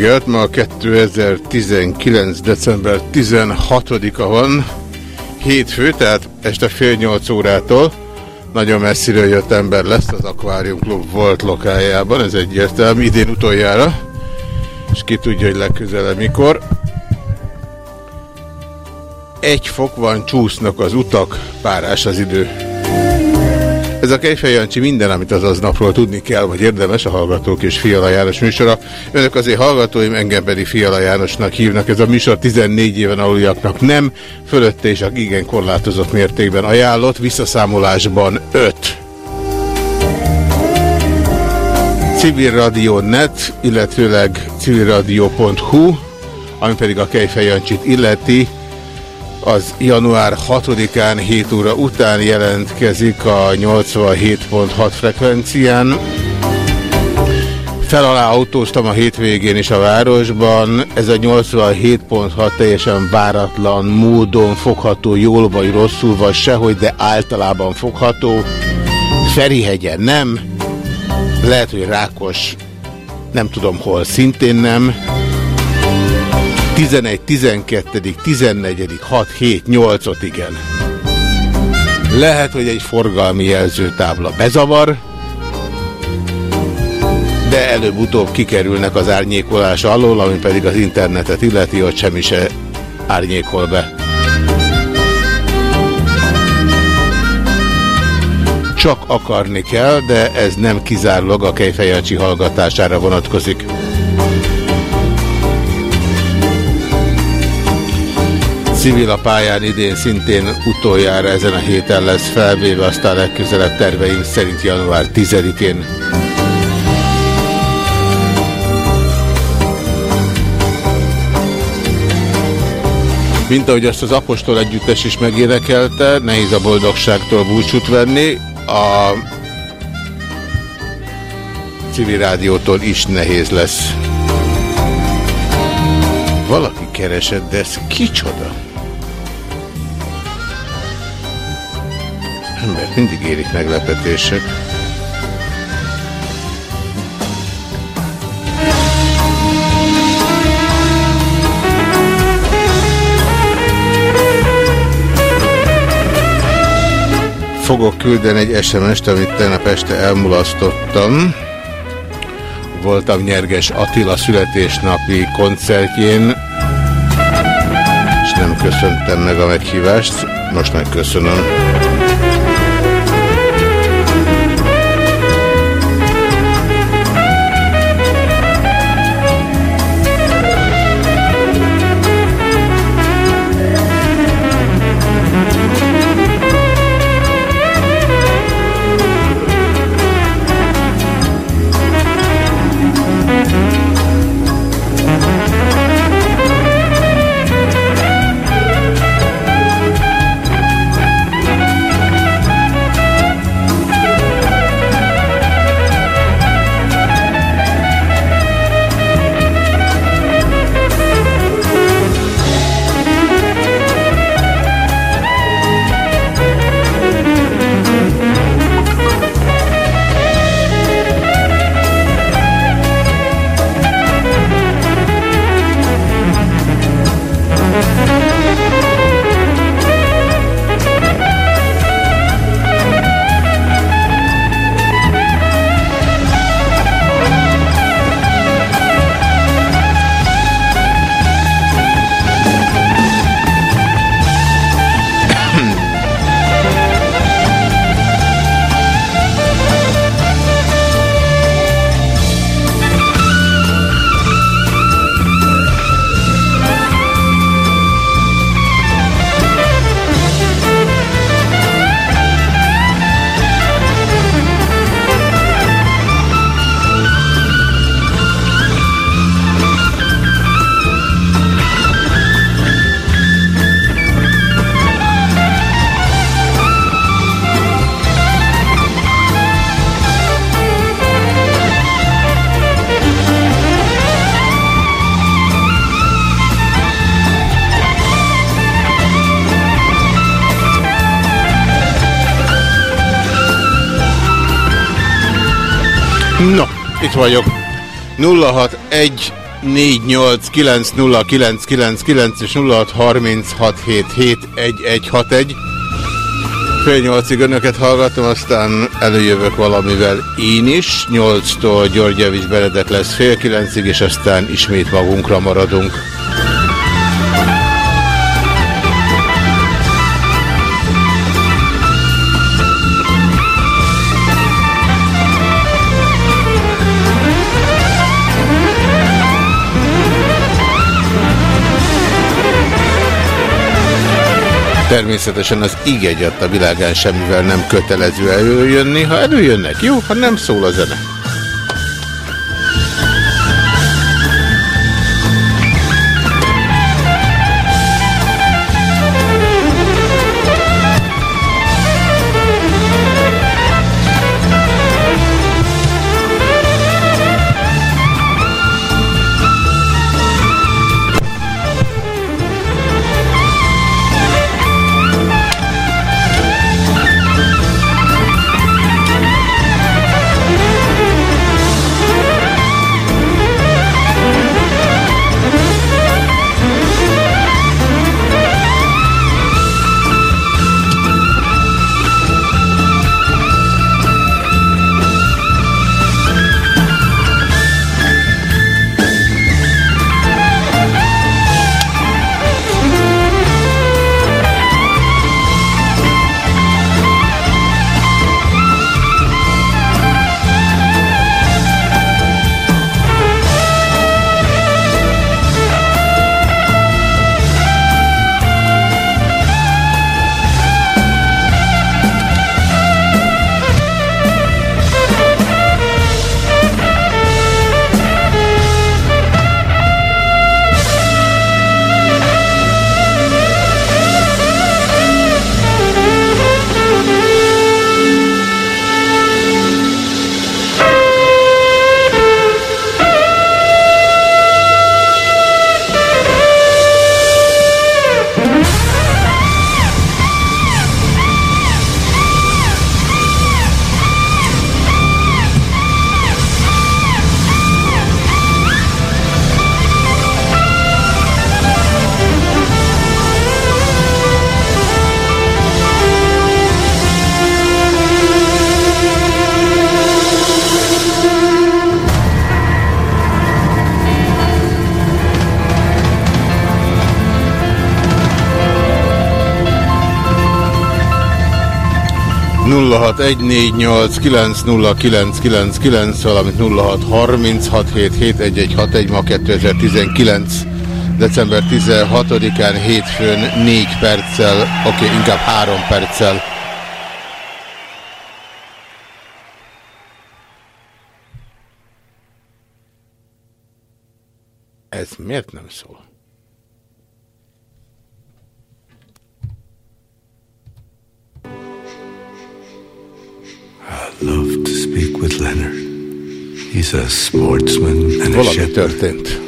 Reggelt, ma 2019. december 16-a van, hétfő, tehát este fél nyolc órától. Nagyon messziről jött ember lesz az Aquarium Club volt lokájában, ez egyértelmű, idén utoljára, és ki tudja, hogy legközelebb mikor. Egy fok van, csúsznak az utak, párás az idő. Ez a Kejfej Jancsi minden, amit az aznapról tudni kell, vagy érdemes a Hallgatók és Fiala János műsora. Önök azért hallgatóim, engem pedig Fiala Jánosnak hívnak. Ez a műsor 14 éven aluljaknak nem, fölötte és a igen korlátozott mértékben ajánlott, visszaszámolásban 5. Civilradio.net, illetőleg civilradio.hu, ami pedig a Kejfej Jancsit illeti, az január 6-án 7 óra után jelentkezik a 87.6 frekvencián. Fel alá autóztam a hétvégén is a városban. Ez a 87.6 teljesen váratlan módon fogható, jól vagy rosszul, vagy sehogy, de általában fogható. Ferihegyen nem. Lehet, hogy Rákos nem tudom hol, szintén nem. 11, 12, 14, 6, 7, 8 igen. Lehet, hogy egy forgalmi jelzőtábla bezavar, de előbb-utóbb kikerülnek az árnyékolás alól, ami pedig az internetet illeti, hogy semmi se árnyékol be. Csak akarni kell, de ez nem kizárólag a kejfejancsi hallgatására vonatkozik. Civil a pályán idén szintén utoljára ezen a héten lesz felvéve, aztán legközelebb terveink szerint január 10-én. Mint ahogy azt az Apostol együttes is megénekelte, nehéz a boldogságtól búcsút venni, a civil rádiótól is nehéz lesz. Valaki keresett, de ez kicsoda? Ember, mindig érik meglepetések. Fogok küldeni egy SMS-t, amit tegnap este elmulasztottam. Voltam Nyerges Attila születésnapi koncertjén, és nem köszöntem meg a meghívást. Most megköszönöm. Vagyok. 061 0614890999 és 0636771161. Fél nyolcig önöket hallgatom, aztán előjövök valamivel én is. Nyolctól György Javis Benedek lesz fél kilencig, és aztán ismét magunkra maradunk. Természetesen az íg a világán semmivel nem kötelező előjönni. Ha előjönnek, jó, ha nem szól a zene. Valamint 0636771161, ma 2019 december 16-án hétfőn 4 perccel, oké, okay, inkább 3 perccel. Ez miért nem szól? Love to speak with Leonard. He's a sportsman and a Valami történt.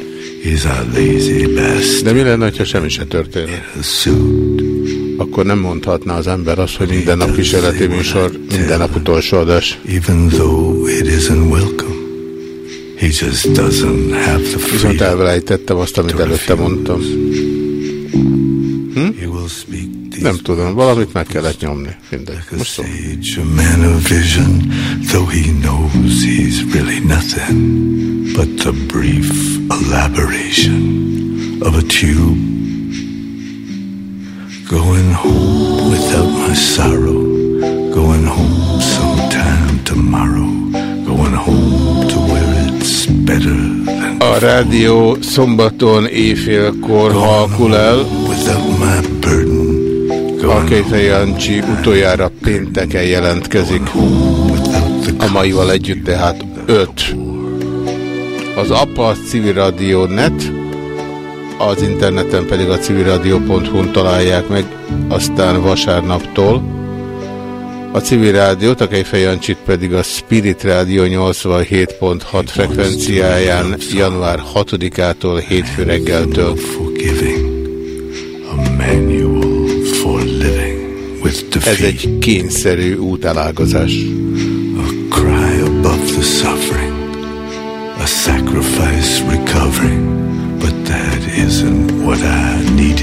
He's a lazy bastard. De mi lenne, ha semmi se történne? Akkor nem mondhatná az ember azt, hogy minden nap kísérleti műsor, minden nap utolsó adás. Even though it isn't welcome. He just doesn't have the freedom Viszont elvelejtettem azt, amit előtte mondtam. Hm? Nem tudom, valamit meg kellett nyomni. Mindegy. Most szó. but the brief elaboration of a tube. Going home without my sorrow, going home sometime tomorrow, going home to where it's better than A rádió szombaton éjfélkor halkul el. A Kéfej Jancsi utoljára pénteken jelentkezik. A maival együtt tehát 5. Az APA Civil Radio Net, az interneten pedig a civilradio.hu-n találják meg, aztán vasárnaptól. A civil rádiót, a Kejfej Jancsit pedig a Spirit Rádió 87.6 frekvenciáján január 6-ától hétfő reggeltől. Ez egy kényszerű útelágazás. A cry above the suffering, a sacrifice recovering.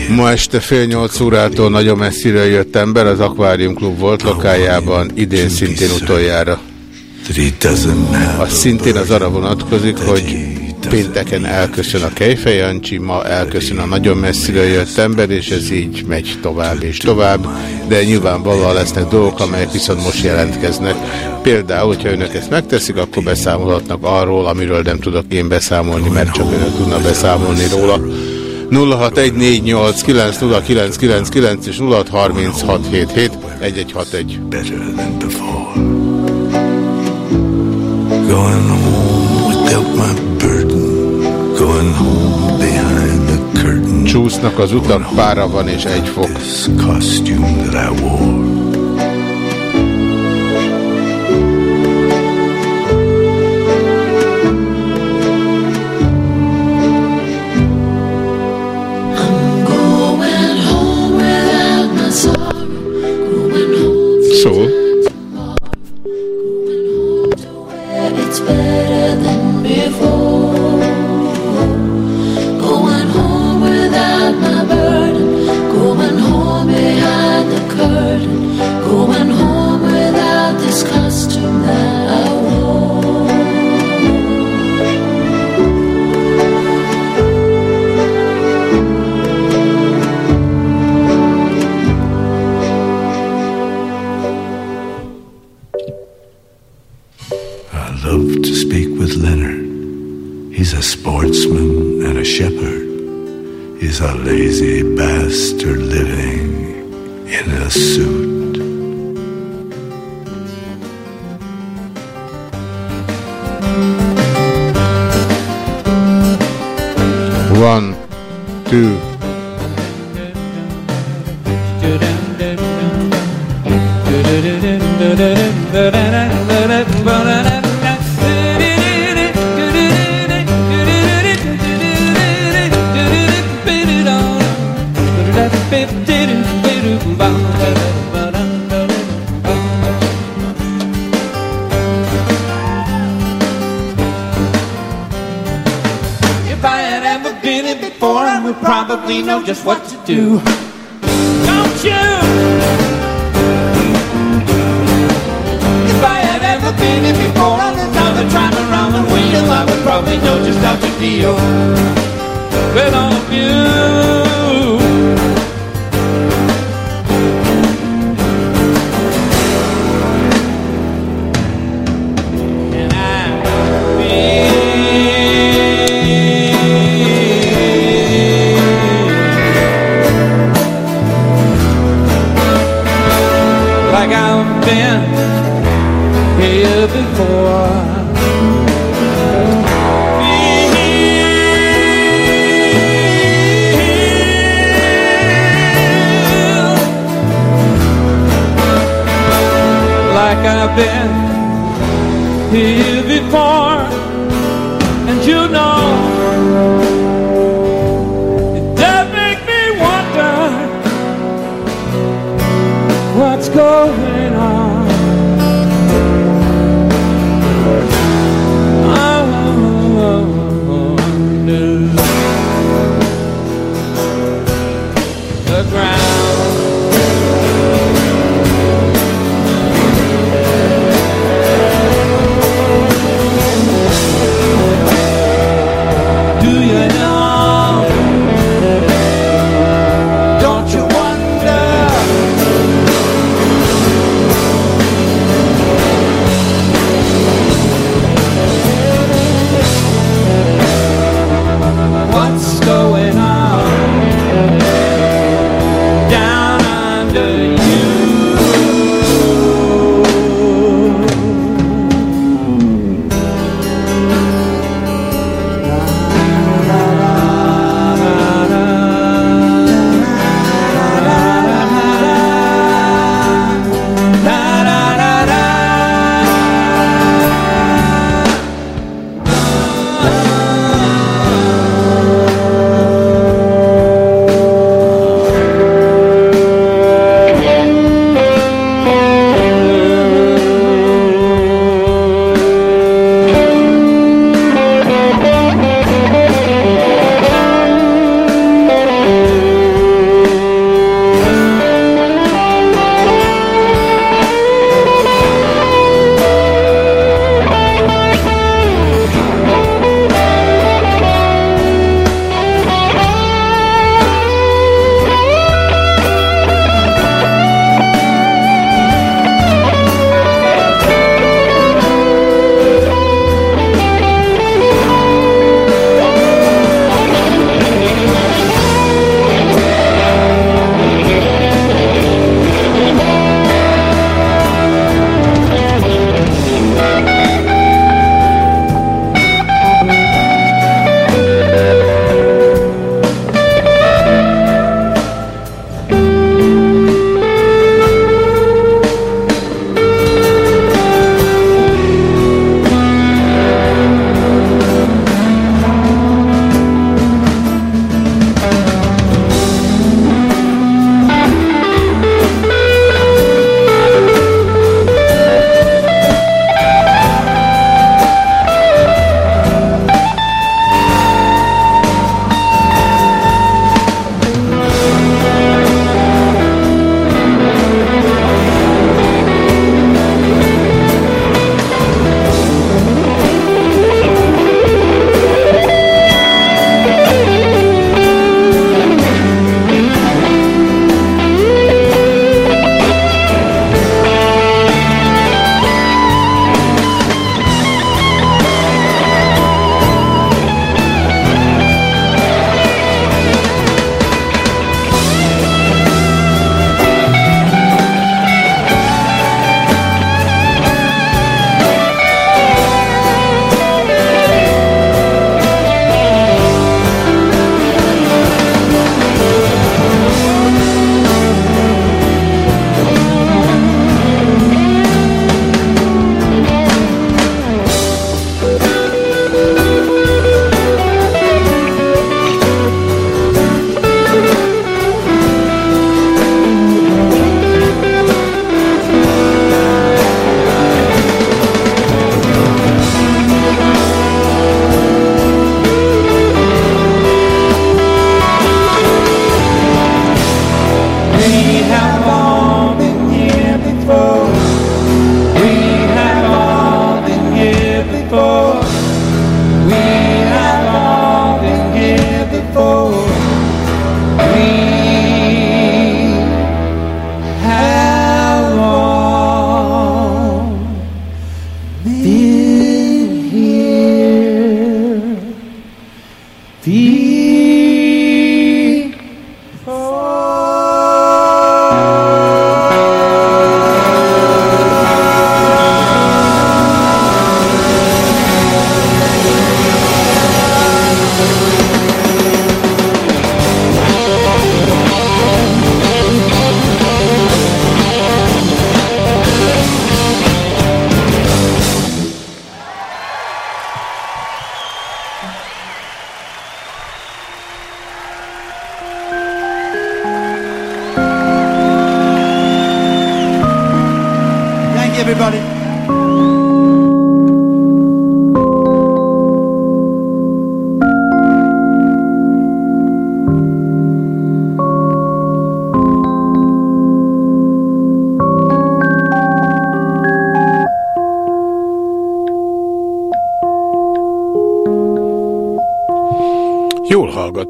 Ma este fél nyolc órától nagyon messziről jött ember, az Aquarium Klub volt lokájában, idén szintén utoljára. Az szintén az arra vonatkozik, hogy pénteken elköszön a Kejfej ma elköszön a nagyon messziről jött ember, és ez így megy tovább és tovább, de nyilvánvalóan lesznek dolgok, amelyek viszont most jelentkeznek. Például, hogyha önök ezt megteszik, akkor beszámolhatnak arról, amiről nem tudok én beszámolni, mert csak önök tudna beszámolni róla. 0614890999 és 0636771161. Going home without my Csúsznak az utak, pára van és egy fok. Szól. He's a sportsman and a shepherd. He's a lazy bastard living in a suit. One, two.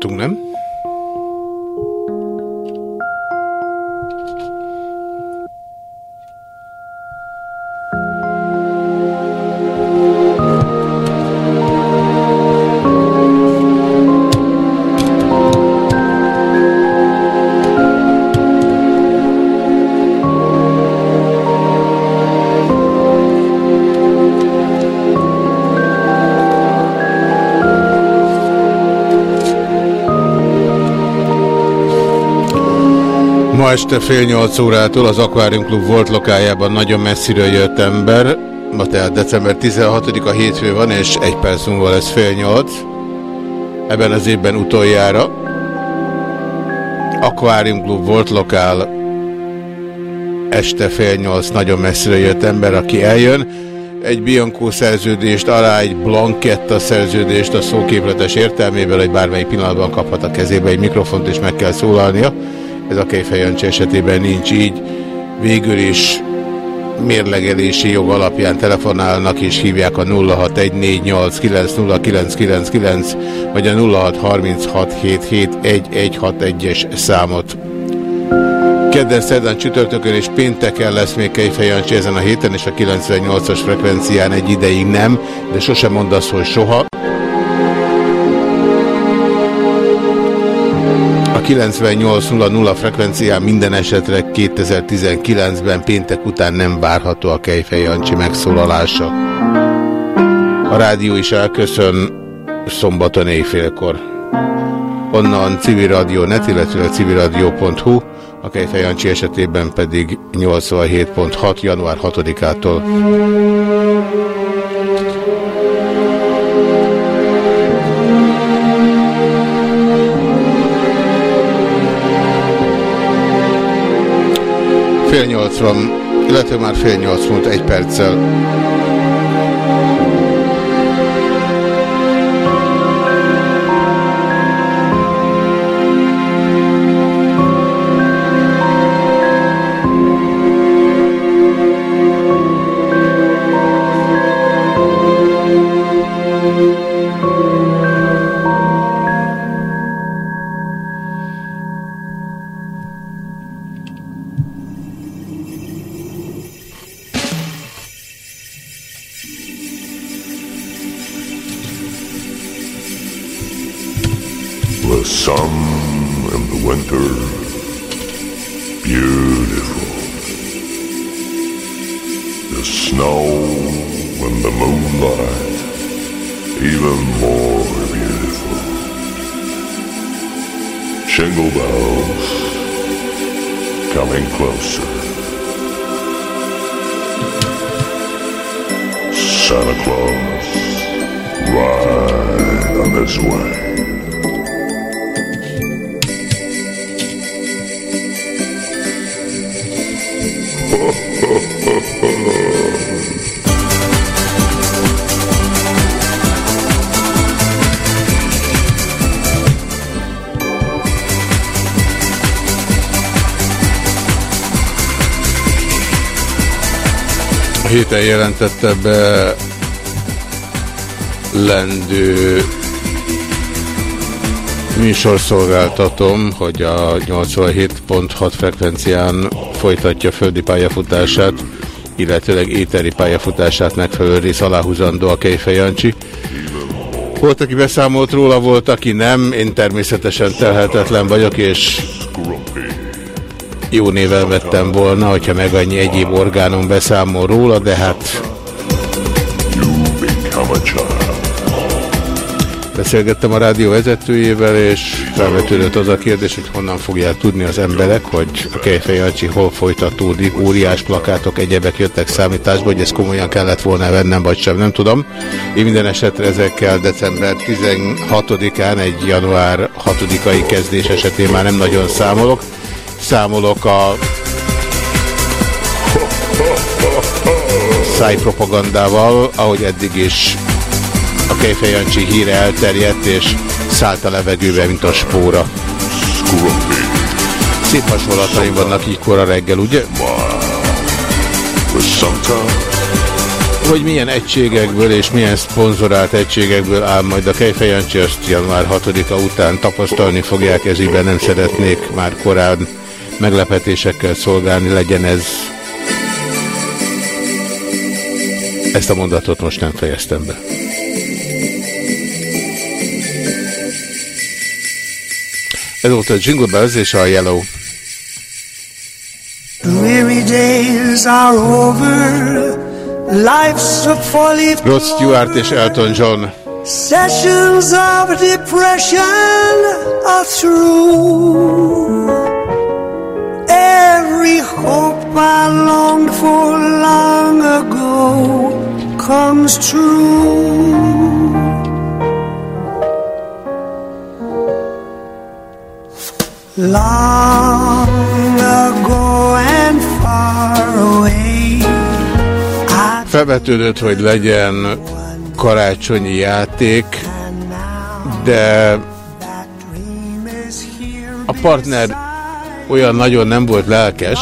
Jól hallgatunk, este fél nyolc órától az Aquarium Club volt lokájában nagyon messziről jött ember. Ma tehát december 16-a hétfő van, és egy perc múlva lesz fél nyolc. Ebben az évben utoljára. Aquarium Club volt lokál. Este fél nyolc nagyon messziről jött ember, aki eljön. Egy Bianco szerződést alá, egy Blanketta szerződést a szóképletes értelmében, hogy bármelyik pillanatban kaphat a kezébe egy mikrofont, és meg kell szólalnia. Ez a Kejfej Jancsi esetében nincs így. Végül is mérlegelési jog alapján telefonálnak és hívják a 0614890999 vagy a 0636771161-es számot. Kedden, szerdán, csütörtökön és pénteken lesz még Kejfej Jancsi ezen a héten, és a 98-as frekvencián egy ideig nem, de sosem mondasz, hogy soha. 98.00 frekvencián minden esetre 2019-ben péntek után nem várható a Kejfej Jancsi megszólalása. A rádió is elköszön szombaton éjfélkor. Onnan civil rádió net, illetve civilradio.hu, a Kejfej Jancsi esetében pedig 87.6. január 6-ától. Fél nyolc van, illetve már fél nyolc múlt egy perccel. Jelentette be lendő műsorszolgáltatom, hogy a 87.6 frekvencián folytatja földi pályafutását, illetőleg éteri pályafutását megfelelő rész aláhúzandó a Kejfej Jancsi. Volt, aki beszámolt róla, volt, aki nem. Én természetesen telhetetlen vagyok, és jó néven vettem volna, hogyha meg annyi egyéb orgánom beszámol róla, de hát beszélgettem a rádió vezetőjével, és felvetődött az a kérdés, hogy honnan fogják tudni az emberek, hogy a Kejfej Jancsi hol folytatódik, óriás plakátok, egyebek jöttek számításba, hogy ezt komolyan kellett volna vennem, vagy sem, nem tudom. Én minden esetre ezekkel december 16-án, egy január 6-ai kezdés esetén már nem nagyon számolok. Számolok a szájpropagandával, ahogy eddig is a Kejfej Jancsi híre elterjedt, és szállt a levegőbe, mint a spóra. Szép hasonlataim vannak így kora reggel, ugye? Hogy milyen egységekből és milyen szponzorált egységekből áll majd a Kejfej Jancsi, azt január 6-a után tapasztalni fogják, ezében nem szeretnék már korán meglepetésekkel szolgálni, legyen ez... Ezt a mondatot most nem fejeztem be. Ez volt a Jingle Bells és a Yellow. Rod Stewart és Elton John. Sessions of depression are through. Hope I longed for long ago comes true. Long ago and far away. Felvetődött, hogy legyen karácsonyi játék, de a partner olyan nagyon nem volt lelkes,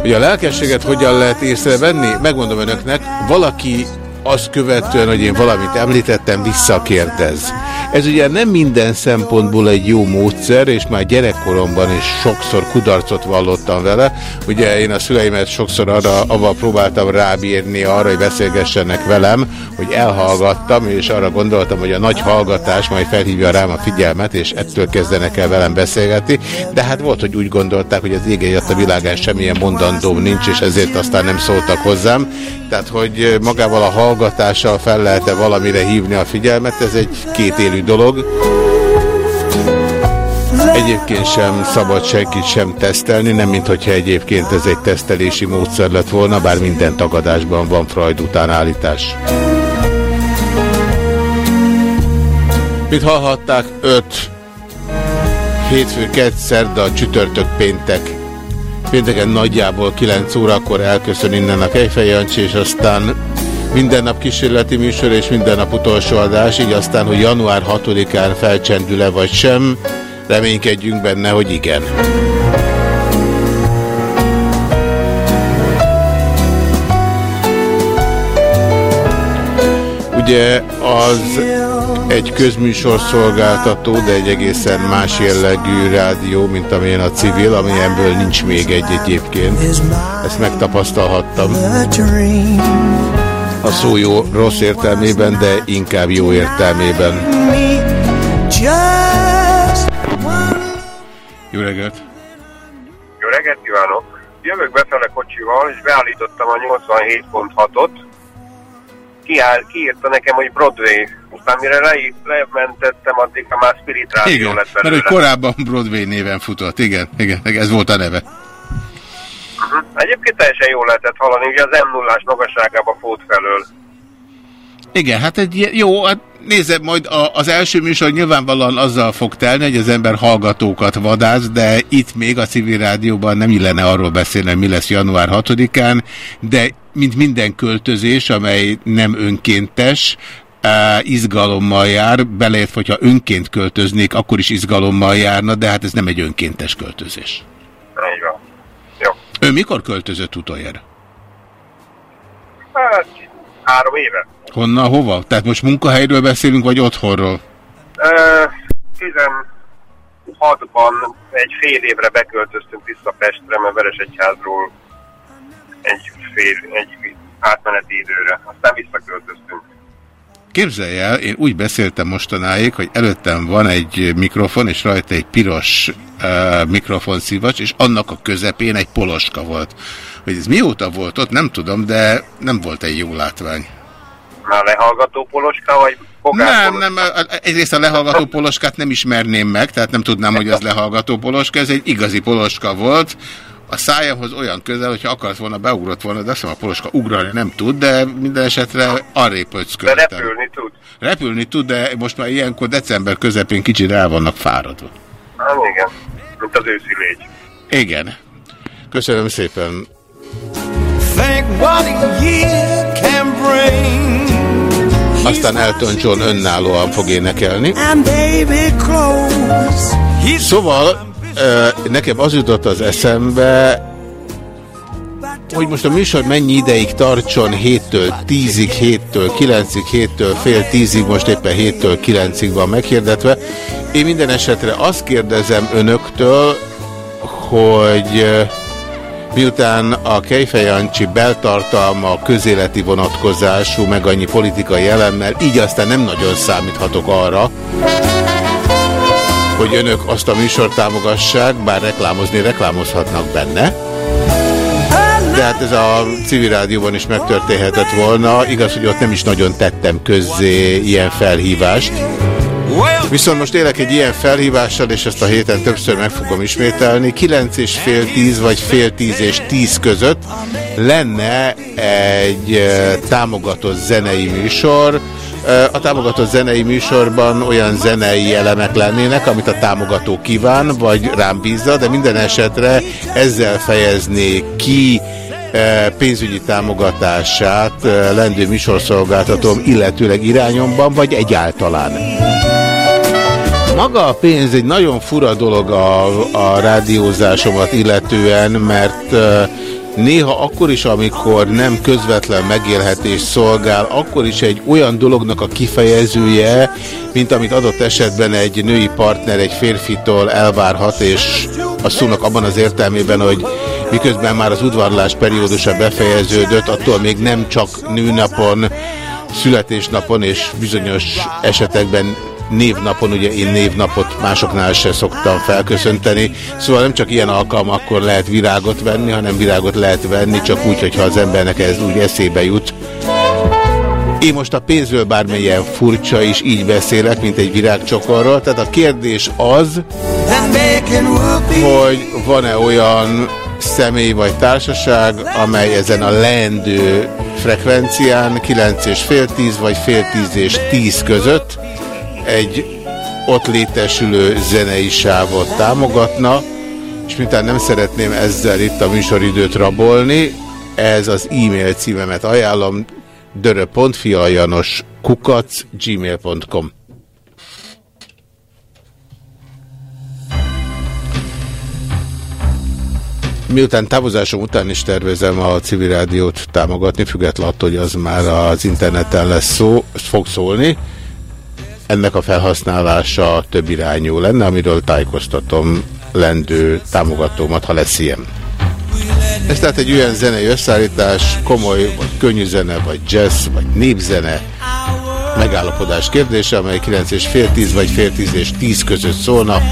hogy a lelkességet hogyan lehet észrevenni? Megmondom önöknek, valaki azt követően, hogy én valamit említettem, visszakérdez. Ez ugye nem minden szempontból egy jó módszer, és már gyerekkoromban is sokszor kudarcot vallottam vele. Ugye én a szüleimet sokszor arra, avval próbáltam rábírni arra, hogy beszélgessenek velem, hogy elhallgattam, és arra gondoltam, hogy a nagy hallgatás majd felhívja rám a figyelmet, és ettől kezdenek el velem beszélgetni. De hát volt, hogy úgy gondolták, hogy az ég a világán semmilyen mondandóm nincs, és ezért aztán nem szóltak hozzám. Tehát, hogy magával a hallgatással fel lehet-e valamire hívni a figyelmet, ez egy kétélű dolog. Egyébként sem szabad senkit sem tesztelni, nem mint hogyha egyébként ez egy tesztelési módszer lett volna, bár minden tagadásban van Freud utánállítás. Mint hallhatták, 5 hétfő, kedd, szerda, csütörtök, péntek. Pénteken nagyjából 9 órakor elköszön innen a Kejfej Jancsi, és aztán minden nap kísérleti műsor és minden nap utolsó adás, így aztán, hogy január 6-án felcsendül-e vagy sem, reménykedjünk benne, hogy igen. Ugye az egy közműsorszolgáltató, de egy egészen más jellegű rádió, mint amilyen a civil, amilyenből nincs még egy egyébként. Ezt megtapasztalhattam. A szó jó, rossz értelmében, de inkább jó értelmében. Jó reggelt! Jó reggelt kívánok! Jövök befele kocsival, és beállítottam a 87.6-ot. Kiáll, kiírta nekem, hogy Broadway. Aztán mire le, lementettem, addig már Spirit Rádió Igen, lett mert belőle. hogy korábban Broadway néven futott. Igen, igen, ez volt a neve. Mhm. Egyébként teljesen jól lehetett hallani, ugye az m 0 magasságába fót felől. Igen, hát egy jó, hát nézze, majd a, az első műsor nyilvánvalóan azzal fog telni, hogy az ember hallgatókat vadász, de itt még a civil rádióban nem illene arról beszélni, mi lesz január 6-án, de mint minden költözés, amely nem önkéntes, izgalommal jár, beleért, hogyha önként költöznék, akkor is izgalommal járna, de hát ez nem egy önkéntes költözés. Ön mikor költözött utoljára? Hát, három éve. Honnan, hova? Tehát most munkahelyről beszélünk, vagy otthonról? Ö, 16-ban egy fél évre beköltöztünk vissza Pestre, mert Veresegyházról egy fél, egy átmeneti időre. Aztán visszaköltöztünk. Képzelj el, én úgy beszéltem mostanáig, hogy előttem van egy mikrofon, és rajta egy piros uh, mikrofonszívacs, és annak a közepén egy poloska volt. Hogy ez mióta volt ott, nem tudom, de nem volt egy jó látvány. Már lehallgató poloska, vagy fogás Nem, nem, a- a- egyrészt a lehallgató poloskát nem ismerném meg, tehát nem tudnám, hogy az lehallgató poloska, ez egy igazi poloska volt. A szájamhoz olyan közel, hogyha akart volna, beugrott volna, de azt hiszem a poloska ugrani nem tud, de minden esetre arrébb De pöcköltem. repülni tud. Repülni tud, de most már ilyenkor december közepén kicsit el vannak fáradva. Hát igen, mint az őszi légy. Igen. Köszönöm szépen. think what a year can bring. Aztán Elton John önállóan fog énekelni. Szóval nekem az jutott az eszembe, hogy most a műsor mennyi ideig tartson 7-től 10-ig, 7-től 9-ig, 7-től fél 10-ig, most éppen 7-től 9-ig van meghirdetve. Én minden esetre azt kérdezem önöktől, hogy miután a Kejfej Jancsi beltartalma közéleti vonatkozású, meg annyi politikai elemmel, így aztán nem nagyon számíthatok arra, hogy önök azt a műsort támogassák, bár reklámozni reklámozhatnak benne. De hát ez a civil rádióban is megtörténhetett volna. Igaz, hogy ott nem is nagyon tettem közzé ilyen felhívást. Viszont most élek egy ilyen felhívással, és ezt a héten többször meg fogom ismételni. 9 és fél 10, vagy fél 10 és 10 között lenne egy eh, támogatott zenei műsor. A támogatott zenei műsorban olyan zenei elemek lennének, amit a támogató kíván, vagy rám bízza, de minden esetre ezzel fejezné ki pénzügyi támogatását lendő műsorszolgáltatóm, illetőleg irányomban, vagy egyáltalán. Maga a pénz egy nagyon fura dolog a, a rádiózásomat illetően, mert eh, néha akkor is, amikor nem közvetlen megélhetés szolgál, akkor is egy olyan dolognak a kifejezője, mint amit adott esetben egy női partner egy férfitól elvárhat, és a szónak abban az értelmében, hogy miközben már az udvarlás periódusa befejeződött, attól még nem csak nőnapon, születésnapon és bizonyos esetekben névnapon, ugye én névnapot másoknál se szoktam felköszönteni, szóval nem csak ilyen alkalmakkor lehet virágot venni, hanem virágot lehet venni, csak úgy, hogyha az embernek ez úgy eszébe jut. Én most a pénzről bármilyen furcsa is így beszélek, mint egy virágcsokorról, tehát a kérdés az, hogy van-e olyan személy vagy társaság, amely ezen a leendő frekvencián 9 és fél 10 vagy fél 10 és 10 között egy ott létesülő zenei sávot támogatna, és miután nem szeretném ezzel itt a műsoridőt rabolni, ez az e-mail címemet ajánlom, dörö.fialjanos Miután távozásom után is tervezem a civil rádiót támogatni, függetlenül attól, hogy az már az interneten lesz szó, fog szólni, ennek a felhasználása több irányú lenne, amiről tájékoztatom lendő támogatómat, ha lesz ilyen. Ez tehát egy olyan zenei összeállítás, komoly, vagy könnyű zene, vagy jazz, vagy népzene megállapodás kérdése, amely 9 és fél 10 vagy fél 10 és 10 között szólna,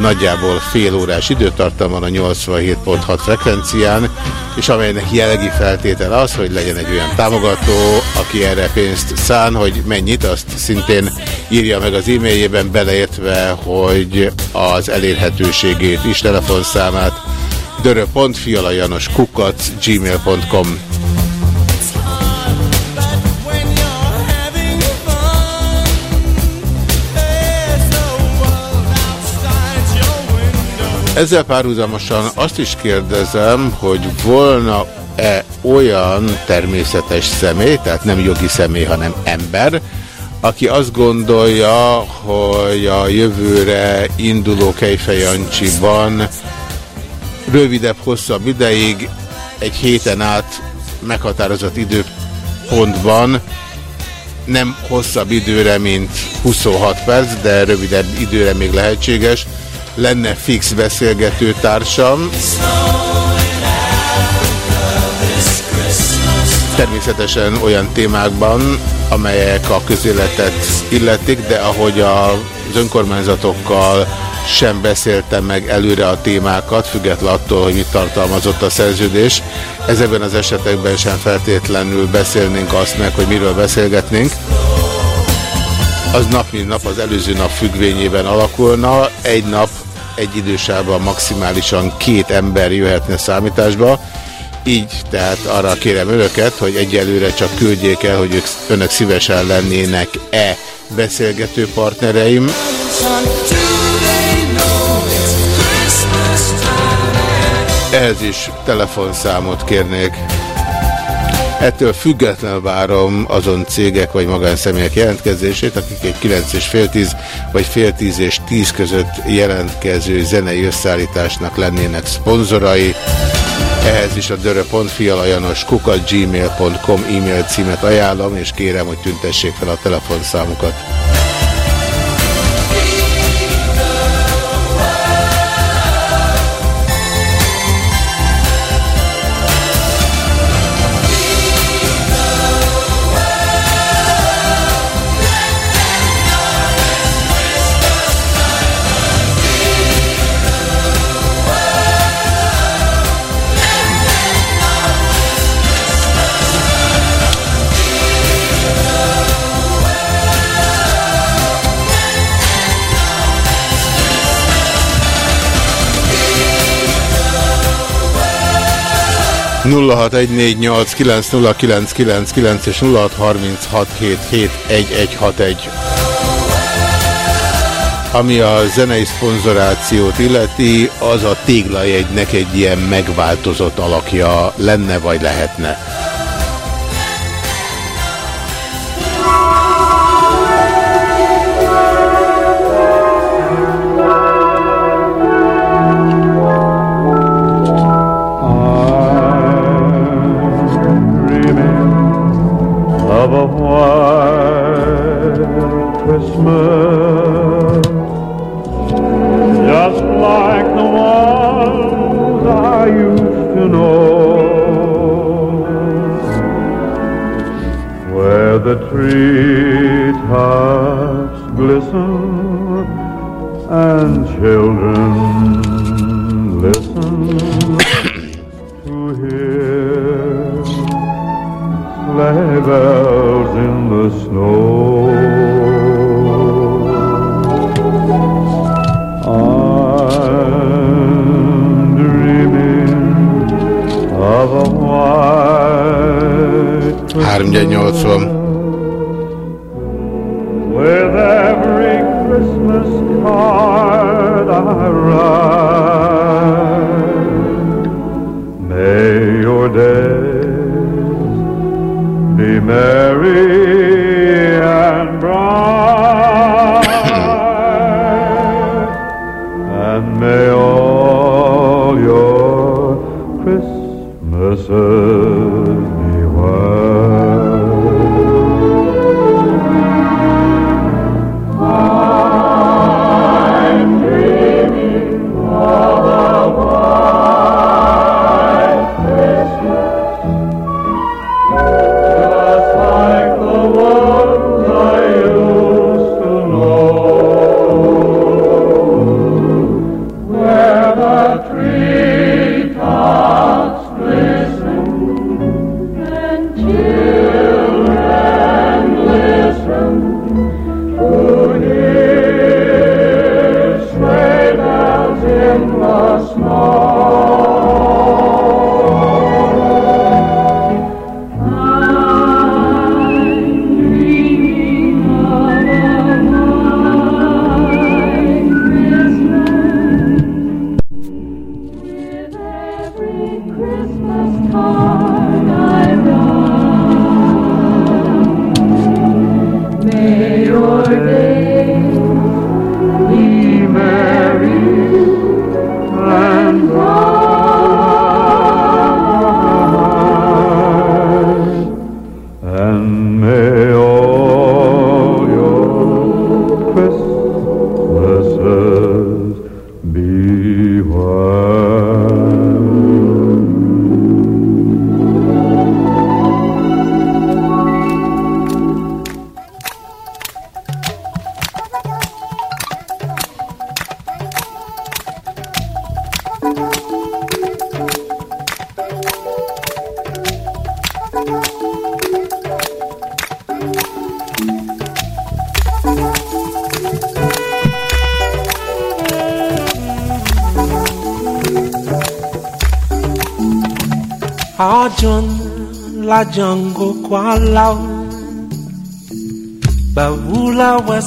nagyjából fél órás időtartam van a 87.6 frekvencián, és amelynek jellegi feltétele az, hogy legyen egy olyan támogató, aki erre pénzt szán, hogy mennyit, azt szintén írja meg az e-mailjében, beleértve, hogy az elérhetőségét is, telefonszámát, dörö.fialajanos Ezzel párhuzamosan azt is kérdezem, hogy volna-e olyan természetes személy, tehát nem jogi személy, hanem ember, aki azt gondolja, hogy a jövőre induló Kejfejancsiban rövidebb, hosszabb ideig, egy héten át meghatározott időpontban, nem hosszabb időre, mint 26 perc, de rövidebb időre még lehetséges, lenne fix beszélgető társam. Természetesen olyan témákban, amelyek a közéletet illetik, de ahogy az önkormányzatokkal sem beszéltem meg előre a témákat, független attól, hogy mit tartalmazott a szerződés. Ezekben az esetekben sem feltétlenül beszélnénk azt meg, hogy miről beszélgetnénk az nap mint nap az előző nap függvényében alakulna. Egy nap, egy idősában maximálisan két ember jöhetne számításba. Így tehát arra kérem önöket, hogy egyelőre csak küldjék el, hogy ők, önök szívesen lennének-e beszélgető partnereim. Ehhez is telefonszámot kérnék. Ettől függetlenül várom azon cégek vagy magánszemélyek jelentkezését, akik egy 9 és fél 10 vagy fél 10 és 10 között jelentkező zenei összeállításnak lennének szponzorai. Ehhez is a dörö.fi alajanos kukat e-mail címet ajánlom, és kérem, hogy tüntessék fel a telefonszámukat. 0614890999 és 0636771161. Ami a zenei szponzorációt illeti, az a téglajegynek egy ilyen megváltozott alakja lenne vagy lehetne.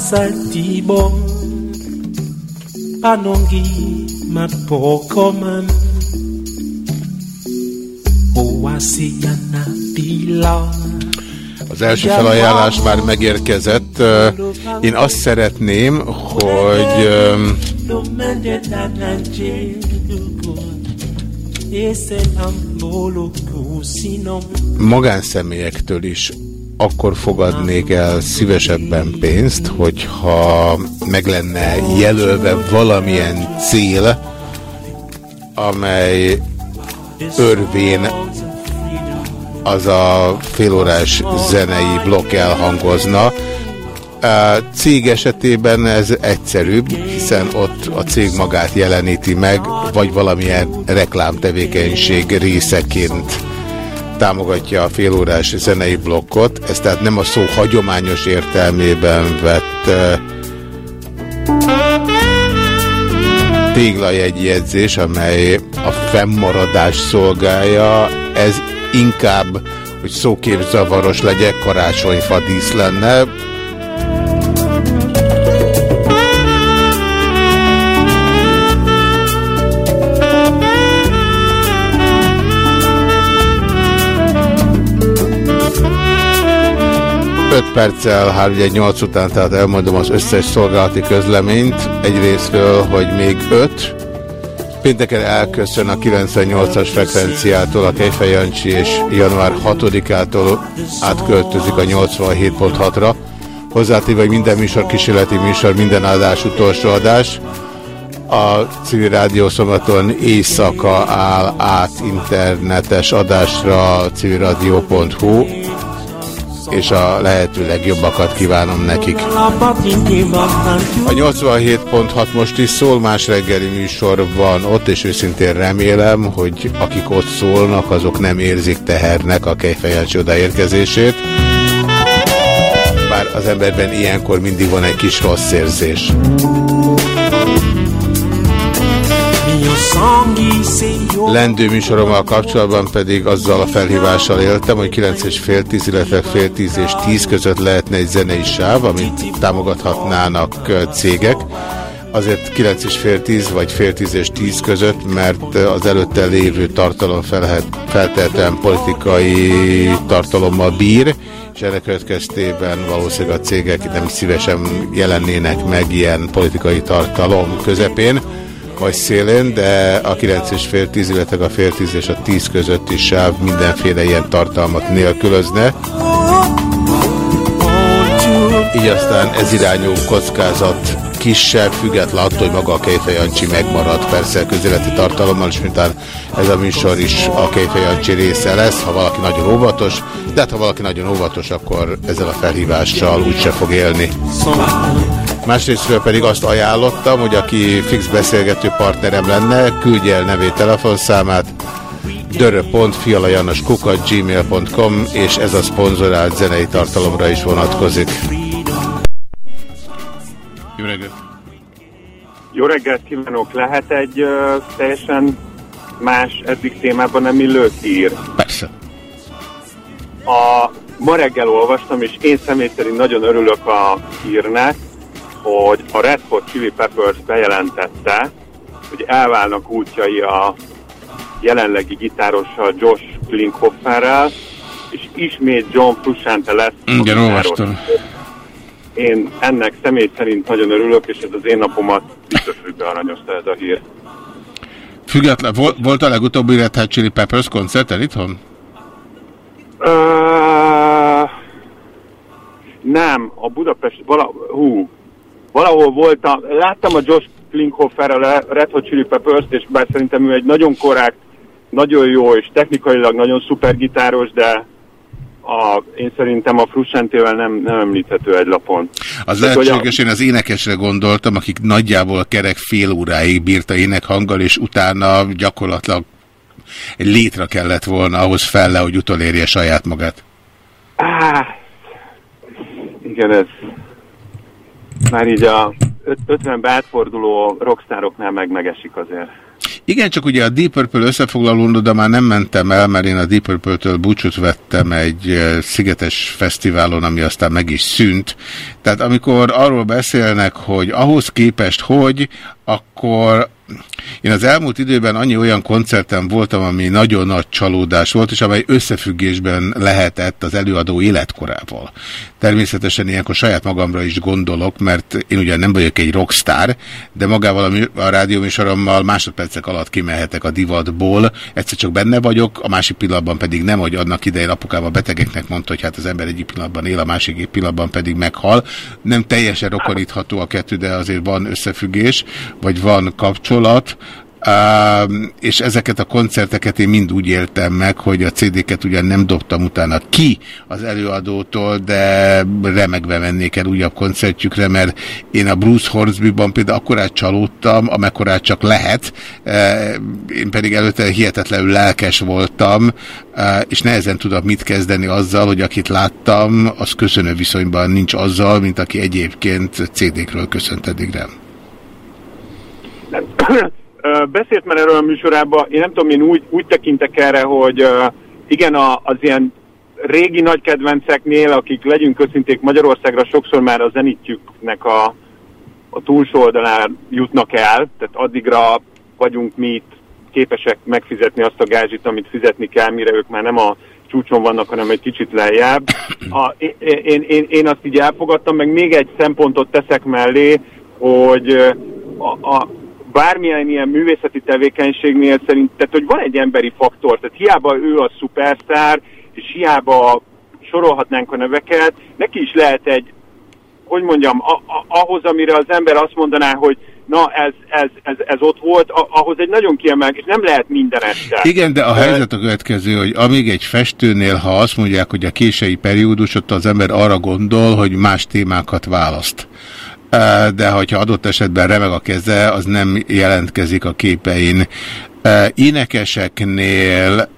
satibom panongi mapoko man. Oasiana pillan az első felajánlás már megérkezett. Én azt szeretném, hogy... Magánszemélyektől is akkor fogadnék el szívesebben pénzt, hogyha meg lenne jelölve valamilyen cél, amely örvén az a félórás zenei blokk elhangozna. A cég esetében ez egyszerűbb, hiszen ott a cég magát jeleníti meg, vagy valamilyen reklámtevékenység részeként támogatja a félórás zenei blokkot. Ez tehát nem a szó hagyományos értelmében vett téglajegyjegyzés, amely a fennmaradás szolgálja. Ez inkább, hogy szóképzavaros legyek, karácsonyfa dísz lenne. Perccel, 3-8 után, tehát elmondom az összes szolgálati közleményt. Egyrésztről, hogy még 5, Pénteken elköszön a 98-as frekvenciától a Kejfej Jancsi, és január 6-ától átköltözik a 87.6-ra. Hozzátéve, hogy minden műsor kísérleti műsor, minden adás utolsó adás. A civil rádió szombaton éjszaka áll át internetes adásra civilradio.hu és a lehető legjobbakat kívánom nekik. A 87.6 most is szól, más reggeli műsor van ott, és őszintén remélem, hogy akik ott szólnak, azok nem érzik tehernek a kejfejelcsi odaérkezését. Bár az emberben ilyenkor mindig van egy kis rossz érzés. Lendő műsorommal kapcsolatban pedig azzal a felhívással éltem, hogy 9 és fél 10, illetve fél 10 és 10 között lehetne egy zenei sáv, amit támogathatnának cégek. Azért 9 és fél 10 vagy fél 10 és 10 között, mert az előtte lévő tartalom feltehetően politikai tartalommal bír, és ennek következtében valószínűleg a cégek nem szívesen jelennének meg ilyen politikai tartalom közepén vagy szélén, de a 9 és fél 10, illetve a fél 10 és a 10 közötti sáv mindenféle ilyen tartalmat nélkülözne. Így aztán ez irányú kockázat kisebb, független attól, hogy maga a Kejfej Jancsi megmarad persze közéleti tartalommal, és mintán ez a műsor is a Kejfej Jancsi része lesz, ha valaki nagyon óvatos, de hát ha valaki nagyon óvatos, akkor ezzel a felhívással úgyse fog élni. Másrésztről pedig azt ajánlottam, hogy aki fix beszélgető partnerem lenne, küldje el nevét, telefonszámát, dörö.fialajanoskukat.gmail.com és ez a szponzorált zenei tartalomra is vonatkozik. Jó reggelt! Jó reggelt kívánok! Lehet egy uh, teljesen más eddig témában nem illő hír? Persze. A, ma reggel olvastam, és én személy szerint nagyon örülök a hírnek, hogy a Red Hot Chili Peppers bejelentette, hogy elválnak útjai a jelenlegi gitárossal Josh Klinkhofferrel, és ismét John Frusciante lesz Igen, olvastam. Én ennek személy szerint nagyon örülök, és ez az én napomat biztos, hogy bearanyozta ez a hír. Független, volt, volt a legutóbbi Red Hot Chili Peppers koncerten itthon? Uh, nem, a Budapest, vala, hú, valahol volt, a, láttam a Josh Klinkhofferrel a Red Hot Chili Peppers-t, és bár szerintem ő egy nagyon korrekt, nagyon jó és technikailag nagyon szuper gitáros, de a, én szerintem a Frusciantével nem, nem említhető egy lapon. Az Tehát, lehetséges, én az énekesre gondoltam, akik nagyjából kerek fél óráig bírta énekhanggal, és utána gyakorlatilag egy létre kellett volna ahhoz felle, hogy utolérje saját magát. Á, igen, ez már így a 50-ben átforduló rockstároknál meg megesik azért. Igen, csak ugye a Deep Purple összefoglalón oda már nem mentem el, mert én a Deep Purple-től búcsút vettem egy eh, szigetes fesztiválon, ami aztán meg is szűnt. Tehát amikor arról beszélnek, hogy ahhoz képest hogy, akkor Én az elmúlt időben annyi olyan koncerten voltam, ami nagyon nagy csalódás volt, és amely összefüggésben lehetett az előadó életkorával. Természetesen ilyenkor saját magamra is gondolok, mert én ugye nem vagyok egy rockstar, de magával a, a rádióműsorommal másodpercek alatt kimehetek a divatból. Egyszer csak benne vagyok, a másik pillanatban pedig nem, hogy annak idején apukám a betegeknek mondta, hogy hát az ember egyik pillanatban él, a másik pillanatban pedig meghal. Nem teljesen rokonítható a kettő, de azért van összefüggés, vagy van kapcsolat. Uh, és ezeket a koncerteket én mind úgy éltem meg, hogy a CD-ket ugyan nem dobtam utána ki az előadótól, de remegve mennék el újabb koncertjükre, mert én a Bruce Hornsby-ban például akkorát csalódtam, amekkorát csak lehet, uh, én pedig előtte hihetetlenül lelkes voltam, uh, és nehezen tudok mit kezdeni azzal, hogy akit láttam, az köszönő viszonyban nincs azzal, mint aki egyébként CD-kről köszönt eddig. Beszélt már erről a műsorában, én nem tudom, én úgy, úgy tekintek erre, hogy igen, a, az ilyen régi nagy kedvenceknél, akik legyünk őszinték Magyarországra, sokszor már a zenítjüknek a, a túlsó oldalán jutnak el, tehát addigra vagyunk mi itt képesek megfizetni azt a gázsit, amit fizetni kell, mire ők már nem a csúcson vannak, hanem egy kicsit lejjebb. A, én, én, én, azt így elfogadtam, meg még egy szempontot teszek mellé, hogy a, a, bármilyen ilyen művészeti tevékenységnél szerint, tehát hogy van egy emberi faktor, tehát hiába ő a szupersztár, és hiába sorolhatnánk a neveket, neki is lehet egy, hogy mondjam, a, a, ahhoz, amire az ember azt mondaná, hogy na ez, ez, ez, ez ott volt, a, ahhoz egy nagyon kiemel, és nem lehet minden este. Igen, de a helyzet a következő, hogy amíg egy festőnél, ha azt mondják, hogy a késői periódus, ott az ember arra gondol, hogy más témákat választ. De hogyha adott esetben remeg a keze, az nem jelentkezik a képein. Énekeseknél,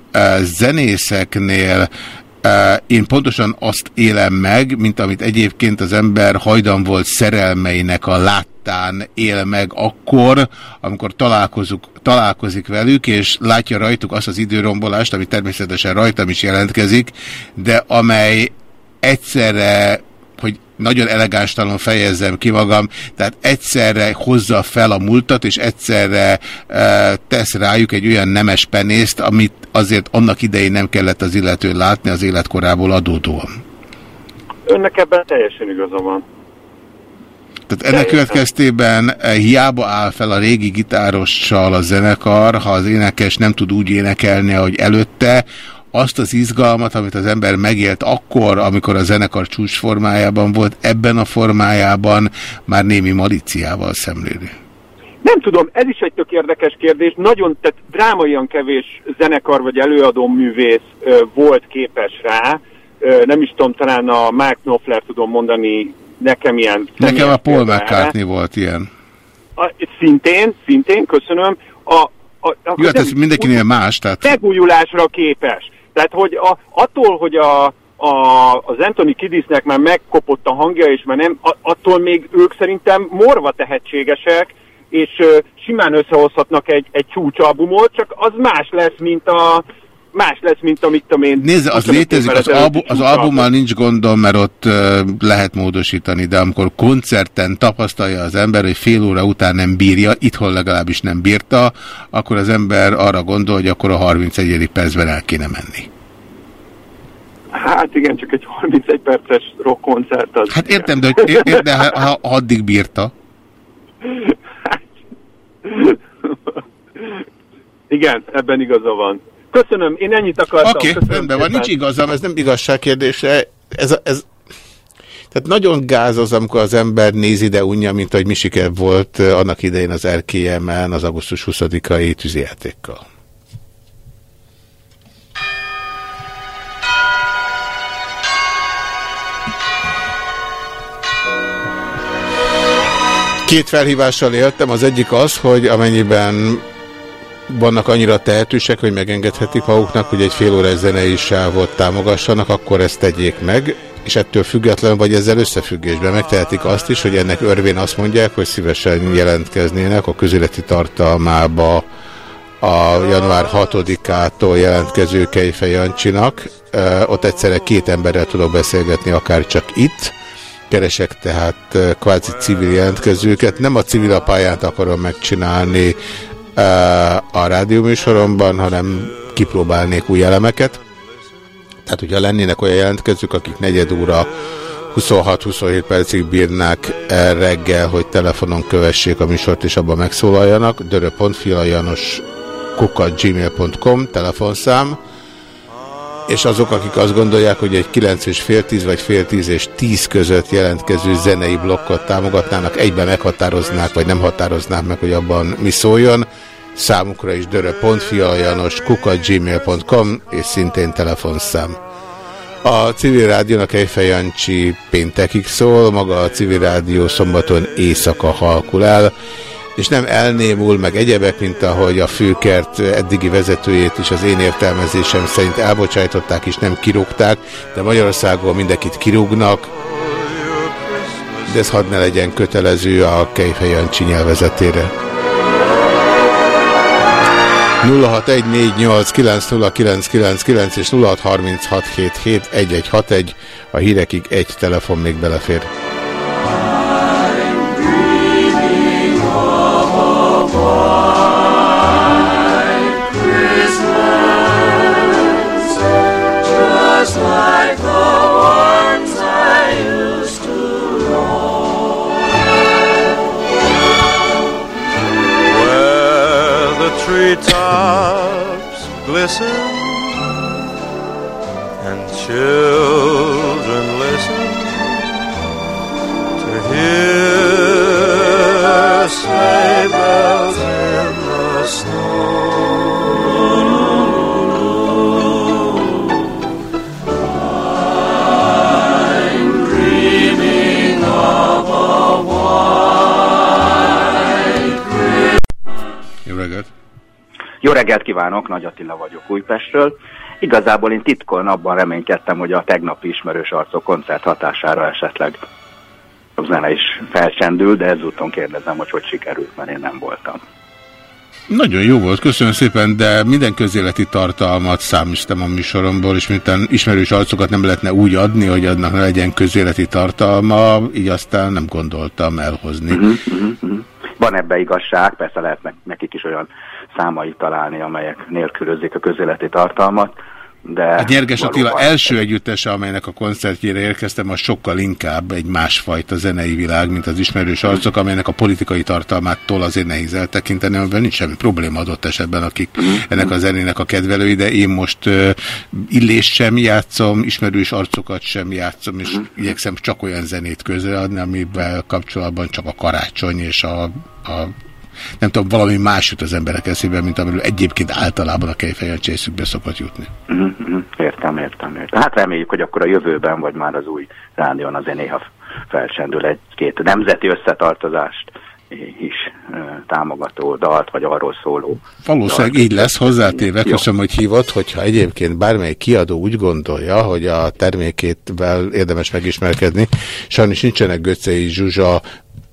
zenészeknél én pontosan azt élem meg, mint amit egyébként az ember hajdan volt szerelmeinek a láttán él meg akkor, amikor találkozunk, találkozik velük, és látja rajtuk azt az időrombolást, ami természetesen rajtam is jelentkezik, de amely egyszerre, hogy nagyon elegánstalan fejezzem ki magam, tehát egyszerre hozza fel a múltat, és egyszerre e, tesz rájuk egy olyan nemes penészt, amit azért annak idején nem kellett az illető látni az életkorából adódóan. Önnek ebben teljesen igaza van. Tehát ennek következtében eh, hiába áll fel a régi gitárossal a zenekar, ha az énekes nem tud úgy énekelni, ahogy előtte, azt az izgalmat, amit az ember megélt akkor, amikor a zenekar csúcsformájában volt, ebben a formájában már némi maliciával szemléli. Nem tudom, ez is egy tök érdekes kérdés. Nagyon, tehát drámaian kevés zenekar vagy előadó művész ö, volt képes rá. Ö, nem is tudom, talán a Mark Knopfler tudom mondani nekem ilyen. Nekem a Paul. McCartney volt ilyen. A, szintén, szintén, köszönöm. A, a, a, Jó, hát ez mindenkinél más, tehát megújulásra képes. Tehát, hogy a, attól, hogy a, a, az Anthony Kiddisnek már megkopott a hangja, és már nem, attól még ők szerintem morva tehetségesek, és ö, simán összehozhatnak egy, egy csúcsalbumot, csak az más lesz, mint a más lesz, mint amit tudom én. Nézze, az 25 létezik, az, albu, az albummal nincs gondom, mert ott uh, lehet módosítani, de amikor koncerten tapasztalja az ember, hogy fél óra után nem bírja, itthon legalábbis nem bírta, akkor az ember arra gondol, hogy akkor a 31. percben el kéne menni. Hát igen, csak egy 31 perces rock koncert az. Hát értem, de, hogy- ér, de ha, ha addig bírta. Igen, ebben igaza van. Köszönöm, én ennyit akartam. Oké, okay, rendben van, nincs igazam, ez nem igazság kérdése. Ez, ez, tehát nagyon gáz az, amikor az ember nézi, de unja, mint ahogy Misike volt eh, annak idején az RKM-en az augusztus 20-ai tűzijátékkal. Két felhívással éltem, az egyik az, hogy amennyiben vannak annyira tehetősek, hogy megengedhetik maguknak, hogy egy fél órás zenei sávot támogassanak, akkor ezt tegyék meg, és ettől független, vagy ezzel összefüggésben megtehetik azt is, hogy ennek örvén azt mondják, hogy szívesen jelentkeznének a közéleti tartalmába a január 6-ától jelentkező Kejfej Jancsinak. Ott egyszerre két emberrel tudok beszélgetni, akár csak itt. Keresek tehát kvázi civil jelentkezőket. Nem a civil a pályát akarom megcsinálni, a rádióműsoromban, hanem kipróbálnék új elemeket. Tehát, hogyha lennének olyan jelentkezők, akik negyed óra 26-27 percig bírnák reggel, hogy telefonon kövessék a műsort és abban megszólaljanak, dörö.fialajanos kukat.gmail.com telefonszám, és azok, akik azt gondolják, hogy egy 9 és fél 10 vagy fél 10 és 10 között jelentkező zenei blokkot támogatnának, egyben meghatároznák, vagy nem határoznák meg, hogy abban mi szóljon, számukra is dörö.fialajanos kukat.gmail.com és szintén telefonszám. A civil rádiónak Ejfej Jancsi péntekig szól, maga a civil rádió szombaton éjszaka halkul el, és nem elnémul meg egyebek, mint ahogy a főkert eddigi vezetőjét is az én értelmezésem szerint elbocsájtották és nem kirúgták, de Magyarországon mindenkit kirúgnak, de ez hadd ne legyen kötelező a Kejfej Jancsi nyelvezetére. 0614890999 és 0636771161 a hírekig egy telefon még belefér. rooftops glisten. Jó reggelt kívánok, Nagy Attila vagyok Újpestről. Igazából én titkon abban reménykedtem, hogy a tegnapi ismerős arcok koncert hatására esetleg a zene is felcsendül, de ezúton kérdezem, hogy hogy sikerült, mert én nem voltam. Nagyon jó volt, köszönöm szépen, de minden közéleti tartalmat számíztam a műsoromból, és miután ismerős arcokat nem lehetne úgy adni, hogy annak ne legyen közéleti tartalma, így aztán nem gondoltam elhozni. Uh -huh, uh -huh, uh -huh. Van ebbe igazság, persze lehet nekik is olyan számait találni, amelyek nélkülözik a közéleti tartalmat, de... Hát Nyerges Attila első együttese, amelynek a koncertjére érkeztem, az sokkal inkább egy másfajta zenei világ, mint az ismerős arcok, amelynek a politikai tartalmától azért nehéz eltekinteni, amivel nincs semmi probléma adott esetben, akik ennek a zenének a kedvelői, de én most uh, illést sem játszom, ismerős arcokat sem játszom, és igyekszem csak olyan zenét közreadni, amivel kapcsolatban csak a karácsony és a, a nem tudom, valami más jut az emberek eszébe, mint amiről egyébként általában a kejfejancsészükbe szokott jutni. Uh -huh, uh -huh. Értem, értem, értem. Hát reméljük, hogy akkor a jövőben, vagy már az új rádión azért néha felcsendül egy-két nemzeti összetartozást is támogató dalt, vagy arról szóló. Valószínűleg dalt. így lesz, hozzátéve, köszönöm, hogy hívott, hogyha egyébként bármely kiadó úgy gondolja, hogy a termékétvel érdemes megismerkedni, sajnos nincsenek Göcei Zsuzsa,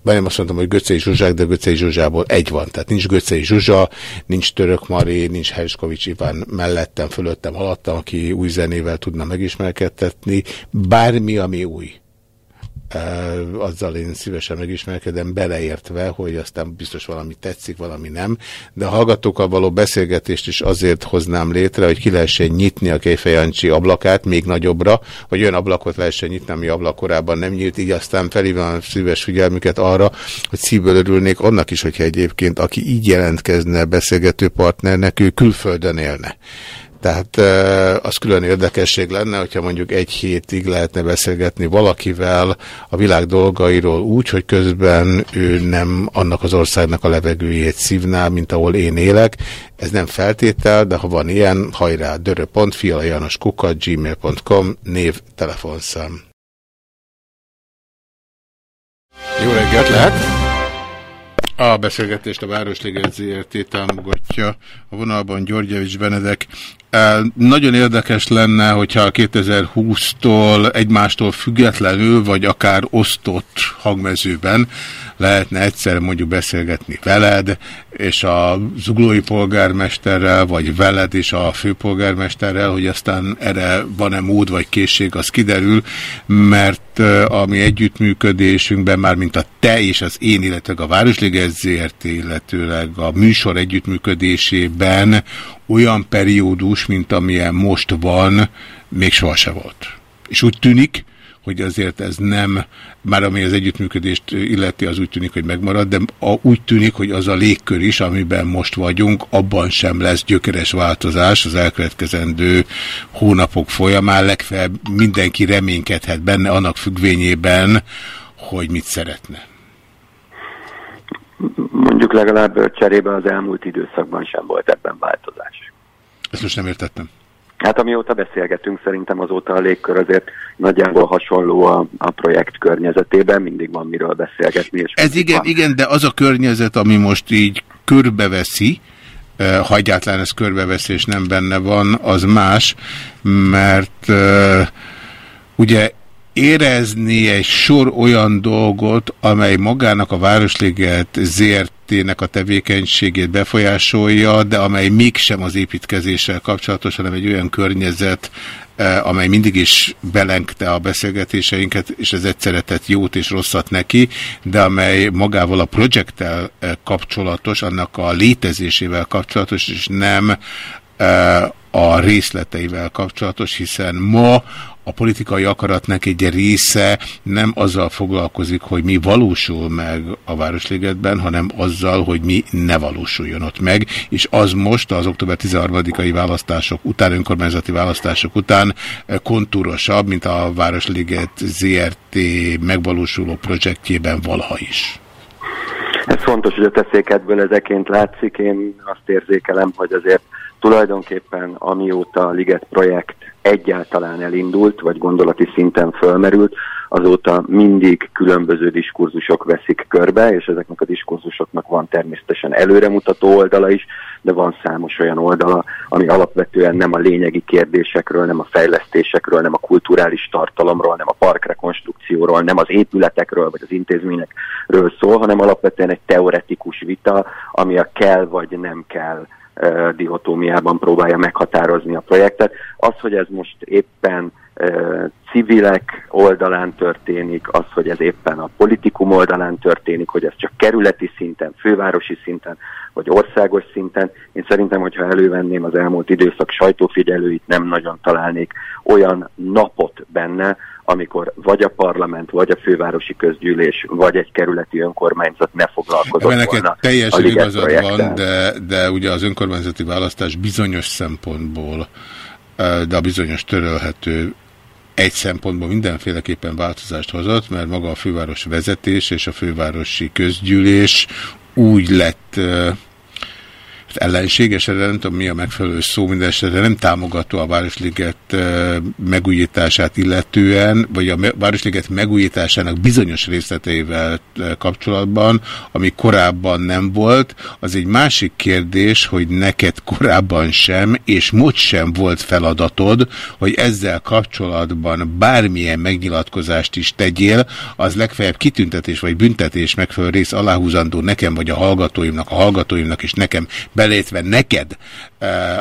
vagy nem azt mondtam, hogy Göcei Zsuzsák, de Göcei Zsuzsából egy van. Tehát nincs Göcei Zsuzsa, nincs Török Mari, nincs Herskovics Iván mellettem, fölöttem, alattam, aki új zenével tudna megismerkedtetni. Bármi, ami új. Azzal én szívesen megismerkedem, beleértve, hogy aztán biztos valami tetszik, valami nem, de a hallgatókkal való beszélgetést is azért hoznám létre, hogy ki lehessen nyitni a Kejfejancsi ablakát még nagyobbra, hogy olyan ablakot lehessen nyitni, ami ablak korábban nem nyílt, így aztán felhívom a szíves figyelmüket arra, hogy szívből örülnék annak is, hogyha egyébként aki így jelentkezne beszélgető partnernek, ő külföldön élne. Tehát az külön érdekesség lenne, hogyha mondjuk egy hétig lehetne beszélgetni valakivel a világ dolgairól úgy, hogy közben ő nem annak az országnak a levegőjét szívná, mint ahol én élek. Ez nem feltétel, de ha van ilyen, hajrá, gmail.com, név, telefonszám. Jó reggelt lehet! A beszélgetést a Városliget ZRT támogatja a vonalban Györgyevics Benedek. Nagyon érdekes lenne, hogyha 2020-tól egymástól függetlenül, vagy akár osztott hangmezőben lehetne egyszer mondjuk beszélgetni veled, és a zuglói polgármesterrel, vagy veled és a főpolgármesterrel, hogy aztán erre van-e mód vagy készség, az kiderül, mert a mi együttműködésünkben már mint a te és az én, illetve a Városliget ZRT, illetőleg a műsor együttműködésében olyan periódus, mint amilyen most van, még sohasem volt. És úgy tűnik, hogy azért ez nem, már ami az együttműködést illeti, az úgy tűnik, hogy megmarad, de a, úgy tűnik, hogy az a légkör is, amiben most vagyunk, abban sem lesz gyökeres változás az elkövetkezendő hónapok folyamán. Legfeljebb mindenki reménykedhet benne annak függvényében, hogy mit szeretne. Mondjuk legalább cserébe az elmúlt időszakban sem volt ebben változás. Ezt most nem értettem. Hát amióta beszélgetünk, szerintem azóta a légkör azért nagyjából hasonló a, a projekt környezetében, mindig van miről beszélgetni. És Ez igen, van. igen, de az a környezet, ami most így körbeveszi, ha egyáltalán ez körbeveszi és nem benne van, az más, mert ugye érezni egy sor olyan dolgot, amely magának a Városliget ZRT-nek a tevékenységét befolyásolja, de amely mégsem az építkezéssel kapcsolatos, hanem egy olyan környezet, eh, amely mindig is belengte a beszélgetéseinket, és ez egyszerre tett jót és rosszat neki, de amely magával a projekttel eh, kapcsolatos, annak a létezésével kapcsolatos, és nem eh, a részleteivel kapcsolatos, hiszen ma a politikai akaratnak egy része nem azzal foglalkozik, hogy mi valósul meg a Városligetben, hanem azzal, hogy mi ne valósuljon ott meg, és az most az október 13-ai választások után, önkormányzati választások után kontúrosabb, mint a Városliget ZRT megvalósuló projektjében valaha is. Ez fontos, hogy a teszékedből ezeként látszik. Én azt érzékelem, hogy azért tulajdonképpen amióta a Liget projekt egyáltalán elindult, vagy gondolati szinten fölmerült, azóta mindig különböző diskurzusok veszik körbe, és ezeknek a diskurzusoknak van természetesen előremutató oldala is, de van számos olyan oldala, ami alapvetően nem a lényegi kérdésekről, nem a fejlesztésekről, nem a kulturális tartalomról, nem a parkrekonstrukcióról, nem az épületekről vagy az intézményekről szól, hanem alapvetően egy teoretikus vita, ami a kell vagy nem kell dihotómiában próbálja meghatározni a projektet. Az, hogy ez most éppen civilek oldalán történik, az, hogy ez éppen a politikum oldalán történik, hogy ez csak kerületi szinten, fővárosi szinten, vagy országos szinten. Én szerintem, hogyha elővenném az elmúlt időszak sajtófigyelőit, nem nagyon találnék olyan napot benne, amikor vagy a parlament, vagy a fővárosi közgyűlés, vagy egy kerületi önkormányzat ne foglalkozott Ebben volna teljesen igazad van, de, de ugye az önkormányzati választás bizonyos szempontból, de a bizonyos törölhető egy szempontból mindenféleképpen változást hozott, mert maga a főváros vezetés és a fővárosi közgyűlés úgy lett ellenséges, erre nem tudom mi a megfelelő szó, minden esetre nem támogató a Városliget megújítását illetően, vagy a Városliget megújításának bizonyos részleteivel kapcsolatban, ami korábban nem volt. Az egy másik kérdés, hogy neked korábban sem, és most sem volt feladatod, hogy ezzel kapcsolatban bármilyen megnyilatkozást is tegyél, az legfeljebb kitüntetés vagy büntetés megfelelő rész aláhúzandó nekem vagy a hallgatóimnak, a hallgatóimnak és nekem be belétve neked,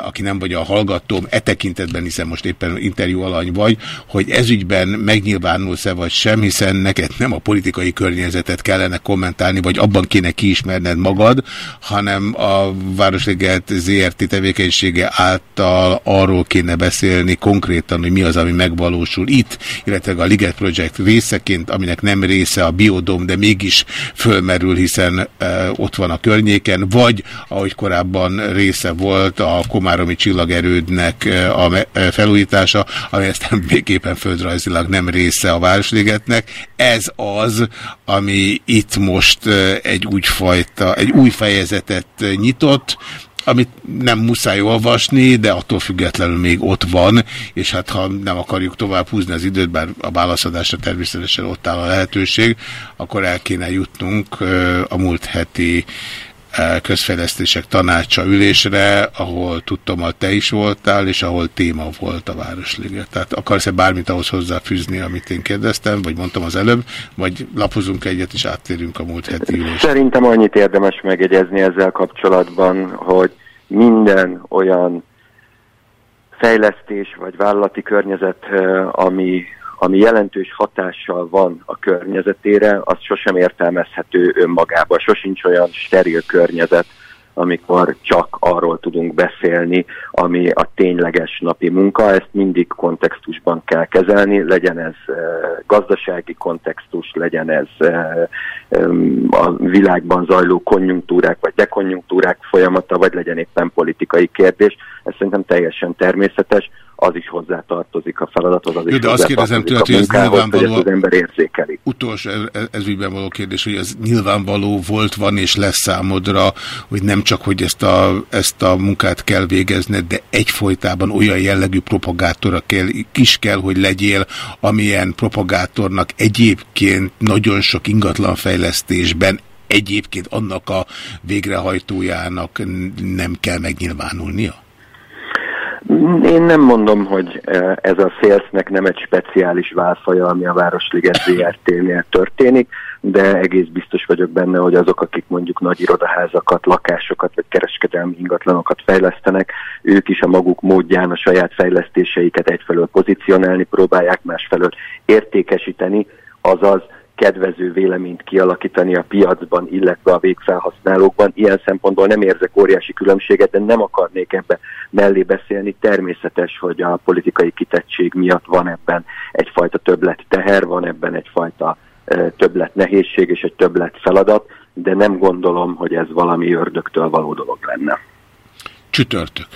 aki nem vagy a hallgatóm, e tekintetben, hiszen most éppen interjú alany vagy, hogy ezügyben megnyilvánulsz-e vagy sem, hiszen neked nem a politikai környezetet kellene kommentálni, vagy abban kéne kiismerned magad, hanem a Városliget ZRT tevékenysége által arról kéne beszélni konkrétan, hogy mi az, ami megvalósul itt, illetve a Liget Project részeként, aminek nem része a biodom, de mégis fölmerül, hiszen e, ott van a környéken, vagy ahogy korábban része volt a Komáromi csillagerődnek a felújítása, ami aztán végképpen földrajzilag nem része a Városligetnek. Ez az, ami itt most egy újfajta, egy új fejezetet nyitott, amit nem muszáj olvasni, de attól függetlenül még ott van, és hát ha nem akarjuk tovább húzni az időt, bár a válaszadásra természetesen ott áll a lehetőség, akkor el kéne jutnunk a múlt heti közfejlesztések tanácsa ülésre, ahol tudtam, te is voltál, és ahol téma volt a Városliget. Tehát akarsz-e bármit ahhoz hozzáfűzni, amit én kérdeztem, vagy mondtam az előbb, vagy lapozunk egyet, és áttérünk a múlt heti ülésre? Szerintem annyit érdemes megjegyezni ezzel kapcsolatban, hogy minden olyan fejlesztés vagy vállalati környezet, eh, ami, ami jelentős hatással van a környezetére, az sosem értelmezhető önmagában. Sosincs olyan steril környezet, amikor csak arról tudunk beszélni, ami a tényleges napi munka. Ezt mindig kontextusban kell kezelni, legyen ez eh, gazdasági kontextus, legyen ez eh, a világban zajló konjunktúrák vagy dekonjunktúrák folyamata, vagy legyen éppen politikai kérdés. Ez szerintem teljesen természetes, az is hozzá tartozik a feladathoz, az Jó, is de azt kérdezem hozzátartozik tőled, hogy ez hogy nyilvánvaló- ezt az ember érzékeli. Utolsó ez, ez ügyben való kérdés, hogy ez nyilvánvaló volt, van és lesz számodra, hogy nem csak, hogy ezt a, ezt a munkát kell végezned, de egyfolytában olyan jellegű propagátora kell, is kell, hogy legyél, amilyen propagátornak egyébként nagyon sok ingatlanfejlesztésben egyébként annak a végrehajtójának nem kell megnyilvánulnia? Én nem mondom, hogy eh, ez a szélsznek nem egy speciális válfaja, ami a Városliget ZRT-nél történik, de egész biztos vagyok benne, hogy azok, akik mondjuk nagy irodaházakat, lakásokat vagy kereskedelmi ingatlanokat fejlesztenek, ők is a maguk módján a saját fejlesztéseiket egyfelől pozícionálni próbálják, másfelől értékesíteni, azaz kedvező véleményt kialakítani a piacban, illetve a végfelhasználókban. Ilyen szempontból nem érzek óriási különbséget, de nem akarnék ebbe mellé beszélni. Természetes, hogy a politikai kitettség miatt van ebben egyfajta többlet teher, van ebben egyfajta többlet nehézség és egy többlet feladat, de nem gondolom, hogy ez valami ördögtől való dolog lenne. Csütörtök.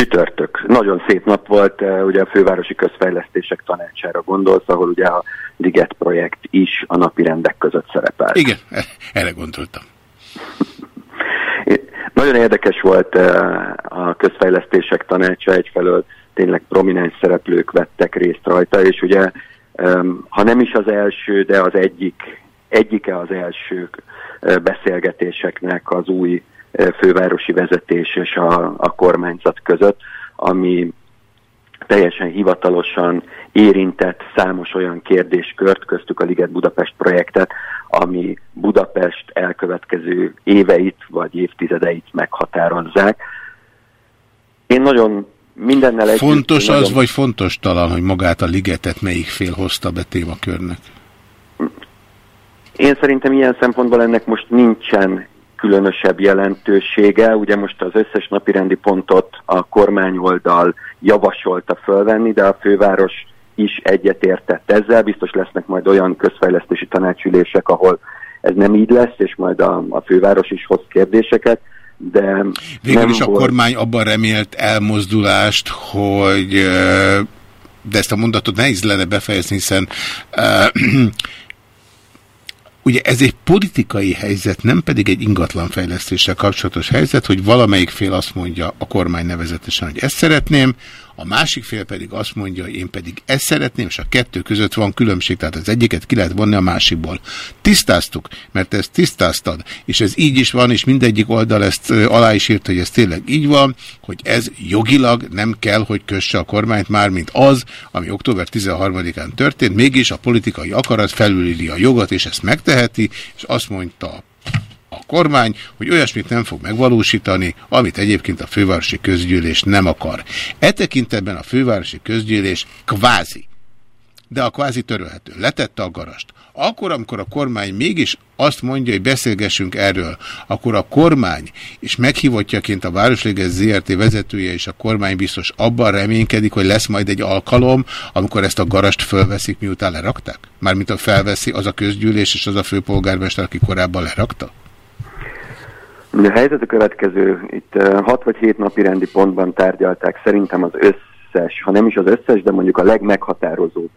Csütörtök. Nagyon szép nap volt, eh, ugye a Fővárosi Közfejlesztések Tanácsára gondolsz, ahol ugye a Liget projekt is a napi rendek között szerepel. Igen, erre gondoltam. Nagyon érdekes volt eh, a közfejlesztések tanácsa, egyfelől tényleg prominens szereplők vettek részt rajta, és ugye ha nem is az első, de az egyik, egyike az első eh, beszélgetéseknek az új fővárosi vezetés és a, a kormányzat között, ami teljesen hivatalosan érintett számos olyan kérdéskört, köztük a Liget Budapest projektet, ami Budapest elkövetkező éveit vagy évtizedeit meghatározzák. Én nagyon mindennel együtt... Fontos nagyon... az, vagy fontos talán, hogy magát a ligetet melyik fél hozta be témakörnek? Én szerintem ilyen szempontból ennek most nincsen különösebb jelentősége. Ugye most az összes napirendi pontot a kormányoldal javasolta fölvenni, de a főváros is egyetértett ezzel. Biztos lesznek majd olyan közfejlesztési tanácsülések, ahol ez nem így lesz, és majd a, a főváros is hoz kérdéseket, de Végül is a volt- kormány abban remélt elmozdulást, hogy de ezt a mondatot nehéz lenne befejezni, hiszen ugye ez egy politikai helyzet, nem pedig egy ingatlanfejlesztéssel kapcsolatos helyzet, hogy valamelyik fél azt mondja a kormány nevezetesen, hogy ezt szeretném, a másik fél pedig azt mondja, hogy én pedig ezt szeretném, és a kettő között van különbség, tehát az egyiket ki lehet vonni a másikból. Tisztáztuk, mert ezt tisztáztad, és ez így is van, és mindegyik oldal ezt alá is írt, hogy ez tényleg így van, hogy ez jogilag nem kell, hogy kösse a kormányt már, mint az, ami október 13-án történt, mégis a politikai akarat felülíri a jogot, és ezt megteheti, és azt mondta a kormány, hogy olyasmit nem fog megvalósítani, amit egyébként a fővárosi közgyűlés nem akar. E tekintetben a fővárosi közgyűlés kvázi, de a kvázi törölhető, letette a garast. Akkor, amikor a kormány mégis azt mondja, hogy beszélgessünk erről, akkor a kormány, és meghívottjaként a Városliges ZRT vezetője és a kormány biztos abban reménykedik, hogy lesz majd egy alkalom, amikor ezt a garast fölveszik, miután lerakták? Mármint a felveszi az a közgyűlés és az a főpolgármester, aki korábban lerakta? A helyzet a következő, itt hat vagy hét napi rendi pontban tárgyalták szerintem az összes, ha nem is az összes, de mondjuk a legmeghatározóbb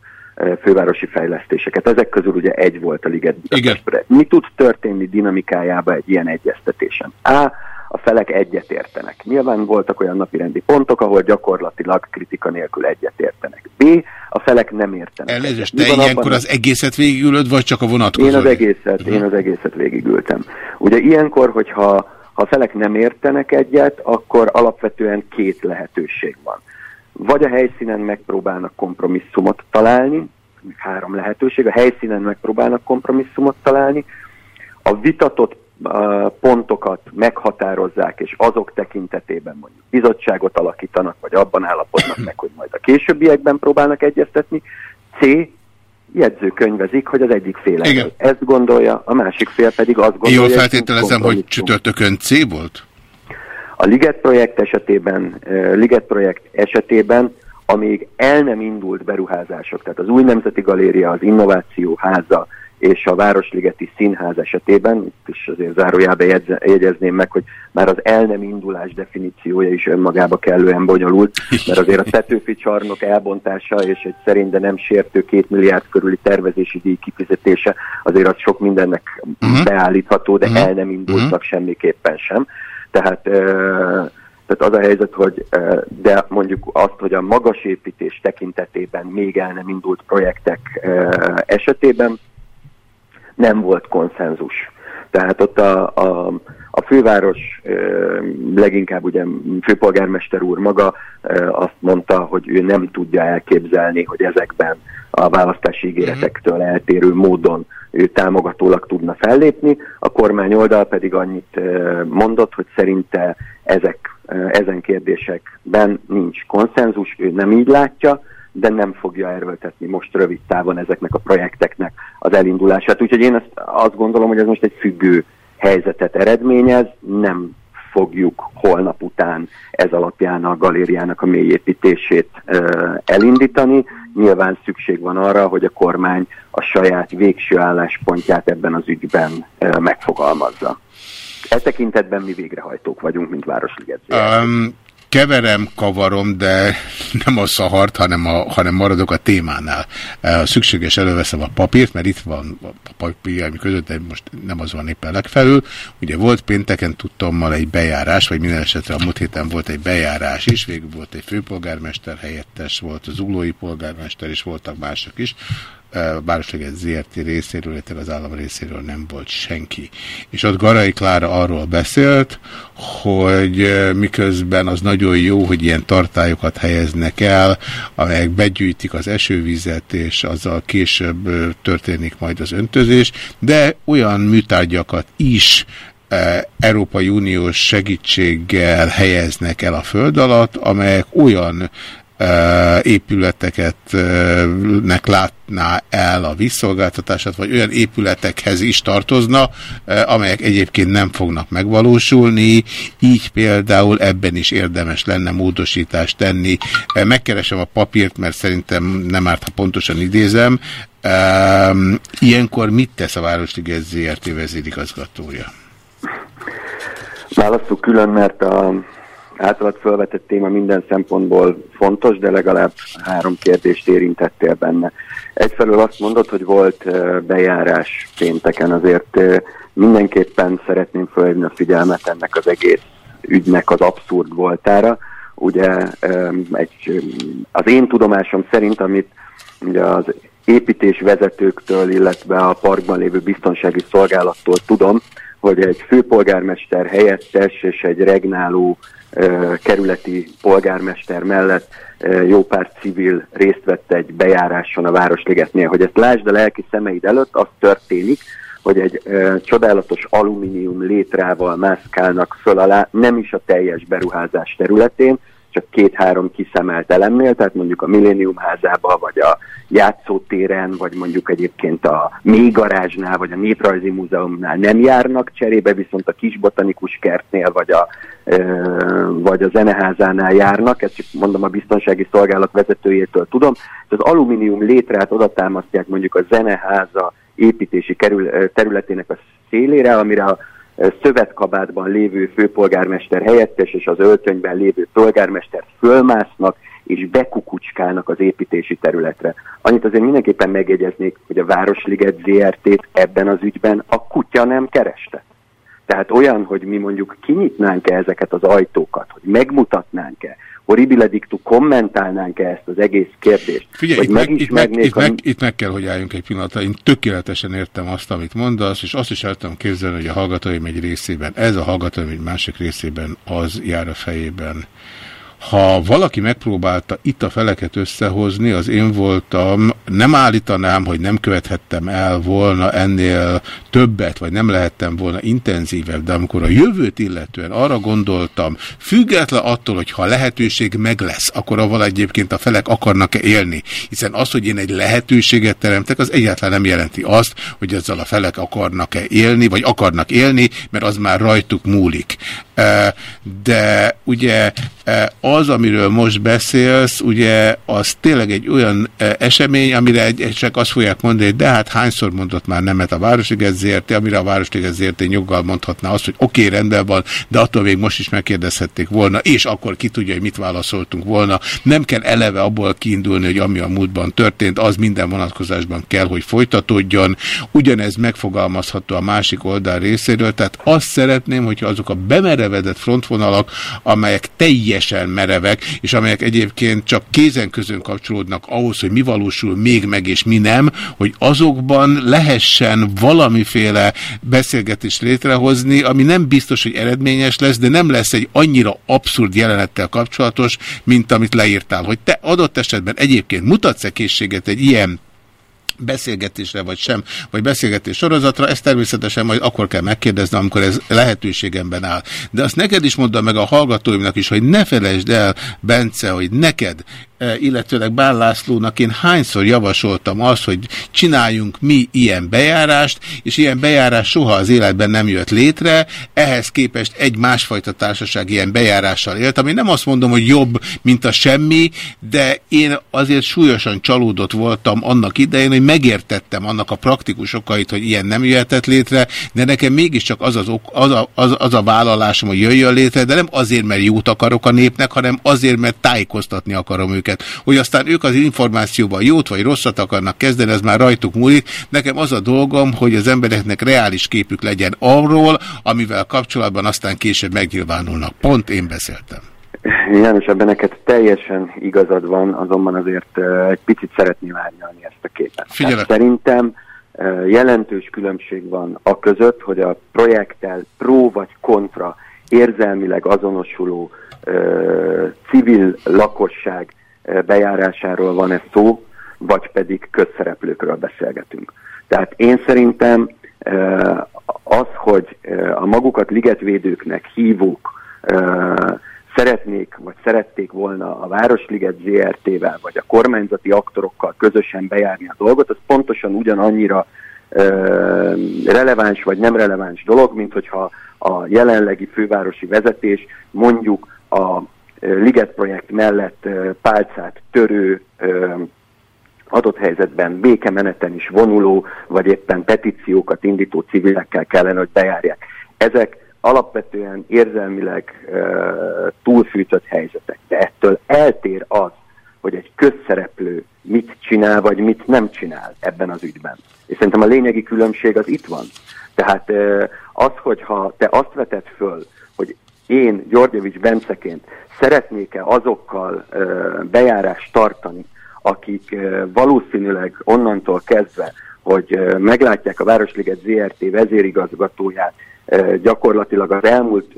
fővárosi fejlesztéseket. Ezek közül ugye egy volt a Liget Budapestre. Mi tud történni dinamikájába egy ilyen egyeztetésen? A. A felek egyetértenek. Nyilván voltak olyan napirendi pontok, ahol gyakorlatilag kritika nélkül egyetértenek. B. a felek nem értenek. Elnézést, te ilyenkor abban, az egészet végigülöd, vagy csak a vonatkozó? Én az egészet, én az egészet végigültem. Ugye ilyenkor, hogyha ha a felek nem értenek egyet, akkor alapvetően két lehetőség van. Vagy a helyszínen megpróbálnak kompromisszumot találni, három lehetőség, a helyszínen megpróbálnak kompromisszumot találni, a vitatott uh, pontokat meghatározzák, és azok tekintetében mondjuk bizottságot alakítanak, vagy abban állapodnak meg, hogy majd a későbbiekben próbálnak egyeztetni. C. Jegyzőkönyvezik, hogy az egyik fél Igen. ezt gondolja, a másik fél pedig azt gondolja, Jól feltételezem, hogy csütörtökön C volt? A Liget projekt esetében, eh, Liget projekt esetében, amíg el nem indult beruházások, tehát az új nemzeti galéria, az innováció háza és a Városligeti Színház esetében, itt is azért zárójába jegyezném meg, hogy már az el nem indulás definíciója is önmagába kellően bonyolult, mert azért a Petőfi csarnok elbontása és egy szerint, de nem sértő két milliárd körüli tervezési díj kifizetése, azért az sok mindennek beállítható, de el nem indultak semmiképpen sem. Tehát, ö, tehát az a helyzet, hogy de mondjuk azt, hogy a magas építés tekintetében még el nem indult projektek esetében nem volt konszenzus. Tehát ott a, a, a főváros leginkább ugye főpolgármester úr maga azt mondta, hogy ő nem tudja elképzelni, hogy ezekben a választási ígéretektől eltérő módon ő támogatólag tudna fellépni. A kormány oldal pedig annyit mondott, hogy szerinte ezek, ezen kérdésekben nincs konszenzus, ő nem így látja, de nem fogja erőltetni most rövid távon ezeknek a projekteknek az elindulását. Úgyhogy én azt, gondolom, hogy ez most egy függő helyzetet eredményez, nem fogjuk holnap után ez alapján a galériának a mélyépítését ö, elindítani. Nyilván szükség van arra, hogy a kormány a saját végső álláspontját ebben az ügyben ö, megfogalmazza. E tekintetben mi végrehajtók vagyunk, mint Városliget. Um, keverem, kavarom, de nem a szahart, hanem, a, hanem maradok a témánál. Uh, szükséges előveszem a papírt, mert itt van a papírjaim között, de most nem az van éppen legfelül. Ugye volt pénteken tudtommal egy bejárás, vagy minden esetre a múlt héten volt egy bejárás is, végül volt egy főpolgármester helyettes, volt az uglói polgármester is, voltak mások is. Városliget ZRT részéről, illetve az állam részéről nem volt senki. És ott Garai Klára arról beszélt, hogy miközben az nagyon jó, hogy ilyen tartályokat helyeznek el, amelyek begyűjtik az esővizet, és azzal később történik majd az öntözés, de olyan műtárgyakat is Európai Uniós segítséggel helyeznek el a föld alatt, amelyek olyan épületeket nek látná el a vízszolgáltatását, vagy olyan épületekhez is tartozna, amelyek egyébként nem fognak megvalósulni, így például ebben is érdemes lenne módosítást tenni. Megkeresem a papírt, mert szerintem nem árt, ha pontosan idézem. Ilyenkor mit tesz a Városliget ZRT vezérigazgatója? Választjuk külön, mert a általad felvetett téma minden szempontból fontos, de legalább három kérdést érintettél benne. Egyfelől azt mondod, hogy volt bejárás pénteken, azért mindenképpen szeretném felhívni a figyelmet ennek az egész ügynek az abszurd voltára. Ugye egy, az én tudomásom szerint, amit ugye az építésvezetőktől, illetve a parkban lévő biztonsági szolgálattól tudom, hogy egy főpolgármester helyettes és egy regnáló kerületi polgármester mellett jó pár civil részt vett egy bejáráson a Városligetnél. Hogy ezt lásd a lelki szemeid előtt, az történik, hogy egy ö, csodálatos alumínium létrával mászkálnak föl alá, nem is a teljes beruházás területén, csak két-három kiszemelt elemnél, tehát mondjuk a Millennium házába, vagy a játszótéren, vagy mondjuk egyébként a mélygarázsnál, vagy a Néprajzi Múzeumnál nem járnak, cserébe viszont a kis botanikus kertnél, vagy a, ö, vagy a zeneházánál járnak, ezt csak mondom a biztonsági szolgálat vezetőjétől tudom. Az alumínium létrát oda támasztják mondjuk a zeneháza építési kerül, területének a szélére, amire a szövetkabátban lévő főpolgármester helyettes és az öltönyben lévő polgármester fölmásznak és bekukucskálnak az építési területre. Annyit azért mindenképpen megjegyeznék, hogy a Városliget ZRT-t ebben az ügyben a kutya nem kereste. Tehát olyan, hogy mi mondjuk kinyitnánk-e ezeket az ajtókat, hogy megmutatnánk-e, horribile dictu kommentálnánk-e ezt az egész kérdést? Figyelj, itt meg, itt, meg, itt, a- meg, itt meg kell, hogy álljunk egy pillanatra. Én tökéletesen értem azt, amit mondasz, és azt is el tudom képzelni, hogy a hallgatóim egy részében, ez a hallgatóim egy másik részében az jár a fejében. Ha valaki megpróbálta itt a feleket összehozni, az én voltam, nem állítanám, hogy nem követhettem el volna ennél többet, vagy nem lehettem volna intenzívebb, de amikor a jövőt illetően arra gondoltam, független attól, hogy ha lehetőség meg lesz, akkor avval egyébként a felek akarnak-e élni. Hiszen az, hogy én egy lehetőséget teremtek, az egyáltalán nem jelenti azt, hogy ezzel a felek akarnak-e élni, vagy akarnak élni, mert az már rajtuk múlik. De ugye az, amiről most beszélsz, ugye az tényleg egy olyan esemény, amire egy, csak azt fogják mondani, hogy de hát hányszor mondott már nemet a Városliget ZRT, amire a Városliget ZRT nyuggal mondhatná azt, hogy oké, okay, rendben van, de attól még most is megkérdezhették volna, és akkor ki tudja, hogy mit válaszoltunk volna. Nem kell eleve abból kiindulni, hogy ami a múltban történt, az minden vonatkozásban kell, hogy folytatódjon. Ugyanez megfogalmazható a másik oldal részéről, tehát azt szeretném, hogyha azok a bemerevedett frontvonalak, amelyek teljesen merevek, és amelyek egyébként csak kézen közön kapcsolódnak ahhoz, hogy mi valósul még meg és mi nem, hogy azokban lehessen valamiféle beszélgetést létrehozni, ami nem biztos, hogy eredményes lesz, de nem lesz egy annyira abszurd jelenettel kapcsolatos, mint amit leírtál. Hogy te adott esetben egyébként mutatsz-e készséget egy ilyen beszélgetésre, vagy sem, vagy beszélgetés sorozatra, ezt természetesen majd akkor kell megkérdezni, amikor ez lehetőségemben áll. De azt neked is mondom meg a hallgatóimnak is, hogy ne felejtsd el, Bence, hogy neked, illetőleg Bán Lászlónak én hányszor javasoltam azt, hogy csináljunk mi ilyen bejárást, és ilyen bejárás soha az életben nem jött létre, ehhez képest egy másfajta társaság ilyen bejárással élt, ami nem azt mondom, hogy jobb, mint a semmi, de én azért súlyosan csalódott voltam annak idején, hogy megértettem annak a praktikus okait, hogy ilyen nem jöhetett létre, de nekem mégiscsak az, az, ok, az, a, az, az a vállalásom, hogy jöjjön létre, de nem azért, mert jót akarok a népnek, hanem azért, mert tájékoztatni akarom őket. Hogy aztán ők az információban jót vagy rosszat akarnak kezdeni, ez már rajtuk múlik. Nekem az a dolgom, hogy az embereknek reális képük legyen arról, amivel kapcsolatban aztán később megnyilvánulnak. Pont én beszéltem. János, ebben neked teljesen igazad van, azonban azért egy picit szeretném árnyalni ezt a képet. Figyelek. Tehát Szerintem jelentős különbség van a között, hogy a projekttel pró vagy kontra érzelmileg azonosuló eh, civil lakosság bejárásáról van ez szó, vagy pedig közszereplőkről beszélgetünk. Tehát én szerintem eh, az, hogy eh, a magukat ligetvédőknek hívók eh, szeretnék, vagy szerették volna a Városliget ZRT-vel, vagy a kormányzati aktorokkal közösen bejárni a dolgot, az pontosan ugyanannyira releváns vagy nem releváns dolog, mint hogyha a jelenlegi fővárosi vezetés mondjuk a Liget projekt mellett pálcát törő adott helyzetben békemeneten is vonuló, vagy éppen petíciókat indító civilekkel kellene, hogy bejárják. Ezek alapvetően érzelmileg túlfűtött helyzetek, de ettől eltér az, hogy egy közszereplő mit csinál, vagy mit nem csinál ebben az ügyben. És szerintem a lényegi különbség az itt van. Tehát az, hogyha te azt veted föl, hogy én, Györgyevics Benceként szeretnék-e azokkal bejárást tartani, akik valószínűleg onnantól kezdve, hogy meglátják a Városliget ZRT vezérigazgatóját, gyakorlatilag az elmúlt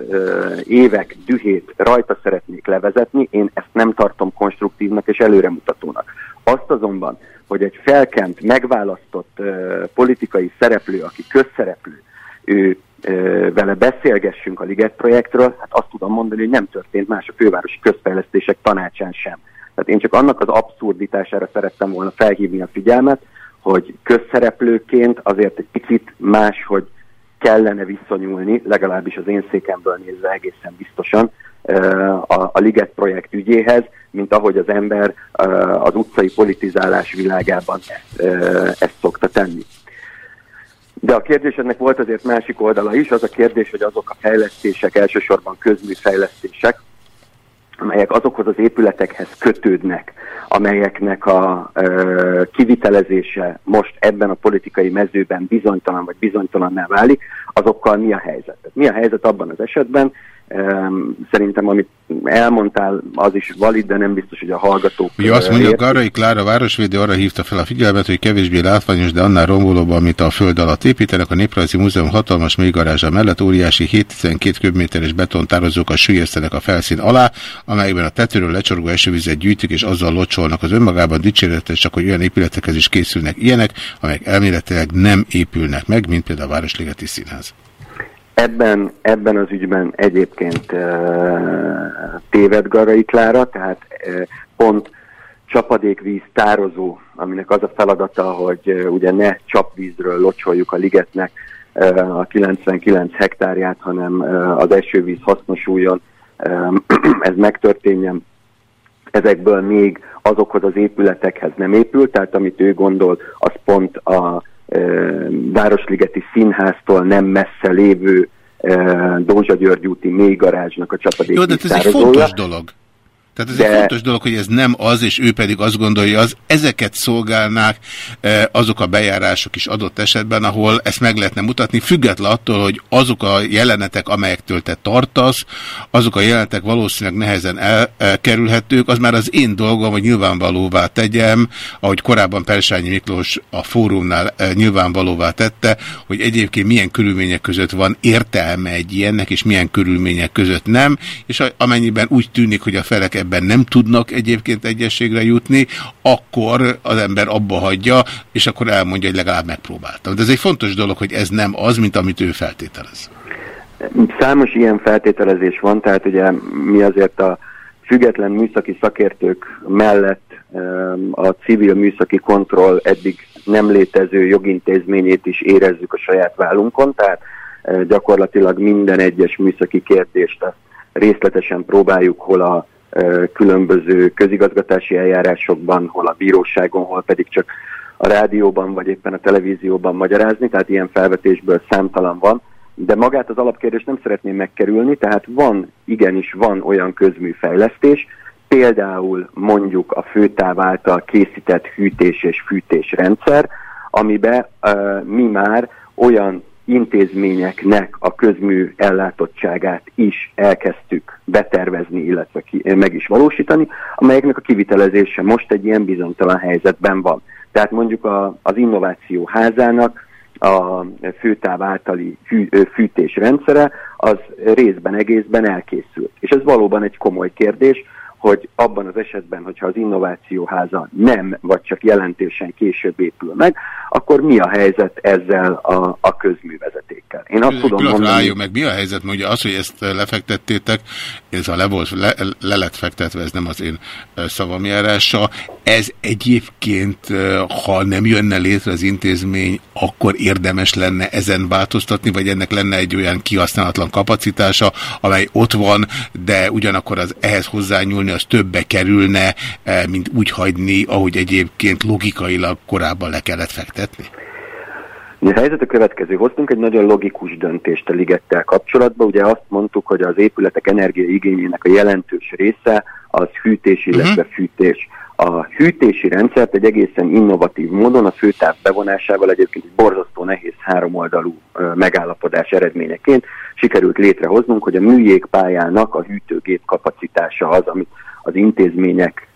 évek dühét rajta szeretnék levezetni, én ezt nem tartom konstruktívnak és előremutatónak. Azt azonban, hogy egy felkent, megválasztott politikai szereplő, aki közszereplő, ő vele beszélgessünk a Liget projektről, hát azt tudom mondani, hogy nem történt más a fővárosi közfejlesztések tanácsán sem. Tehát én csak annak az abszurditására szerettem volna felhívni a figyelmet, hogy közszereplőként azért egy picit más, hogy kellene viszonyulni, legalábbis az én székemből nézve egészen biztosan, a, a Liget projekt ügyéhez, mint ahogy az ember az utcai politizálás világában ezt, ezt szokta tenni. De a kérdésednek volt azért másik oldala is, az a kérdés, hogy azok a fejlesztések, elsősorban közműfejlesztések, amelyek azokhoz az épületekhez kötődnek, amelyeknek a ö, kivitelezése most ebben a politikai mezőben bizonytalan vagy bizonytalanná válik, azokkal mi a helyzet? Mi a helyzet abban az esetben, Szerintem, amit elmondtál, az is valid, de nem biztos, hogy a hallgatók... Ugye azt mondja, értik. Garai Klára városvédő arra hívta fel a figyelmet, hogy kevésbé látványos, de annál rombolóban, amit a föld alatt építenek. A Néprajzi Múzeum hatalmas mélygarázsa mellett óriási 7-12 köbméteres betontározókat sűjesztenek a felszín alá, amelyben a tetőről lecsorgó esővizet gyűjtik, és azzal locsolnak az önmagában dicséretes, csak hogy olyan épületekhez is készülnek ilyenek, amelyek elméletileg nem épülnek meg, mint például a Városligeti Színház. Ebben, ebben az ügyben egyébként téved Garai Klára, tehát pont csapadékvíz tározó, aminek az a feladata, hogy ugye ne csapvízről locsoljuk a ligetnek a 99 hektárját, hanem az esővíz hasznosuljon, ez megtörténjen. Ezekből még azokhoz az épületekhez nem épült, tehát amit ő gondol, az pont a Városligeti Színháztól nem messze lévő Dózsa György úti mélygarázsnak a csapadékvíz Jó, de ez egy fontos dolog. Tehát ez De- egy fontos dolog, hogy ez nem az, és ő pedig azt gondolja, az ezeket szolgálnák eh, azok a bejárások is adott esetben, ahol ezt meg lehetne mutatni, független attól, hogy azok a jelenetek, amelyektől te tartasz, azok a jelenetek valószínűleg nehezen elkerülhetők, az már az én dolgom, hogy nyilvánvalóvá tegyem, ahogy korábban Persányi Miklós a fórumnál eh, nyilvánvalóvá tette, hogy egyébként milyen körülmények között van értelme egy ilyennek, és milyen körülmények között nem, és amennyiben úgy tűnik, hogy a felek ebben nem tudnak egyébként egyességre jutni, akkor az ember abba hagyja, és akkor elmondja, hogy legalább megpróbáltam. De ez egy fontos dolog, hogy ez nem az, mint amit ő feltételez. Számos ilyen feltételezés van, tehát ugye mi azért a független műszaki szakértők mellett a civil műszaki kontroll eddig nem létező jogintézményét is érezzük a saját vállunkon, tehát e, gyakorlatilag minden egyes műszaki kérdést részletesen próbáljuk, hol a különböző közigazgatási eljárásokban, hol a bíróságon, hol pedig csak a rádióban vagy éppen a televízióban magyarázni, tehát ilyen felvetésből számtalan van. De magát az alapkérdést nem szeretném megkerülni, tehát van, igenis van olyan közműfejlesztés, például mondjuk a főtáv által készített hűtés és fűtésrendszer, amiben uh, mi már olyan intézményeknek a közmű ellátottságát is elkezdtük betervezni, illetve ki, meg is valósítani, amelyeknek a kivitelezése most egy ilyen bizonytalan helyzetben van. Tehát mondjuk a, az innováció házának a főtáv általi fű, ö, fűtésrendszere, az részben egészben elkészült. És ez valóban egy komoly kérdés, hogy abban az esetben, hogyha az innovációháza nem, vagy csak jelentésen később épül meg, akkor mi a helyzet ezzel a, a közművezetékkel? Én azt tudom mondani, álljon meg, mi a helyzet? Mondja az, hogy ezt lefektettétek, ez a le, volt, le, le lett fektetve, ez nem az én ö, szavamjárása. Ez egyébként, ö, ha nem jönne létre az intézmény, akkor érdemes lenne ezen változtatni, vagy ennek lenne egy olyan kihasználatlan kapacitása, amely ott van, de ugyanakkor az ehhez hozzányúlni, az többe kerülne, eh, mint úgy hagyni, ahogy egyébként logikailag korábban le kellett fektetni? A helyzet a következő. Hoztunk egy nagyon logikus döntést a ligettel kapcsolatban. Ugye azt mondtuk, hogy az épületek energiaigényének a jelentős része az hűtés, illetve uh-huh. fűtés. A hűtési rendszert egy egészen innovatív módon a főtáv bevonásával egyébként egy borzasztó nehéz háromoldalú megállapodás eredményeként sikerült létrehoznunk, hogy a műjégpályának a hűtőgép kapacitása az, amit az intézmények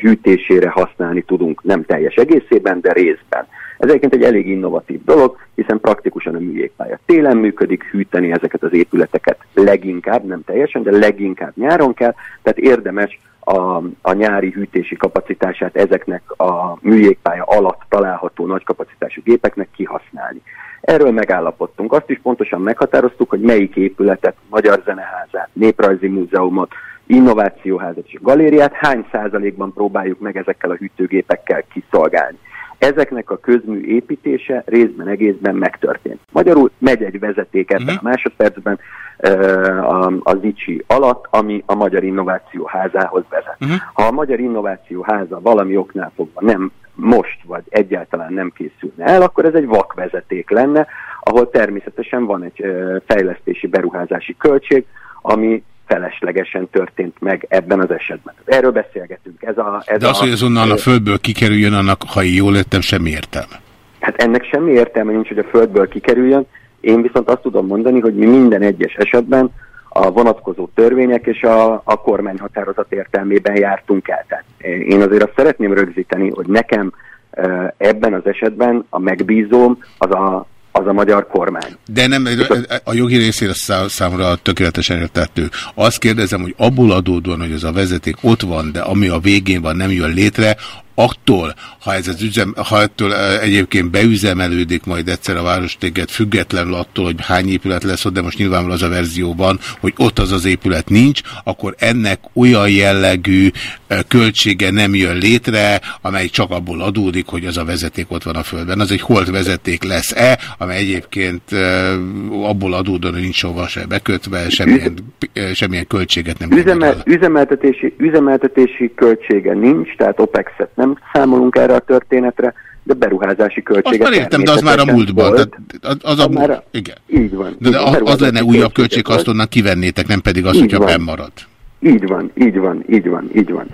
hűtésére használni tudunk, nem teljes egészében, de részben. Ez egyébként egy elég innovatív dolog, hiszen praktikusan a műjégpálya télen működik, hűteni ezeket az épületeket leginkább, nem teljesen, de leginkább nyáron kell, tehát érdemes a, a nyári hűtési kapacitását ezeknek a műjégpálya alatt található nagy kapacitású gépeknek kihasználni. Erről megállapodtunk. Azt is pontosan meghatároztuk, hogy melyik épületet, Magyar Zeneházát, Néprajzi Múzeumot, Innovációházat és galériát hány százalékban próbáljuk meg ezekkel a hűtőgépekkel kiszolgálni. Ezeknek a közmű építése részben egészben megtörtént. Magyarul megy egy vezeték ebben uh-huh. a másodpercben uh, a, a Zicsi alatt, ami a Magyar Innováció házához vezet. Uh-huh. Ha a Magyar Innováció háza valami oknál fogva nem most vagy egyáltalán nem készülne el, akkor ez egy vakvezeték lenne, ahol természetesen van egy fejlesztési beruházási költség, ami feleslegesen történt meg ebben az esetben. Erről beszélgetünk. Ez a, ez De az, a, hogy ez onnan a földből kikerüljön, annak, ha jól értem, semmi értelme. Hát ennek semmi értelme nincs, hogy a földből kikerüljön. Én viszont azt tudom mondani, hogy mi minden egyes esetben a vonatkozó törvények és a, a kormányhatározat értelmében jártunk el. Tehát én azért azt szeretném rögzíteni, hogy nekem ebben az esetben a megbízóm az a, az a magyar kormány. De nem, a jogi részére szá- számomra tökéletesen értető. Azt kérdezem, hogy abból adódóan, hogy ez a vezeték ott van, de ami a végén van, nem jön létre, attól, ha ez az üzem, ha ettől eh, egyébként beüzemelődik majd egyszer a Várostéget, függetlenül attól, hogy hány épület lesz ott, de most nyilvánvalóan az a verzió van, hogy ott az az épület nincs, akkor ennek olyan jellegű költsége nem jön létre, amely csak abból adódik, hogy az a vezeték ott van a földben. Az egy holt vezeték lesz-e, amely egyébként abból adódóan, hogy nincs hova se bekötve, semmilyen, semmilyen költséget nem Üzemel, üzemeltetési, üzemeltetési költsége nincs, tehát OPEX-et nem számolunk erre a történetre, de beruházási költsége Azt már értem, de az már a múltban. Volt. Tehát az, az a, már a, igen. Így van. De, de az, az lenne újabb költség, azt onnan kivennétek, nem pedig az, Így hogyha van. bennmarad. Így van, így van, így van, így van.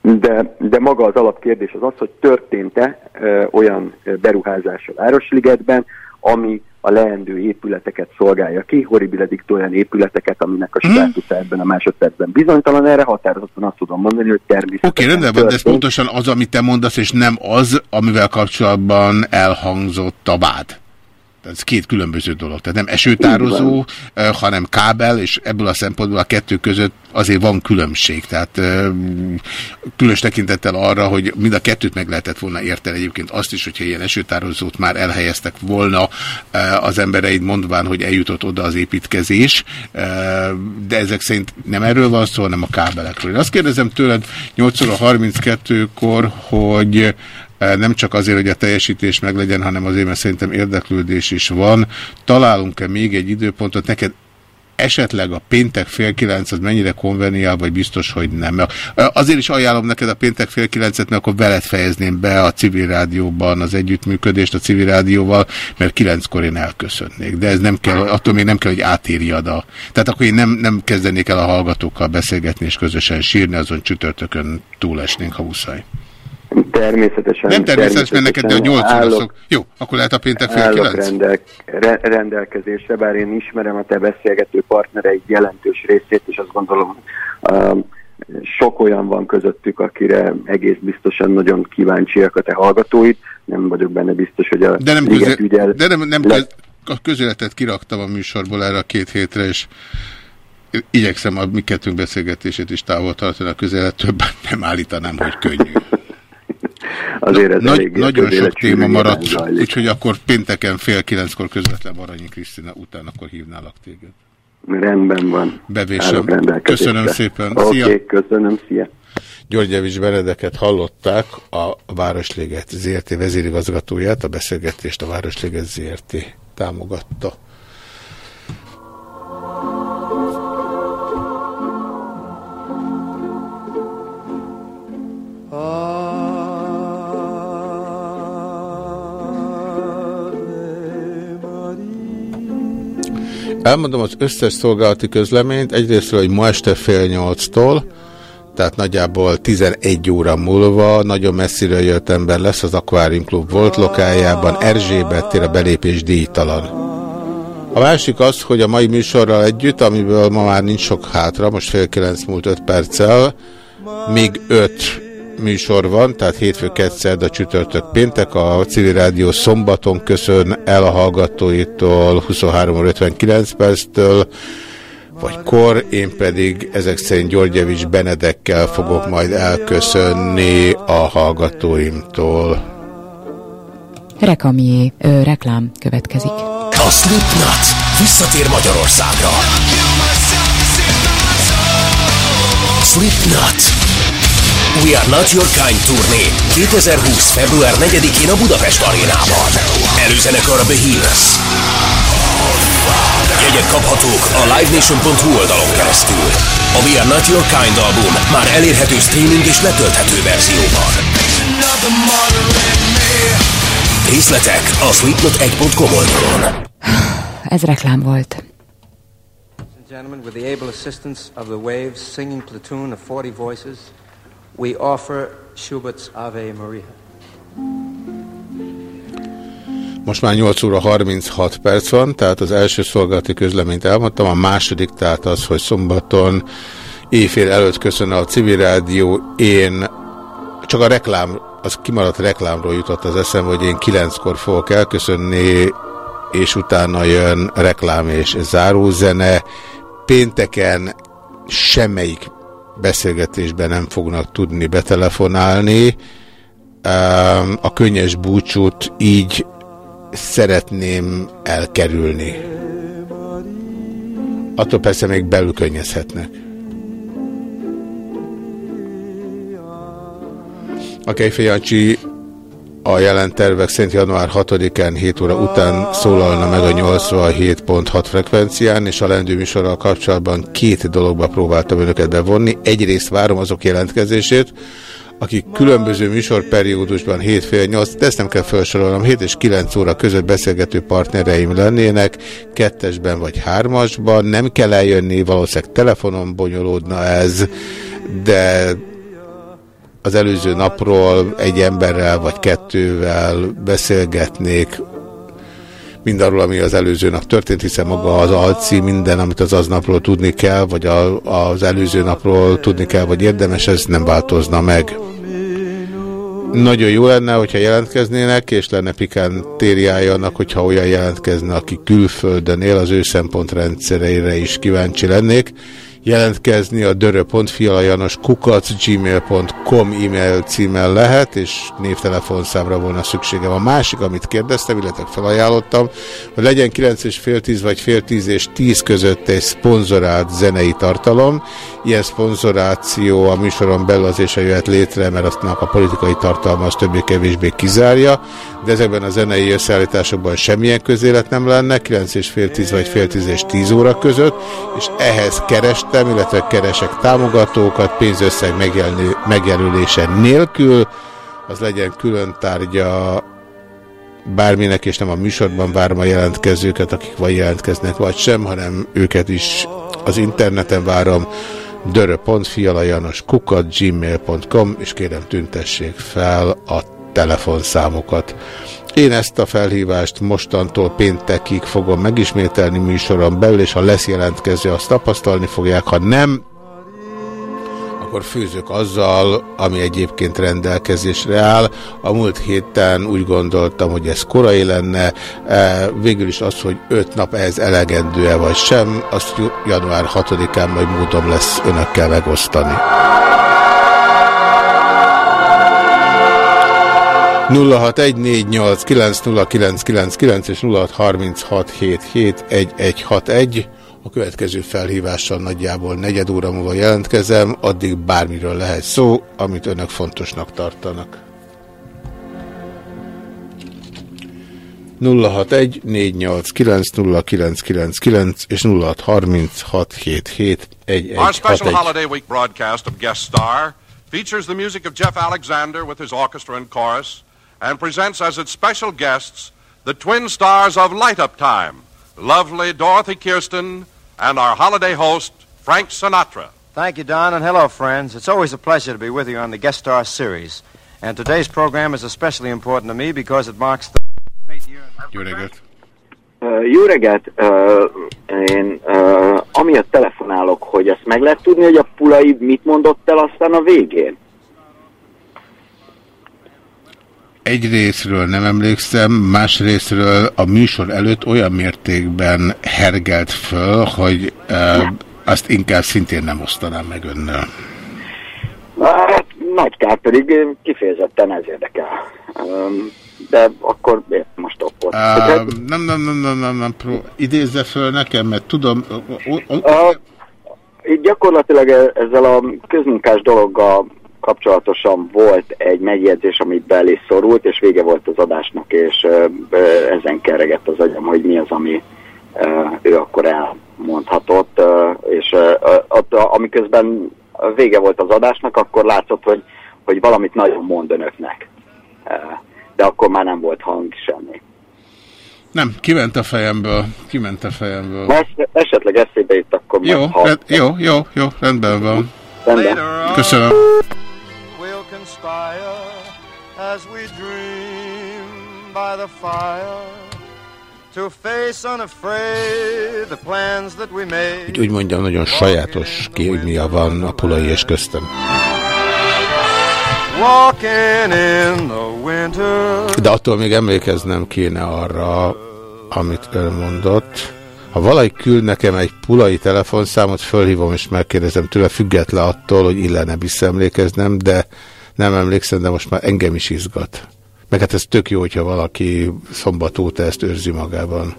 De, de maga az alapkérdés az az, hogy történt-e ö, olyan beruházás a Városligetben, ami a leendő épületeket szolgálja ki, horribiledik olyan épületeket, aminek a státusza ebben a másodpercben bizonytalan. Erre határozottan azt tudom mondani, hogy természetesen Oké, rendben van, de ez pontosan az, amit te mondasz, és nem az, amivel kapcsolatban elhangzott a vád. Ez két különböző dolog. Tehát nem esőtározó, hanem kábel, és ebből a szempontból a kettő között azért van különbség. Tehát eh, különös tekintettel arra, hogy mind a kettőt meg lehetett volna érteni egyébként azt is, hogyha ilyen esőtározót már elhelyeztek volna az embereid mondván, hogy eljutott oda az építkezés, de ezek szerint nem erről van szó, hanem a kábelekről. Én azt kérdezem tőled 8 óra 32-kor, hogy nem csak azért, hogy a teljesítés meglegyen, hanem azért, mert szerintem érdeklődés is van. Találunk-e még egy időpontot? Neked esetleg a péntek fél kilenc az mennyire konveniál, vagy biztos, hogy nem. Azért is ajánlom neked a péntek fél kilencet, mert akkor veled fejezném be a civil rádióban az együttműködést a civil rádióval, mert kilenckor én elköszönnék. De ez nem kell, attól még nem kell, hogy átírjad a... Tehát akkor én nem, nem kezdenék el a hallgatókkal beszélgetni és közösen sírni, azon csütörtökön túlesnénk, ha muszáj. Természetesen. Nem természetes, mert neked de a nyolc óra állok- szok. Jó, akkor lehet a péntek fél állok kilenc? rendel, re, rendelkezésre, bár én ismerem a te beszélgető partnereid jelentős részét, és azt gondolom, um, sok olyan van közöttük, akire egész biztosan nagyon kíváncsiak a te hallgatóid. Nem vagyok benne biztos, hogy a De nem, közé... ügyel de nem, nem le- a közéletet kiraktam a műsorból erre a két hétre, és igyekszem a mi kettőnk beszélgetését is távol tartani a közélet, többen nem állítanám, hogy könnyű. Azért ez Nagy, eléggé a nagyon sok téma maradt, zajlik. úgyhogy akkor pénteken fél kilenckor közvetlen Maranyi Krisztina után akkor hívnálak téged. Rendben van. Bevésem. Köszönöm szépen. Oké, Szia. okay, köszönöm, szia. György Javis Benedeket hallották, a Városliget ZRT vezérigazgatóját, a beszélgetést a Városliget ZRT támogatta. Elmondom az összes szolgálati közleményt, egyrésztről, hogy ma este fél nyolctól, tehát nagyjából 11 óra múlva nagyon messziről jött ember lesz az Aquarium Club volt lokájában, Erzsébet tér a belépés díjtalan. A másik az, hogy a mai műsorral együtt, amiből ma már nincs sok hátra, most fél kilenc múlt 5 perccel, még 5 műsor van, tehát hétfő, kedszed, a csütörtök péntek, a civil rádió szombaton köszön el a hallgatóitól 23 óra 59 perctől, vagy kor, én pedig ezek szerint Györgyevics Benedekkel fogok majd elköszönni a hallgatóimtól. Rekamié, ö, reklám következik. A Slipknot visszatér Magyarországra. Slipknot. We Are Not Your Kind turné 2020. február 4-én a Budapest arénában. Előzenekar a Behemoth. Jegyek kaphatók a livenation.hu oldalon keresztül. A We Are Not Your Kind album már elérhető streaming és letölthető verzióban. Részletek a slipknot1.com oldalon. Ez reklám volt. and gentlemen, with the able assistance of the Waves singing platoon of 40 voices, we offer Schubert's Ave Maria. Most már 8 óra 36 perc van, tehát az első szolgálati közleményt elmondtam, a második tehát az, hogy szombaton éjfél előtt köszön a civil rádió, én csak a reklám, az kimaradt reklámról jutott az eszem, hogy én kilenckor fogok elköszönni, és utána jön reklám és zárózene. Pénteken semmelyik beszélgetésben nem fognak tudni betelefonálni. A könnyes búcsút így szeretném elkerülni. Attól persze még belül könnyezhetnek. A Kejfejancsi a jelen tervek szerint január 6-án 7 óra után szólalna meg a 87.6 frekvencián, és a lendő műsorral kapcsolatban két dologba próbáltam önöket bevonni. Egyrészt várom azok jelentkezését, akik különböző műsorperiódusban 7 fél 8, de ezt nem kell felsorolnom, 7 és 9 óra között beszélgető partnereim lennének, kettesben vagy hármasban, nem kell eljönni, valószínűleg telefonon bonyolódna ez, de az előző napról egy emberrel vagy kettővel beszélgetnék, mindarról, ami az előző nap történt, hiszen maga az alci, minden, amit az aznapról tudni kell, vagy a, az előző napról tudni kell, vagy érdemes, ez nem változna meg. Nagyon jó lenne, hogyha jelentkeznének, és lenne pikantériája annak, hogyha olyan jelentkezne, aki külföldön él, az ő szempontrendszereire is kíváncsi lennék jelentkezni a dörö.fialajanos kukac.gmail.com e-mail címmel lehet, és névtelefonszámra volna szükségem. A másik, amit kérdeztem, illetve felajánlottam, hogy legyen 9 és fél 10 vagy fél 10 és 10 között egy szponzorált zenei tartalom. Ilyen szponzoráció a műsoron belül azért se jöhet létre, mert aztnak a politikai tartalma az többé-kevésbé kizárja, de ezekben a zenei összeállításokban semmilyen közélet nem lenne, 9 és fél 10 vagy fél 10 és 10 óra között, és ehhez kerestem, illetve keresek támogatókat pénzösszeg megjelölése nélkül, az legyen külön tárgya bárminek, és nem a műsorban várom a jelentkezőket, akik vagy jelentkeznek, vagy sem, hanem őket is az interneten várom, dörö.fialajanos kukat gmail.com, és kérem tüntessék fel a telefonszámokat. Én ezt a felhívást mostantól péntekig fogom megismételni műsoron belül, és ha lesz jelentkező, azt tapasztalni fogják, ha nem, akkor főzök azzal, ami egyébként rendelkezésre áll. A múlt héten úgy gondoltam, hogy ez korai lenne, e, végül is az, hogy öt nap ehhez elegendő-e vagy sem, azt január 6-án majd módom lesz önökkel megosztani. 0614890999 és 0636771161. A következő felhívással nagyjából negyed óra múlva jelentkezem, addig bármiről lehet szó, amit önök fontosnak tartanak. 061-489-0999 és 0636771161. Our special holiday week broadcast of Guest Star features the music of Jeff Alexander with his orchestra and chorus and presents as its special guests the twin stars of Light Up Time, lovely Dorothy Kirsten and our holiday host, Frank Sinatra. Thank you, Don, and hello, friends. It's always a pleasure to be with you on the Guest Star series. And today's program is especially important to me because it marks the Jó reggelt! Uh, jó reggelt! Uh, én uh, amiatt telefonálok, hogy ezt meg lehet tudni, hogy a Pulai mit mondott el aztán a végén? Egy részről nem emlékszem, más részről a műsor előtt olyan mértékben hergelt föl, hogy e, azt inkább szintén nem osztanám meg önnel. Hát, nagy kár pedig kifejezetten ez érdekel. Um, de akkor most akkor? Uh, nem, nem, nem, nem, nem, nem, idézze föl nekem, mert tudom... Uh, itt gyakorlatilag e- ezzel a közmunkás dologgal kapcsolatosan volt egy megjegyzés, amit belé szorult, és vége volt az adásnak, és ezen keregett az agyam, hogy mi az, ami ő akkor elmondhatott, és amiközben vége volt az adásnak, akkor látszott, hogy, hogy valamit nagyon mond önöknek. De akkor már nem volt hang semmi. Nem, kiment a fejemből, kiment a fejemből. Ha esetleg eszébe jut, akkor jó, jó, jó, jó, rendben van. Rendben. Köszönöm. Conspire as we dream by the fire to face unafraid the plans that we made. Úgy, úgy mondjam, nagyon sajátos kémia van a Pulai és köztem. De attól még emlékeznem kéne arra, amit ön mondott. Ha valaki küld nekem egy pulai telefonszámot, fölhívom és megkérdezem tőle, független attól, hogy illene visszaemlékeznem, de nem emlékszem, de most már engem is izgat. Meg hát ez tök jó, hogyha valaki szombat óta ezt őrzi magában.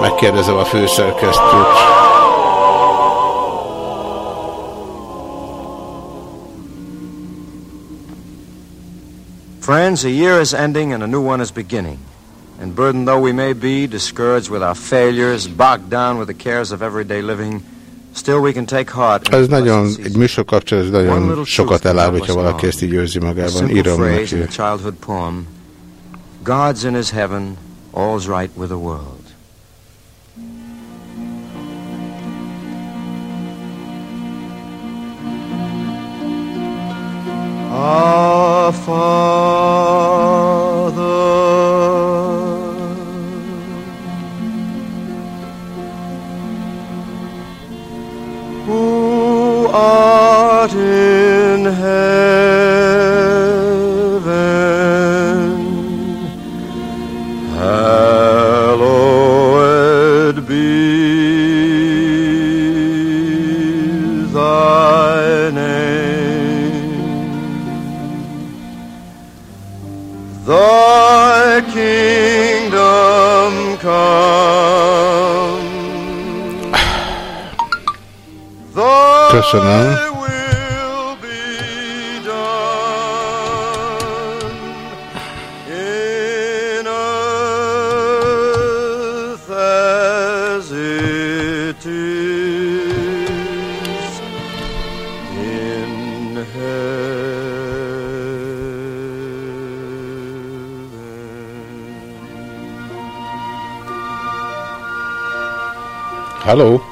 Megkérdezem a főszerkesztőt. Friends, a year is ending and a new one is beginning. And burdened though we may be, discouraged with our failures, bogged down with the cares of everyday living, still we can take heart. in Ez nagyon, egy műsor kapcsán ez nagyon sokat eláll, hogyha valaki ezt így őrzi magában. Írom neki. a childhood poem, God's in his heaven, all's right with the world. Our Oh. Thy Köszönöm.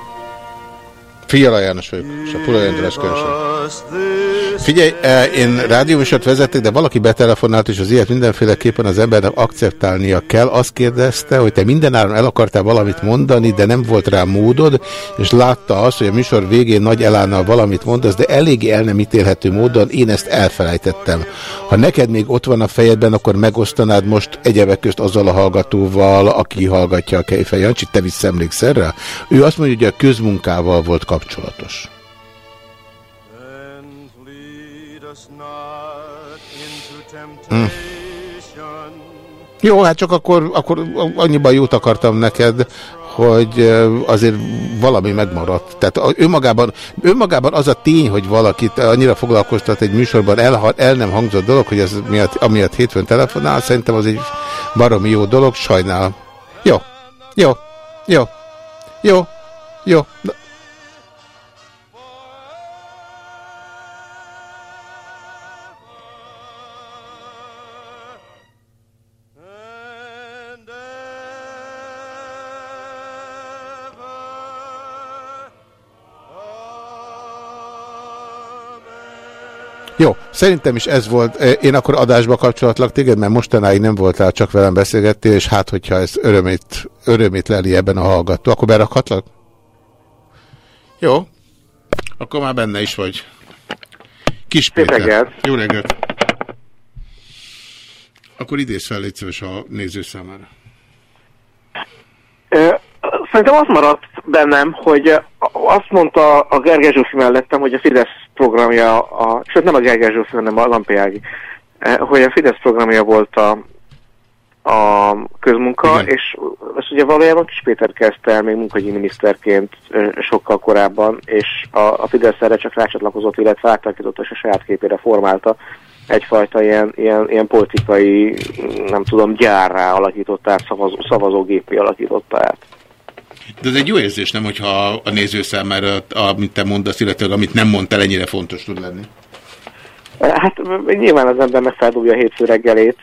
Fiala János vagyok, és a Pulai András Könsön. Figyelj, eh, én rádióműsort vezettek, de valaki betelefonált, és az ilyet mindenféleképpen az embernek akceptálnia kell. Azt kérdezte, hogy te mindenáron el akartál valamit mondani, de nem volt rá módod, és látta azt, hogy a műsor végén nagy elánnal valamit mondasz, de eléggé el nem ítélhető módon én ezt elfelejtettem. Ha neked még ott van a fejedben, akkor megosztanád most egyebek közt azzal a hallgatóval, aki hallgatja a Kejfej te visszaemlékszel rá? Ő azt mondja, hogy a közmunkával volt kapcsolatos. Hm. Jó, hát csak akkor, akkor annyiban jót akartam neked, hogy azért valami megmaradt. Tehát önmagában, önmagában az a tény, hogy valakit annyira foglalkoztat egy műsorban el, el nem hangzott dolog, hogy ez miatt, amiatt hétfőn telefonál, szerintem az egy baromi jó dolog, sajnálom. Jó, jó, jó, jó, jó. Jó, szerintem is ez volt. Én akkor adásba kapcsolatlak téged, mert mostanáig nem voltál, csak velem beszélgettél, és hát, hogyha ez örömét, örömét leli ebben a hallgató, akkor berakhatlak? Jó. Akkor már benne is vagy. Kis Péter. Jó reggelt. Akkor idéz fel, légy szíves a néző számára. Ö, Szerintem az maradt bennem, hogy ö, azt mondta a Gergely Zsófi mellettem, hogy a Fidesz programja, a, sőt nem a Gergely Zsófi, hanem a Lampi Ági, ö, hogy a Fidesz programja volt a, a közmunka, és ezt ugye valójában Kis Péter kezdte el még munkahogyi miniszterként ö, sokkal korábban, és a, a Fidesz erre csak rácsatlakozott, illetve átalakította és a saját képére formálta egyfajta ilyen, ilyen, ilyen politikai, nem tudom, gyárrá alakította át, szavazó, szavazógépé alakította át. De ez egy jó érzés, nem, hogyha a néző számára, amit te mondasz, illetve amit nem mondtál, ennyire fontos tud lenni. Hát nyilván az embernek feldobja a hétfő reggelét.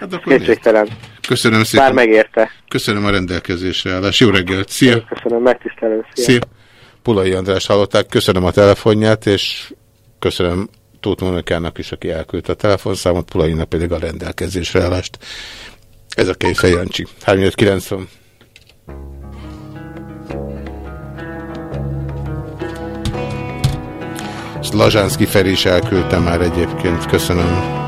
Hát Kétségtelen. Köszönöm szépen. Bár megérte. Köszönöm a rendelkezésre állás. Jó reggelt. Szia. Köszönöm, megtisztelő. Szia. Szia. Pulai András hallották. Köszönöm a telefonját, és köszönöm Tóth Monikának is, aki elküldte a telefonszámot, Pulainak pedig a rendelkezésre állást. Ez a Kejfej Jancsi. 390. Ezt Lazsánszki Feri is elküldte már egyébként. Köszönöm.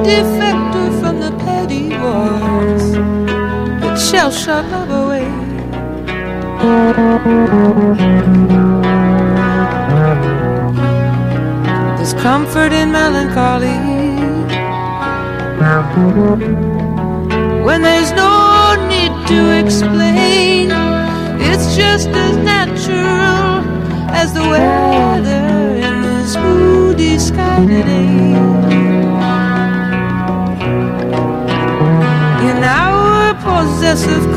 I'm There's comfort in melancholy when there's no need to explain. It's just as natural as the weather in this moody sky today. In our possessive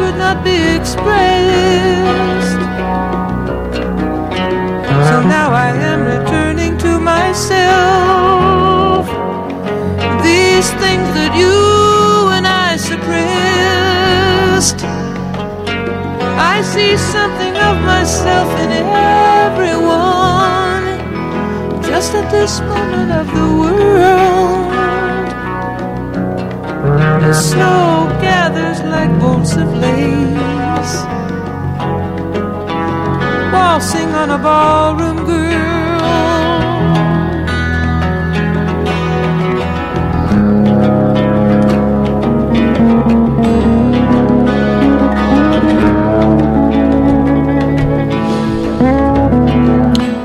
could not be expressed. So now I am returning to myself. These things that you and I suppressed. I see something of myself in everyone. Just at this moment of the world. The snow gathers like bolts of lace waltzing on a ballroom girl.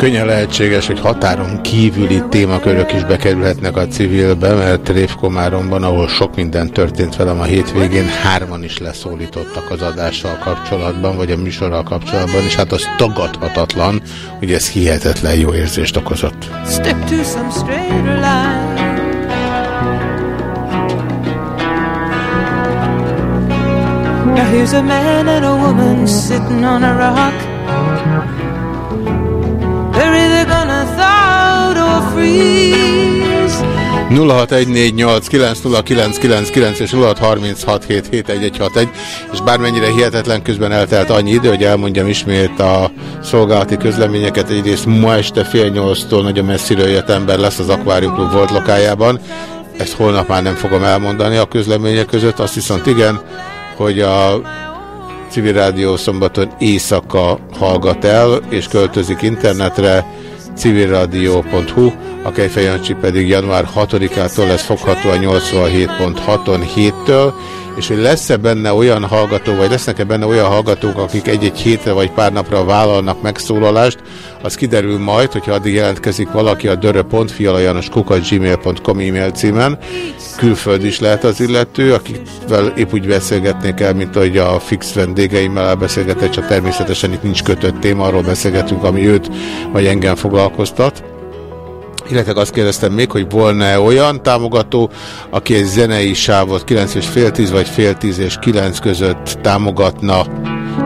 Könnyen lehetséges, hogy határon kívüli témakörök is bekerülhetnek a civilbe, mert Révkomáromban, ahol sok minden történt velem a hétvégén, hárman is leszólítottak az adással kapcsolatban, vagy a műsorral kapcsolatban, és hát az tagadhatatlan, hogy ez hihetetlen jó érzést okozott. Stick to some. Now here's a man and a woman sitting on a rock. 0614890999 és 0636771161, és bármennyire hihetetlen közben eltelt annyi idő, hogy elmondjam ismét a szolgálati közleményeket. Egyrészt ma este fél nyolctól nagyon messziről jött ember lesz az Aquarium Club volt lokájában. Ezt holnap már nem fogom elmondani a közlemények között, azt viszont igen, hogy a civil rádió szombaton éjszaka hallgat el, és költözik internetre, civilradio.hu, a Kejfej Jancsi pedig január 6-ától lesz fogható a 87.6-on héttől, és hogy lesz-e benne olyan hallgató, vagy lesznek-e benne olyan hallgatók, akik egy-egy hétre vagy pár napra vállalnak megszólalást, az kiderül majd, hogyha addig jelentkezik valaki a dörö.fialajanoskukat.gmail.com e-mail címen. Külföld is lehet az illető, akivel épp úgy beszélgetnék el, mint ahogy a fix vendégeimmel elbeszélgetett, csak természetesen itt nincs kötött téma, arról beszélgetünk, ami őt vagy engem foglalkoztat. Illetve azt kérdeztem még, hogy volna-e olyan támogató, aki egy zenei sávot 9 és fél 10 vagy fél 10 és 9 között támogatna,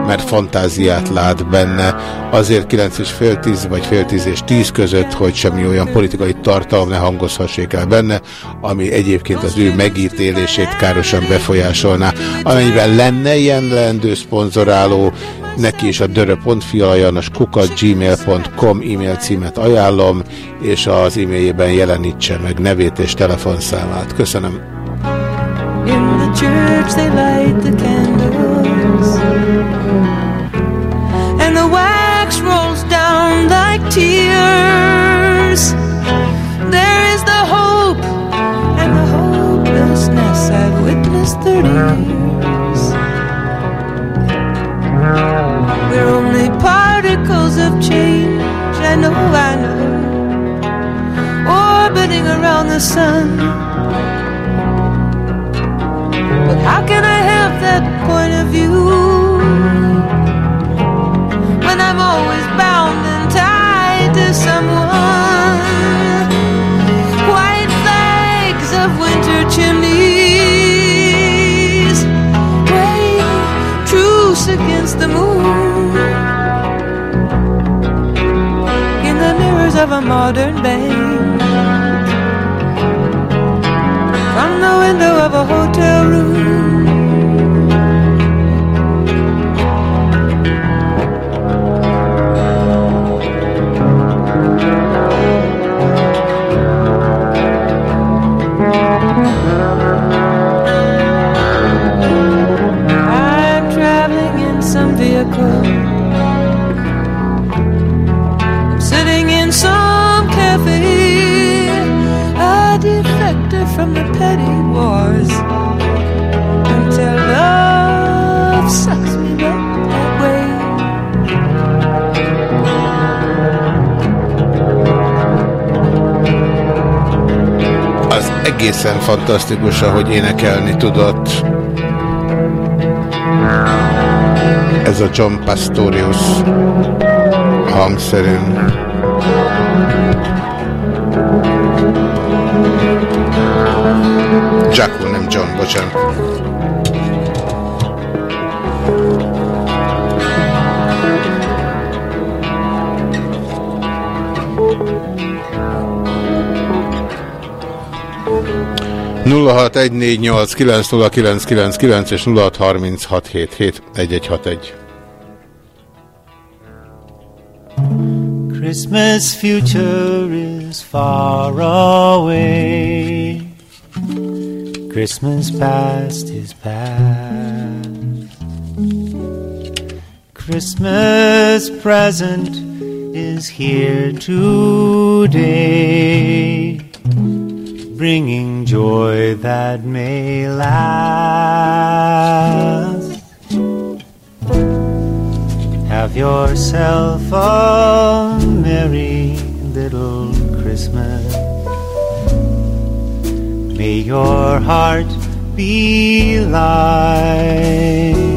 mert fantáziát lát benne. Azért 9 és fél 10 vagy fél 10 és 10 között, hogy semmi olyan politikai tartalom ne hangozhassék el benne, ami egyébként az ő megítélését károsan befolyásolná. Amennyiben lenne ilyen leendő szponzoráló, neki is a dörö.fialajanos kukat gmail.com e-mail címet ajánlom, és az e-mailjében jelenítse meg nevét és telefonszámát. Köszönöm. In the church they light the candles And the wax rolls down like tears There is the hope and the hopelessness I've witnessed thirty years We're only particles of change I know, I know. Orbiting around the sun. But how can I have that point of view? When I'm always bound and tied to someone? Of a modern bank. Egészen fantasztikus, ahogy énekelni tudott. Ez a John Pastorius hangszerűn. Jacko, nem John, bocsánat. 0614890999 és 0636771161. Christmas future is far away. Christmas past is past. Christmas present is here today, bringing joy that may last. Have yourself a merry little Christmas. May your heart be light.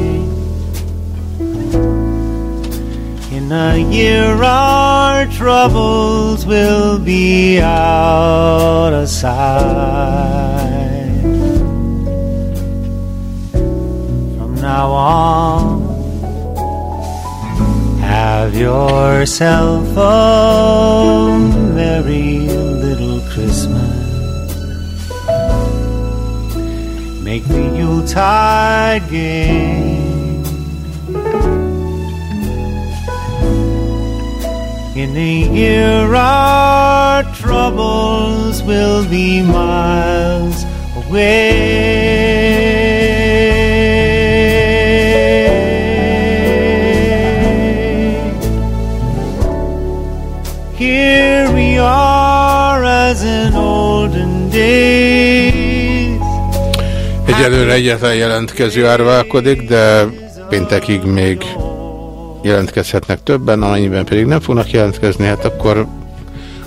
A year, our troubles will be out of sight. From now on, have yourself a merry little Christmas. Make the Yuletide gay. In a year, our troubles will be miles away. Egyelőre egyetlen jelentkező árválkodik, de péntekig még jelentkezhetnek többen, amennyiben pedig nem fognak jelentkezni, hát akkor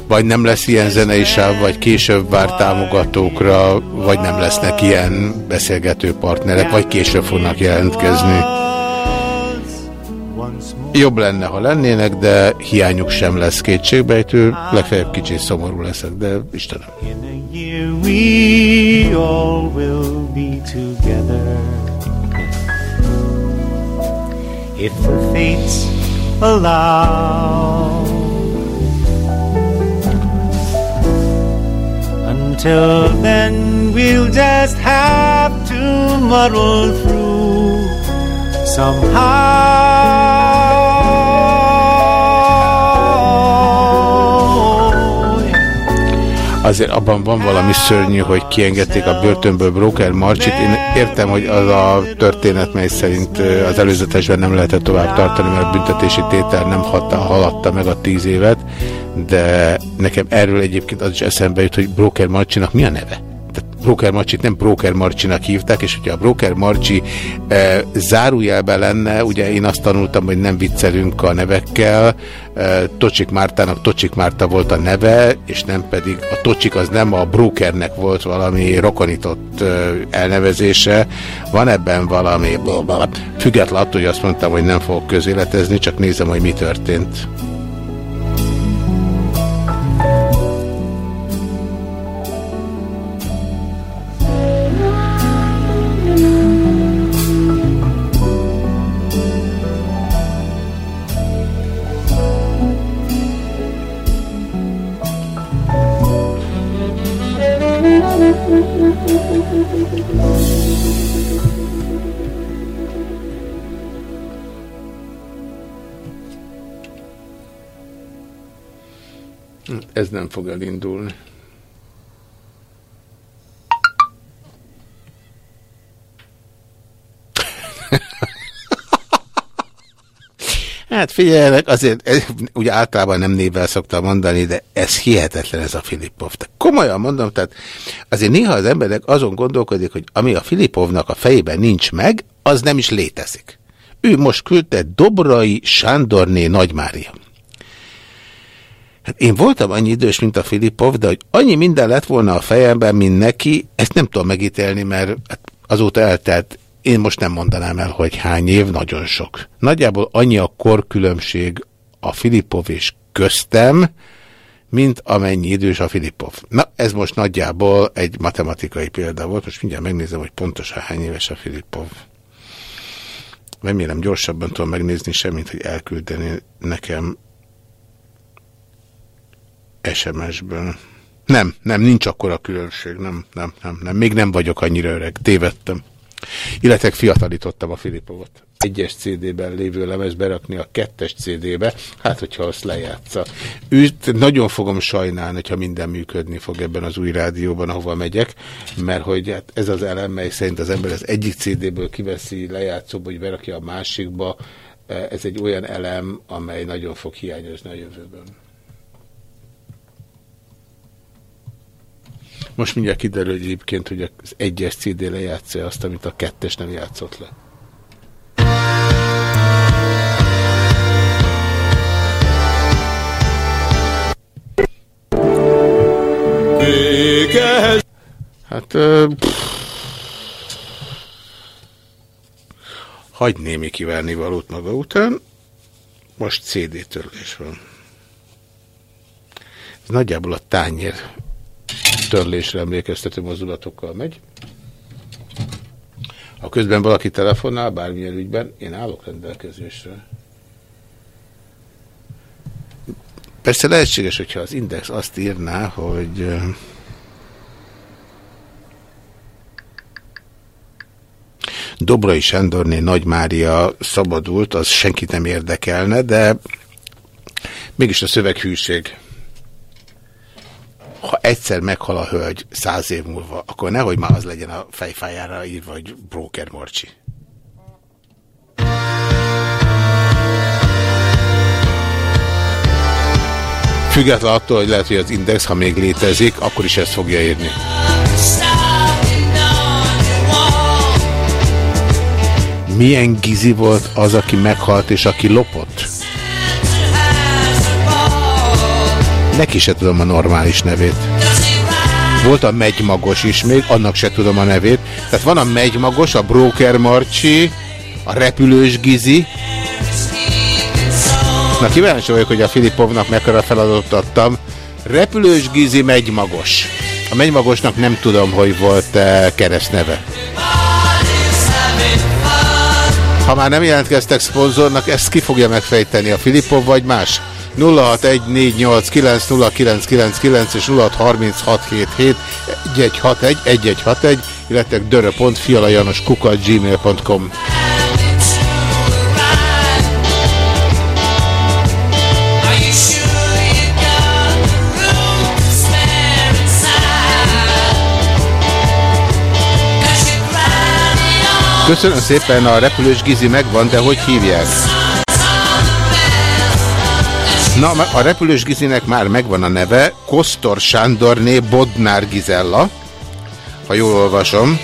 vagy nem lesz ilyen zenei sáv, vagy később vár támogatókra, vagy nem lesznek ilyen beszélgető partnerek, vagy később fognak jelentkezni. Jobb lenne, ha lennének, de hiányuk sem lesz kétségbejtő, legfeljebb kicsit szomorú leszek, de Istenem. Here we all will be together. If the fates allow. Until then, we'll just have to muddle through somehow. Azért abban van valami szörnyű, hogy kiengedték a börtönből Broker Marcsit. Én értem, hogy az a történet, mely szerint az előzetesben nem lehetett tovább tartani, mert a büntetési tétel nem hatta, haladta meg a tíz évet, de nekem erről egyébként az is eszembe jut, hogy Broker Marcsinak mi a neve? Tehát Broker Marcsit nem Broker Marcsinak hívták, és hogyha a Broker Marcsi e, zárójelben lenne, ugye én azt tanultam, hogy nem viccelünk a nevekkel, e, Tocsik Mártának Tocsik Márta volt a neve, és nem pedig a Tocsik az nem a Brokernek volt valami rokonított e, elnevezése, van ebben valami, független attól, hogy azt mondtam, hogy nem fogok közéletezni, csak nézem, hogy mi történt. Nem fog elindulni. Hát figyeljenek, azért ez, ugye általában nem névvel szoktam mondani, de ez hihetetlen ez a Filippov. De komolyan mondom, tehát azért néha az emberek azon gondolkodik, hogy ami a Filippovnak a fejében nincs meg, az nem is létezik. Ő most küldte Dobrai Sándorné Nagymária. Hát én voltam annyi idős, mint a Filippov, de hogy annyi minden lett volna a fejemben, mint neki, ezt nem tudom megítélni, mert hát azóta eltelt én most nem mondanám el, hogy hány év, nagyon sok. Nagyjából annyi a korkülönbség a Filipov és köztem, mint amennyi idős a Filipov. Na, ez most nagyjából egy matematikai példa volt. Most mindjárt megnézem, hogy pontosan hány éves a Filipov. Remélem gyorsabban tudom megnézni semmit, hogy elküldeni nekem SMS-ből. Nem, nem, nincs akkora különbség. Nem, nem, nem, nem. Még nem vagyok annyira öreg. Tévedtem. Illetve fiatalítottam a Filipovot. Egyes CD-ben lévő lemez berakni a kettes CD-be, hát hogyha azt lejátsza. Őt nagyon fogom sajnálni, hogyha minden működni fog ebben az új rádióban, ahova megyek, mert hogy hát ez az elem, mely szerint az ember az egyik CD-ből kiveszi lejátszóba, hogy berakja a másikba, ez egy olyan elem, amely nagyon fog hiányozni a jövőben. Most mindjárt kiderül hogy egyébként, hogy az egyes CD lejátszja azt, amit a kettes nem játszott le. Hát... Uh, hagy némi kívánni valót maga után. Most CD törlés van. Ez nagyjából a tányér törlésre emlékeztető mozdulatokkal megy. Ha közben valaki telefonál, bármilyen ügyben, én állok rendelkezésre. Persze lehetséges, hogyha az Index azt írná, hogy Dobrai Sándorné Nagy Mária szabadult, az senkit nem érdekelne, de mégis a szöveghűség ha egyszer meghal a hölgy száz év múlva, akkor nehogy már az legyen a fejfájára írva, hogy Broker Morcsi. Független attól, hogy lehet, hogy az Index, ha még létezik, akkor is ezt fogja írni. Milyen gizi volt az, aki meghalt és aki lopott? Neki se tudom a normális nevét. Volt a megymagos is még, annak se tudom a nevét. Tehát van a megymagos, a Broker Marcsi, a repülős Gizi. Na kíváncsi vagyok, hogy a Filipovnak mekkora feladatot adtam. Repülős Gizi megymagos. A megymagosnak nem tudom, hogy volt uh, keresztneve. Ha már nem jelentkeztek szponzornak, ezt ki fogja megfejteni a Filipov vagy más? 0614890999 és 0636771161, illetve dörö.fialajanos kukat gmail.com. Köszönöm szépen, a repülős Gizi megvan, de hogy hívják? Na, a repülős Gizinek már megvan a neve, Kosztor Sándorné Bodnár Gizella, ha jól olvasom.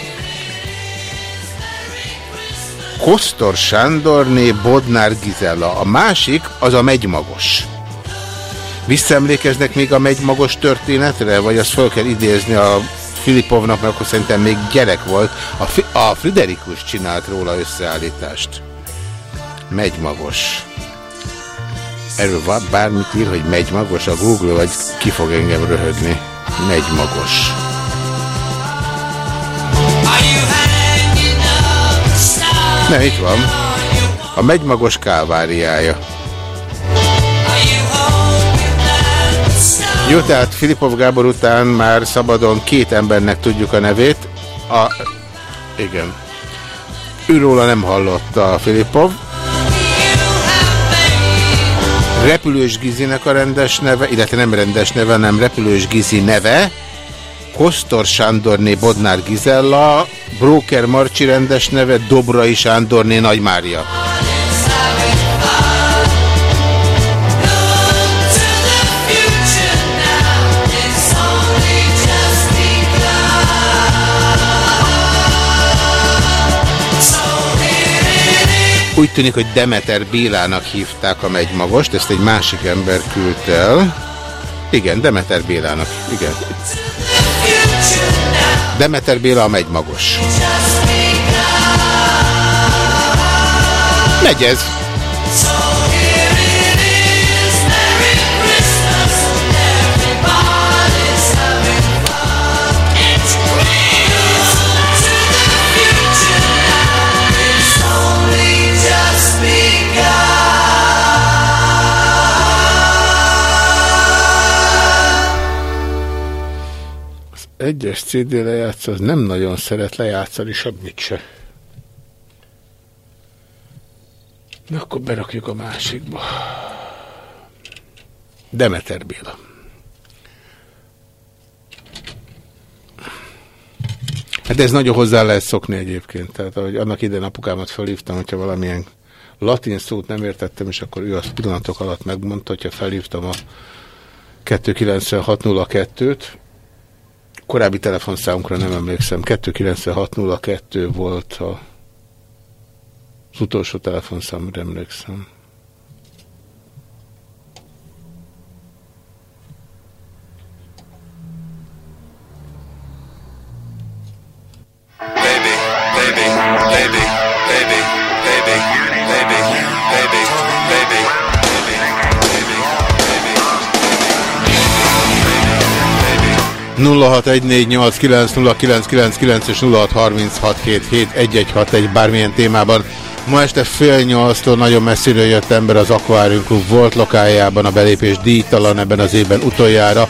Kosztor Sándorné Bodnár Gizella. A másik az a megymagos. Visszaemlékeznek még a megymagos történetre, vagy azt fel kell idézni a Filipovnak, mert akkor szerintem még gyerek volt. A, Fi a Friderikus csinált róla összeállítást. Megymagos. Erről van bármit ír, hogy megy magos a Google, vagy ki fog engem röhögni. Megy magos. Nem, itt van. A megymagos kálváriája. Jó, tehát Filipov Gábor után már szabadon két embernek tudjuk a nevét. A... Igen. Őróla nem hallott a Filipov. Repülős Gizinek a rendes neve, illetve nem rendes neve, nem Repülős Gizi neve, Kosztor Sándorné Bodnár Gizella, Broker Marcsi rendes neve, Dobrai Sándorné Nagy Mária. Úgy tűnik, hogy Demeter Bélának hívták a megymagost, ezt egy másik ember küldte el. Igen, Demeter Bélának, igen. Demeter Béla a megymagos. Megy ez. Egyes CD lejátsz, az nem nagyon szeret lejátszani semmit se. Na akkor berakjuk a másikba. Demeter Béla. Hát ez nagyon hozzá lehet szokni egyébként. Tehát, ahogy annak ide apukámat felhívtam, hogyha valamilyen latin szót nem értettem, és akkor ő azt pillanatok alatt megmondta, hogyha felhívtam a 29602-t, korábbi telefonszámunkra nem emlékszem, 29602 volt a, az utolsó telefonszámra emlékszem. 0614890999 és 0636771161 bármilyen témában. Ma este fél nyolctól nagyon messziről jött ember az Aquarium Club volt lokájában, a belépés díjtalan ebben az évben utoljára.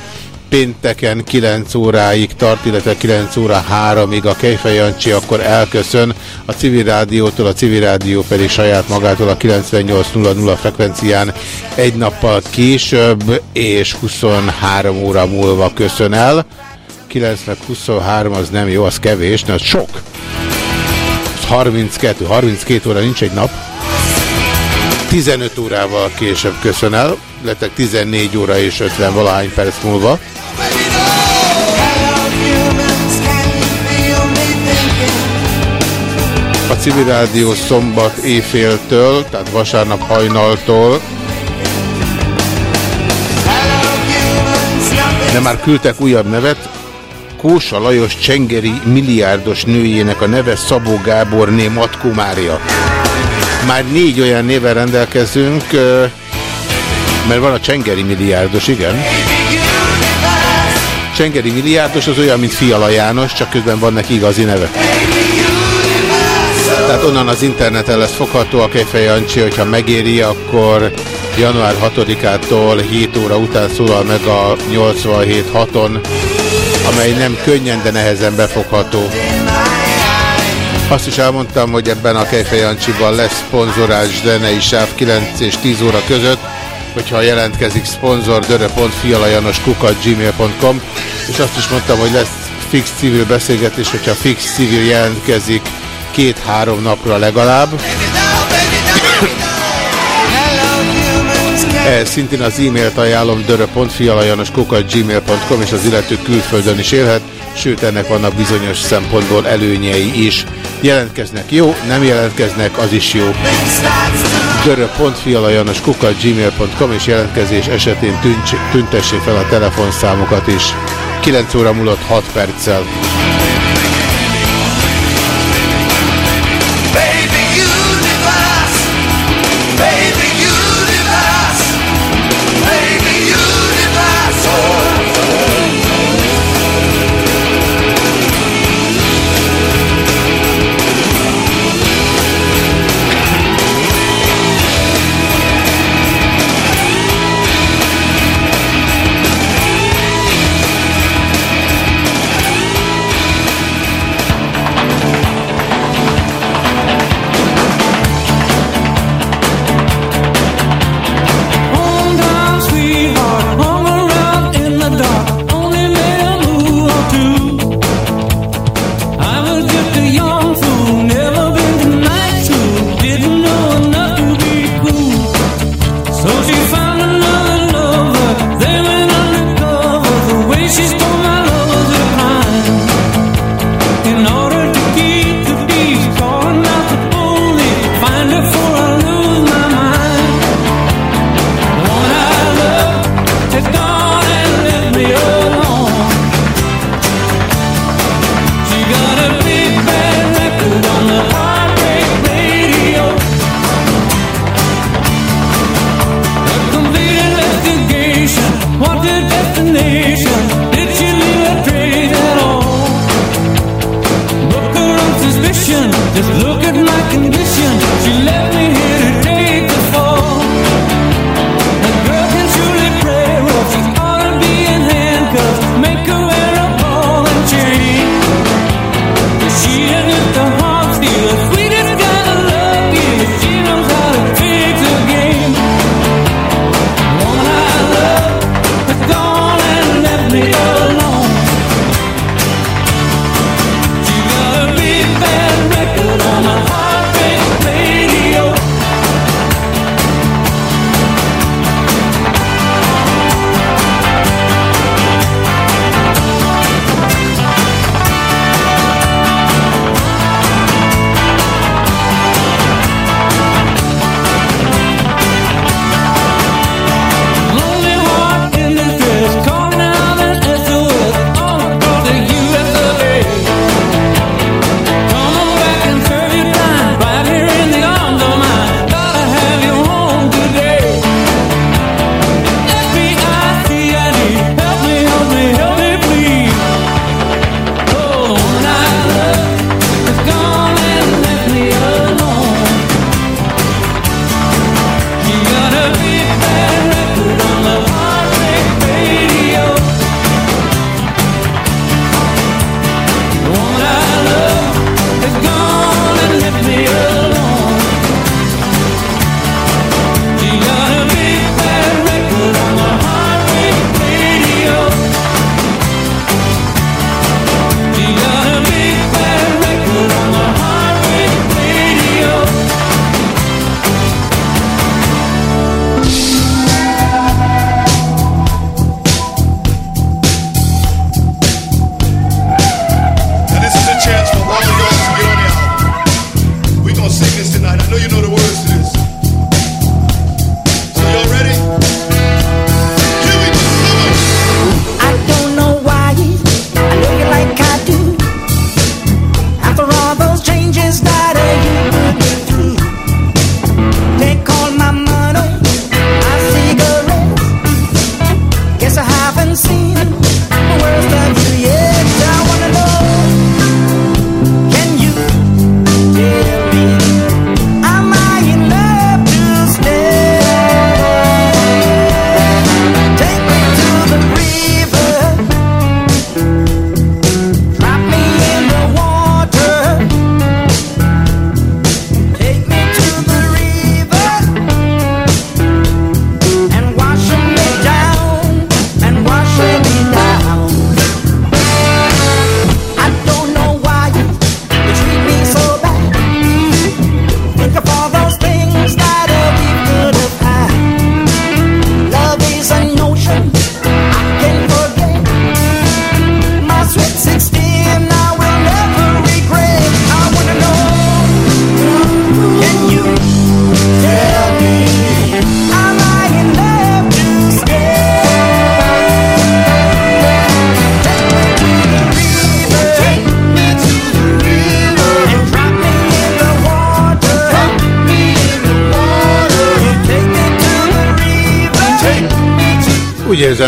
Pénteken 9 óráig tart, illetve 9 óra 3-ig a Kejfej Jancsi akkor elköszön. A civil rádiótól, a civil rádió pedig saját magától a 98.00 frekvencián egy nappal később és 23 óra múlva köszön el. 9 meg 23 az nem jó, az kevés, de az sok. Az 32, 32 óra nincs egy nap. 15 órával később köszön el, lettek 14 óra és 50 valahány perc múlva. A civil rádió szombat éjféltől, tehát vasárnap hajnaltól de már küldtek újabb nevet, Kósa Lajos Csengeri milliárdos nőjének a neve Szabó Gáborné Matkó Mária. Már négy olyan néven rendelkezünk, mert van a Csengeri milliárdos, igen. Csengeri milliárdos az olyan, mint Fiala János, csak közben van neki igazi neve. Tehát onnan az interneten lesz fogható a Kejfej Jancsi, hogyha megéri, akkor január 6-ától 7 óra után szólal meg a 87.6-on, amely nem könnyen, de nehezen befogható. Azt is elmondtam, hogy ebben a Kejfej Jancsiban lesz szponzorás zenei sáv 9 és 10 óra között, hogyha jelentkezik szponzor dörö.fialajanoskukat.gmail.com és azt is mondtam, hogy lesz fix civil beszélgetés, hogyha fix civil jelentkezik két-három napra legalább. Ehhez szintén az e-mailt ajánlom dörö.fialajanoskukat.gmail.com és az illető külföldön is élhet, sőt ennek vannak bizonyos szempontból előnyei is. Jelentkeznek jó, nem jelentkeznek, az is jó. dörö.fialajanoskukat.gmail.com és jelentkezés esetén tüntessék fel a telefonszámokat is. 9 óra múlott 6 perccel.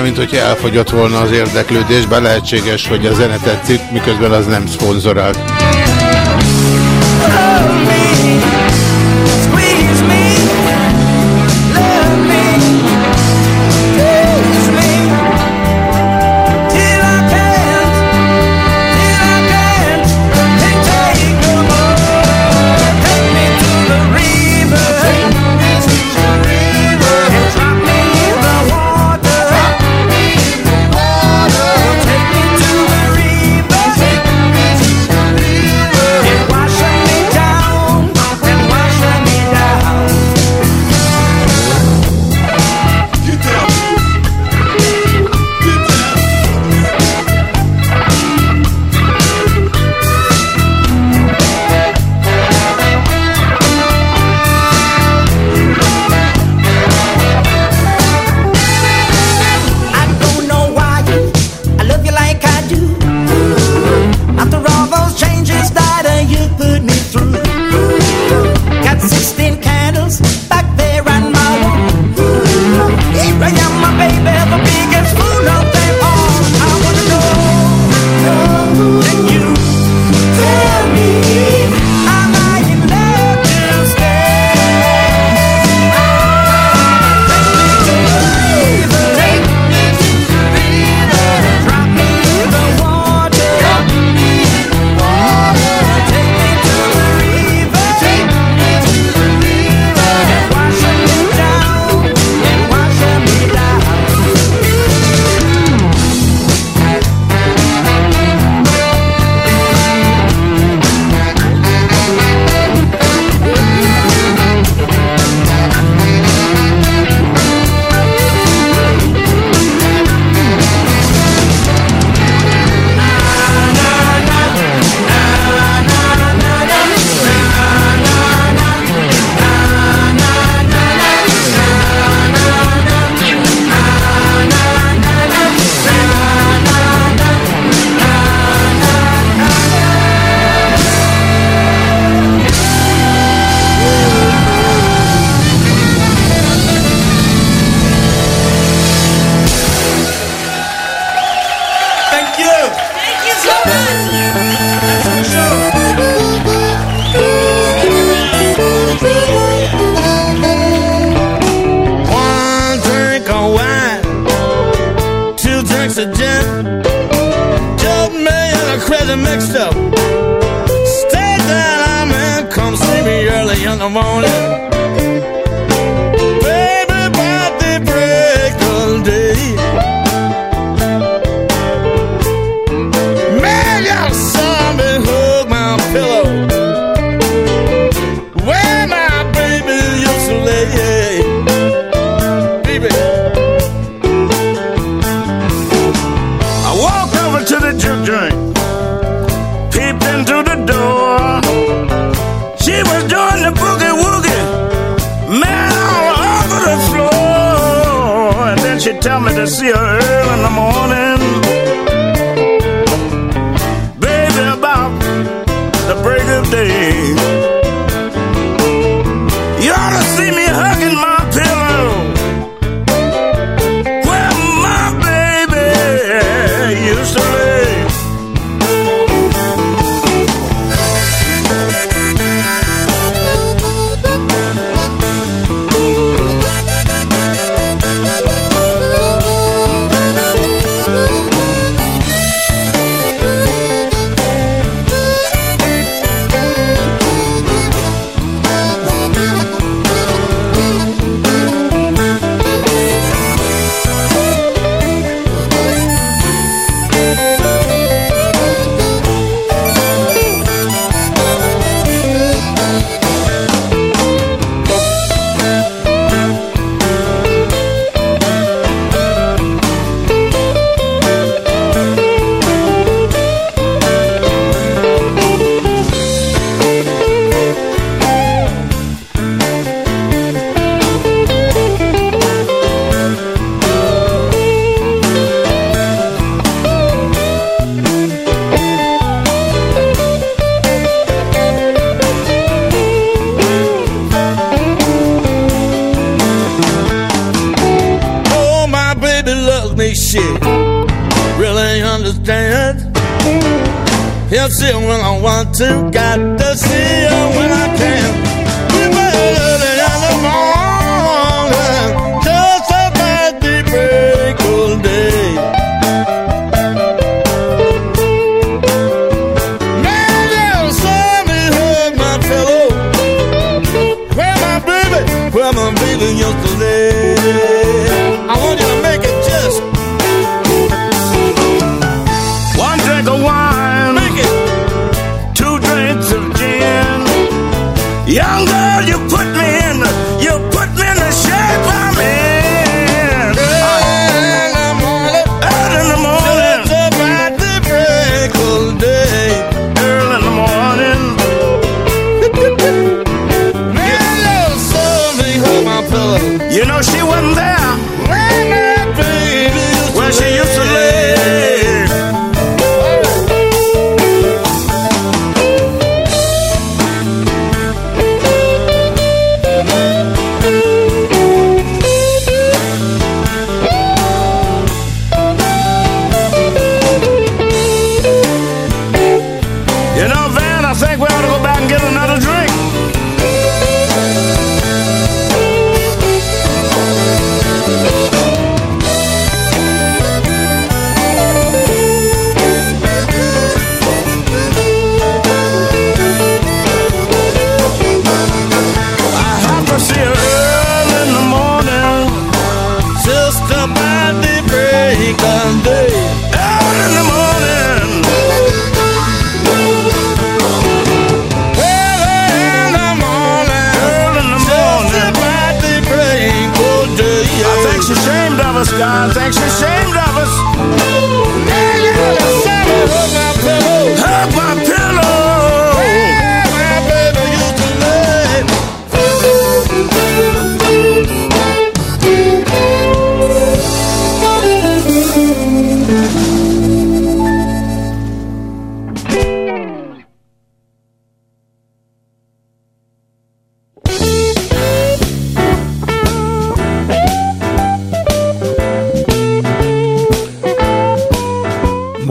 mint hogyha elfogyott volna az érdeklődés, bár lehetséges, hogy a zene tetszik, miközben az nem szponzorált. lonely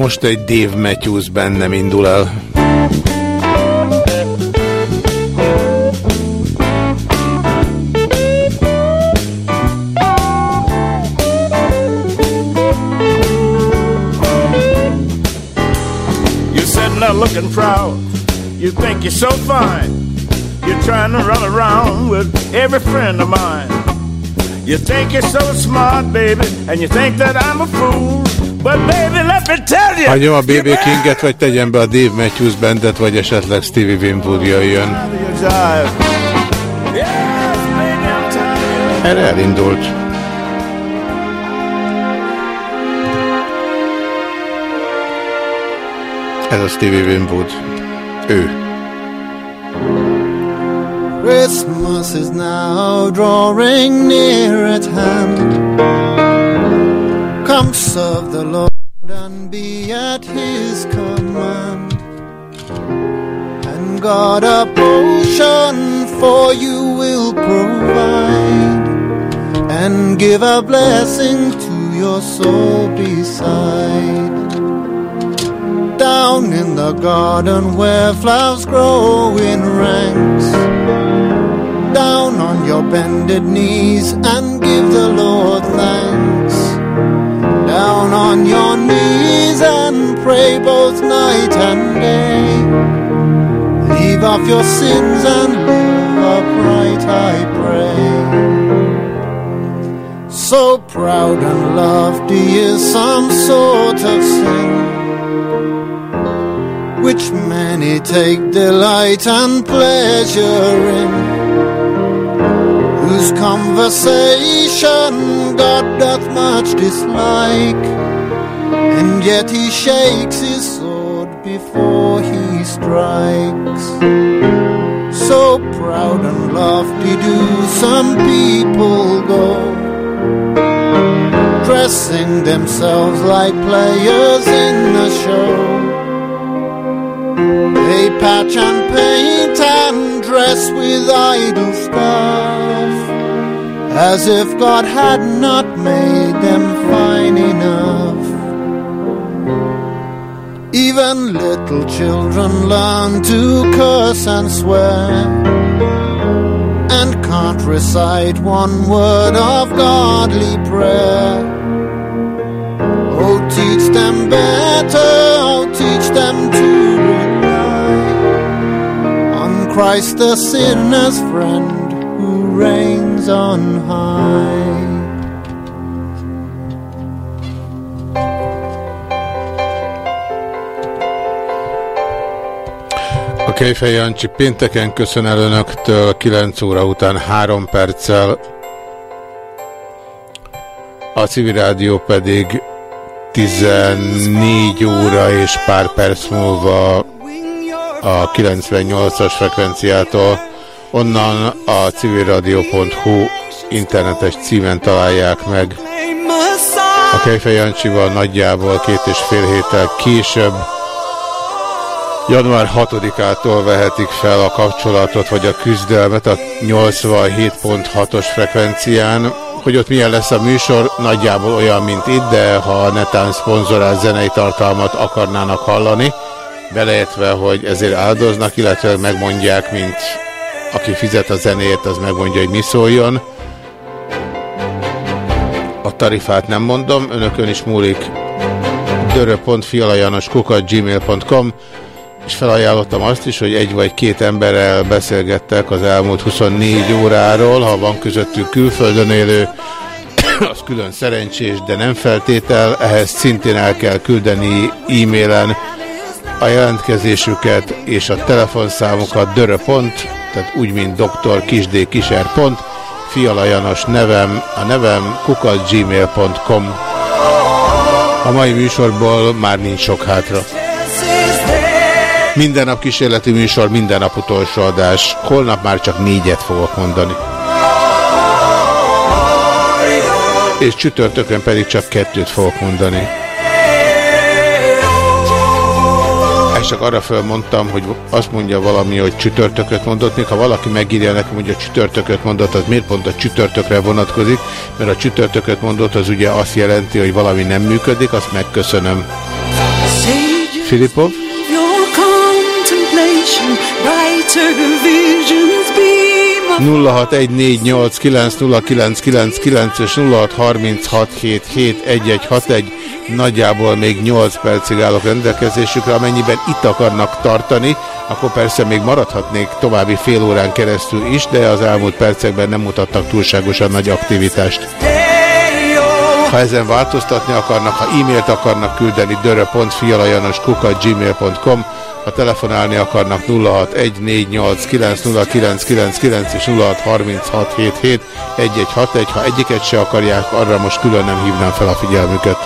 Most egy Dave Matthews bennem indul el. Looking proud. You think you're so fine. You're trying to run around with every friend of mine. You think you're so smart, baby, and you think that I'm a fool. But baby, let me tell you. Hagyom a BB Kinget, vagy tegyen be a Dave Matthews Bandet, vagy esetleg Stevie Winwood jöjjön. Erre elindult. Ez a Stevie Winwood. Ő. Christmas is now drawing near at hand. Serve the Lord and be at his command. And God a portion for you will provide. And give a blessing to your soul beside. Down in the garden where flowers grow in ranks down on your bended knees and give the Lord thanks. Down on your knees and pray both night and day. Leave off your sins and live upright, I pray. So proud and lofty is some sort of sin which many take delight and pleasure in whose conversation God doth much dislike, and yet he shakes his sword before he strikes. So proud and lofty do some people go, dressing themselves like players in a show. They patch and paint and dress with idle stuff, as if God had not made them fine enough. Even little children learn to curse and swear and can't recite one word of godly prayer. Oh, teach them better, oh, teach them to rely on Christ the sinner's friend who reigns on high. Kejfej Jancsi pénteken köszön el önöktől 9 óra után 3 perccel, a civil rádió pedig 14 óra és pár perc múlva a 98-as frekvenciától. Onnan a civilradio.hu internetes címen találják meg. A Kejfej Jancsival nagyjából két és fél héttel később Január 6-ától vehetik fel a kapcsolatot vagy a küzdelmet a 87.6-os frekvencián. Hogy ott milyen lesz a műsor, nagyjából olyan, mint itt, de ha netán szponzorál zenei tartalmat akarnának hallani, beleértve, hogy ezért áldoznak, illetve megmondják, mint aki fizet a zenéért, az megmondja, hogy mi szóljon. A tarifát nem mondom, önökön is múlik dörö.fialajanoskukat.gmail.com és felajánlottam azt is, hogy egy vagy két emberrel beszélgettek az elmúlt 24 óráról, ha van közöttük külföldön élő, az külön szerencsés, de nem feltétel, ehhez szintén el kell küldeni e-mailen a jelentkezésüket és a telefonszámukat dörö.pont, tehát úgy, mint dr. kisd kiser. Pont, Fiala Janos nevem, a nevem kukatgmail.com. A mai műsorból már nincs sok hátra. Minden nap kísérleti műsor, minden nap utolsó adás. Holnap már csak négyet fogok mondani. És csütörtökön pedig csak kettőt fogok mondani. Ezt csak arra felmondtam, hogy azt mondja valami, hogy csütörtököt mondott, még ha valaki megírja nekem, hogy a csütörtököt mondott, az miért pont a csütörtökre vonatkozik, mert a csütörtököt mondott, az ugye azt jelenti, hogy valami nem működik, azt megköszönöm. Filipov? 0614890999 és 0636771161 nagyjából még 8 percig állok rendelkezésükre, amennyiben itt akarnak tartani, akkor persze még maradhatnék további fél órán keresztül is, de az elmúlt percekben nem mutattak túlságosan nagy aktivitást. Ha ezen változtatni akarnak, ha e-mailt akarnak küldeni, dörö.fialajanoskuka.gmail.com ha telefonálni akarnak 0614890999 és 0636771161, ha egyiket se akarják, arra most külön nem hívnám fel a figyelmüket.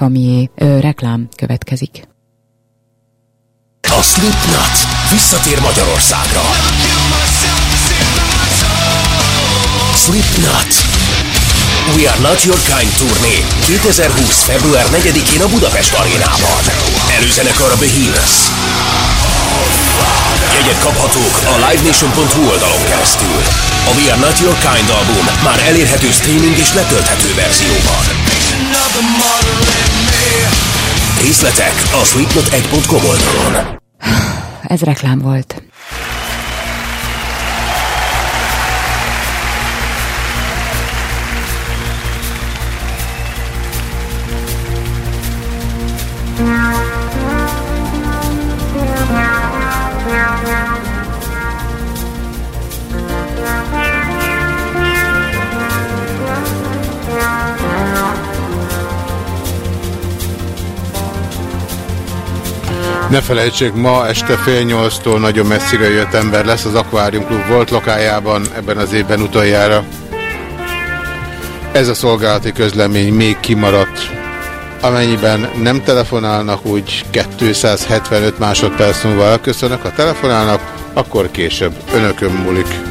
Rekamié, ö, reklám következik. A Slipknot visszatér Magyarországra. Slipknot. We Are Not Your Kind turné 2020. február 4-én a Budapest arénában. Előzenekar a Behemoth. Jegyek kaphatók a livenation.hu oldalon keresztül. A We Are Not Your Kind album már elérhető streaming és letölthető verzióban. Részletek a slipknot1.com oldalon. Ez reklám volt. Ne felejtsék, ma este fél nyolctól nagyon messzire jött ember lesz az Aquarium Club volt lokájában ebben az évben utoljára. Ez a szolgálati közlemény még kimaradt. Amennyiben nem telefonálnak, úgy 275 másodperc múlva elköszönök. Ha telefonálnak, akkor később. Önökön múlik.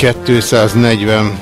Kettőszáznegyven.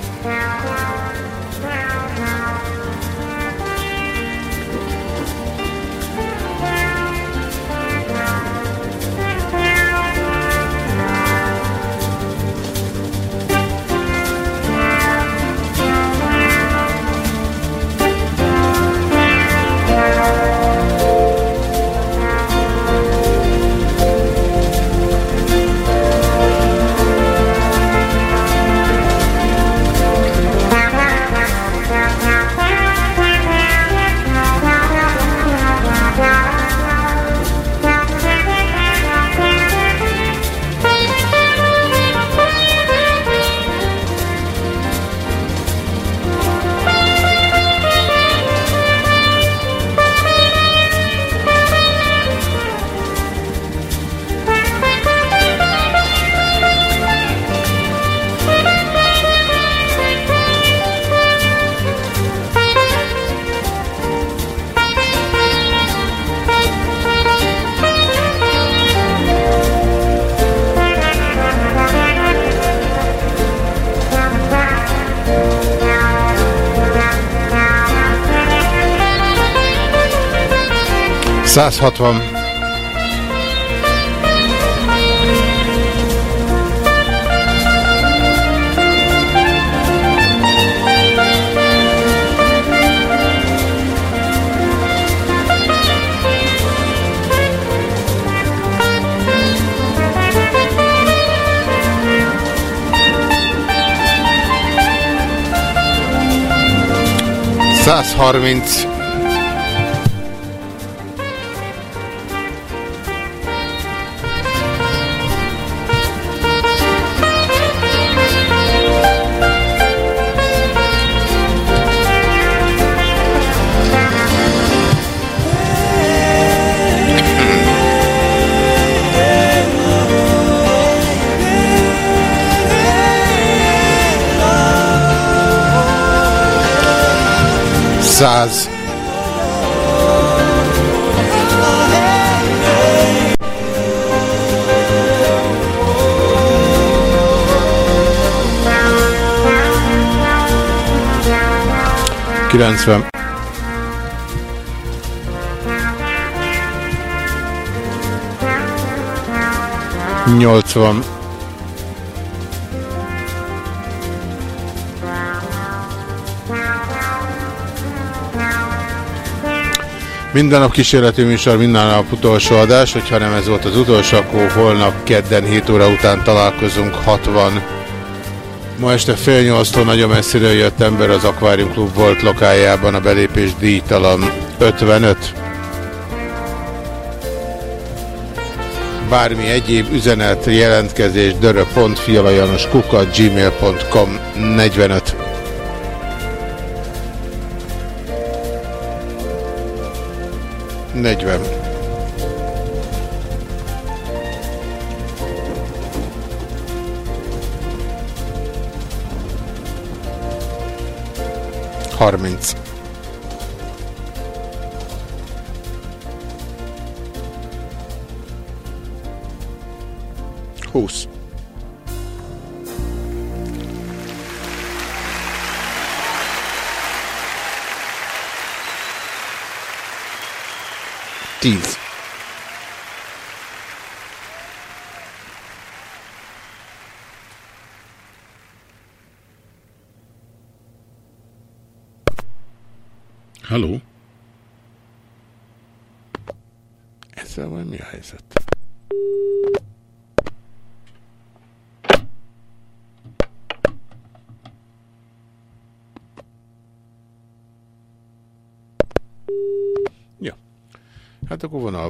Száz hatvan. Száz harminc. Száz. Kilencven. Nyolcvan. Minden nap kísérleti műsor, minden nap utolsó adás, hogyha nem ez volt az utolsó, akkor holnap kedden 7 óra után találkozunk 60. Ma este fél nyolctól nagyon messziről jött ember az Aquarium Club volt lokájában a belépés díjtalan 55. Bármi egyéb üzenet, jelentkezés, dörö.fialajanos kukat, gmail.com 45. Negyven. Harminc.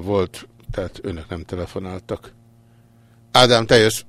Volt, tehát önök nem telefonáltak. Ádám, te jössz.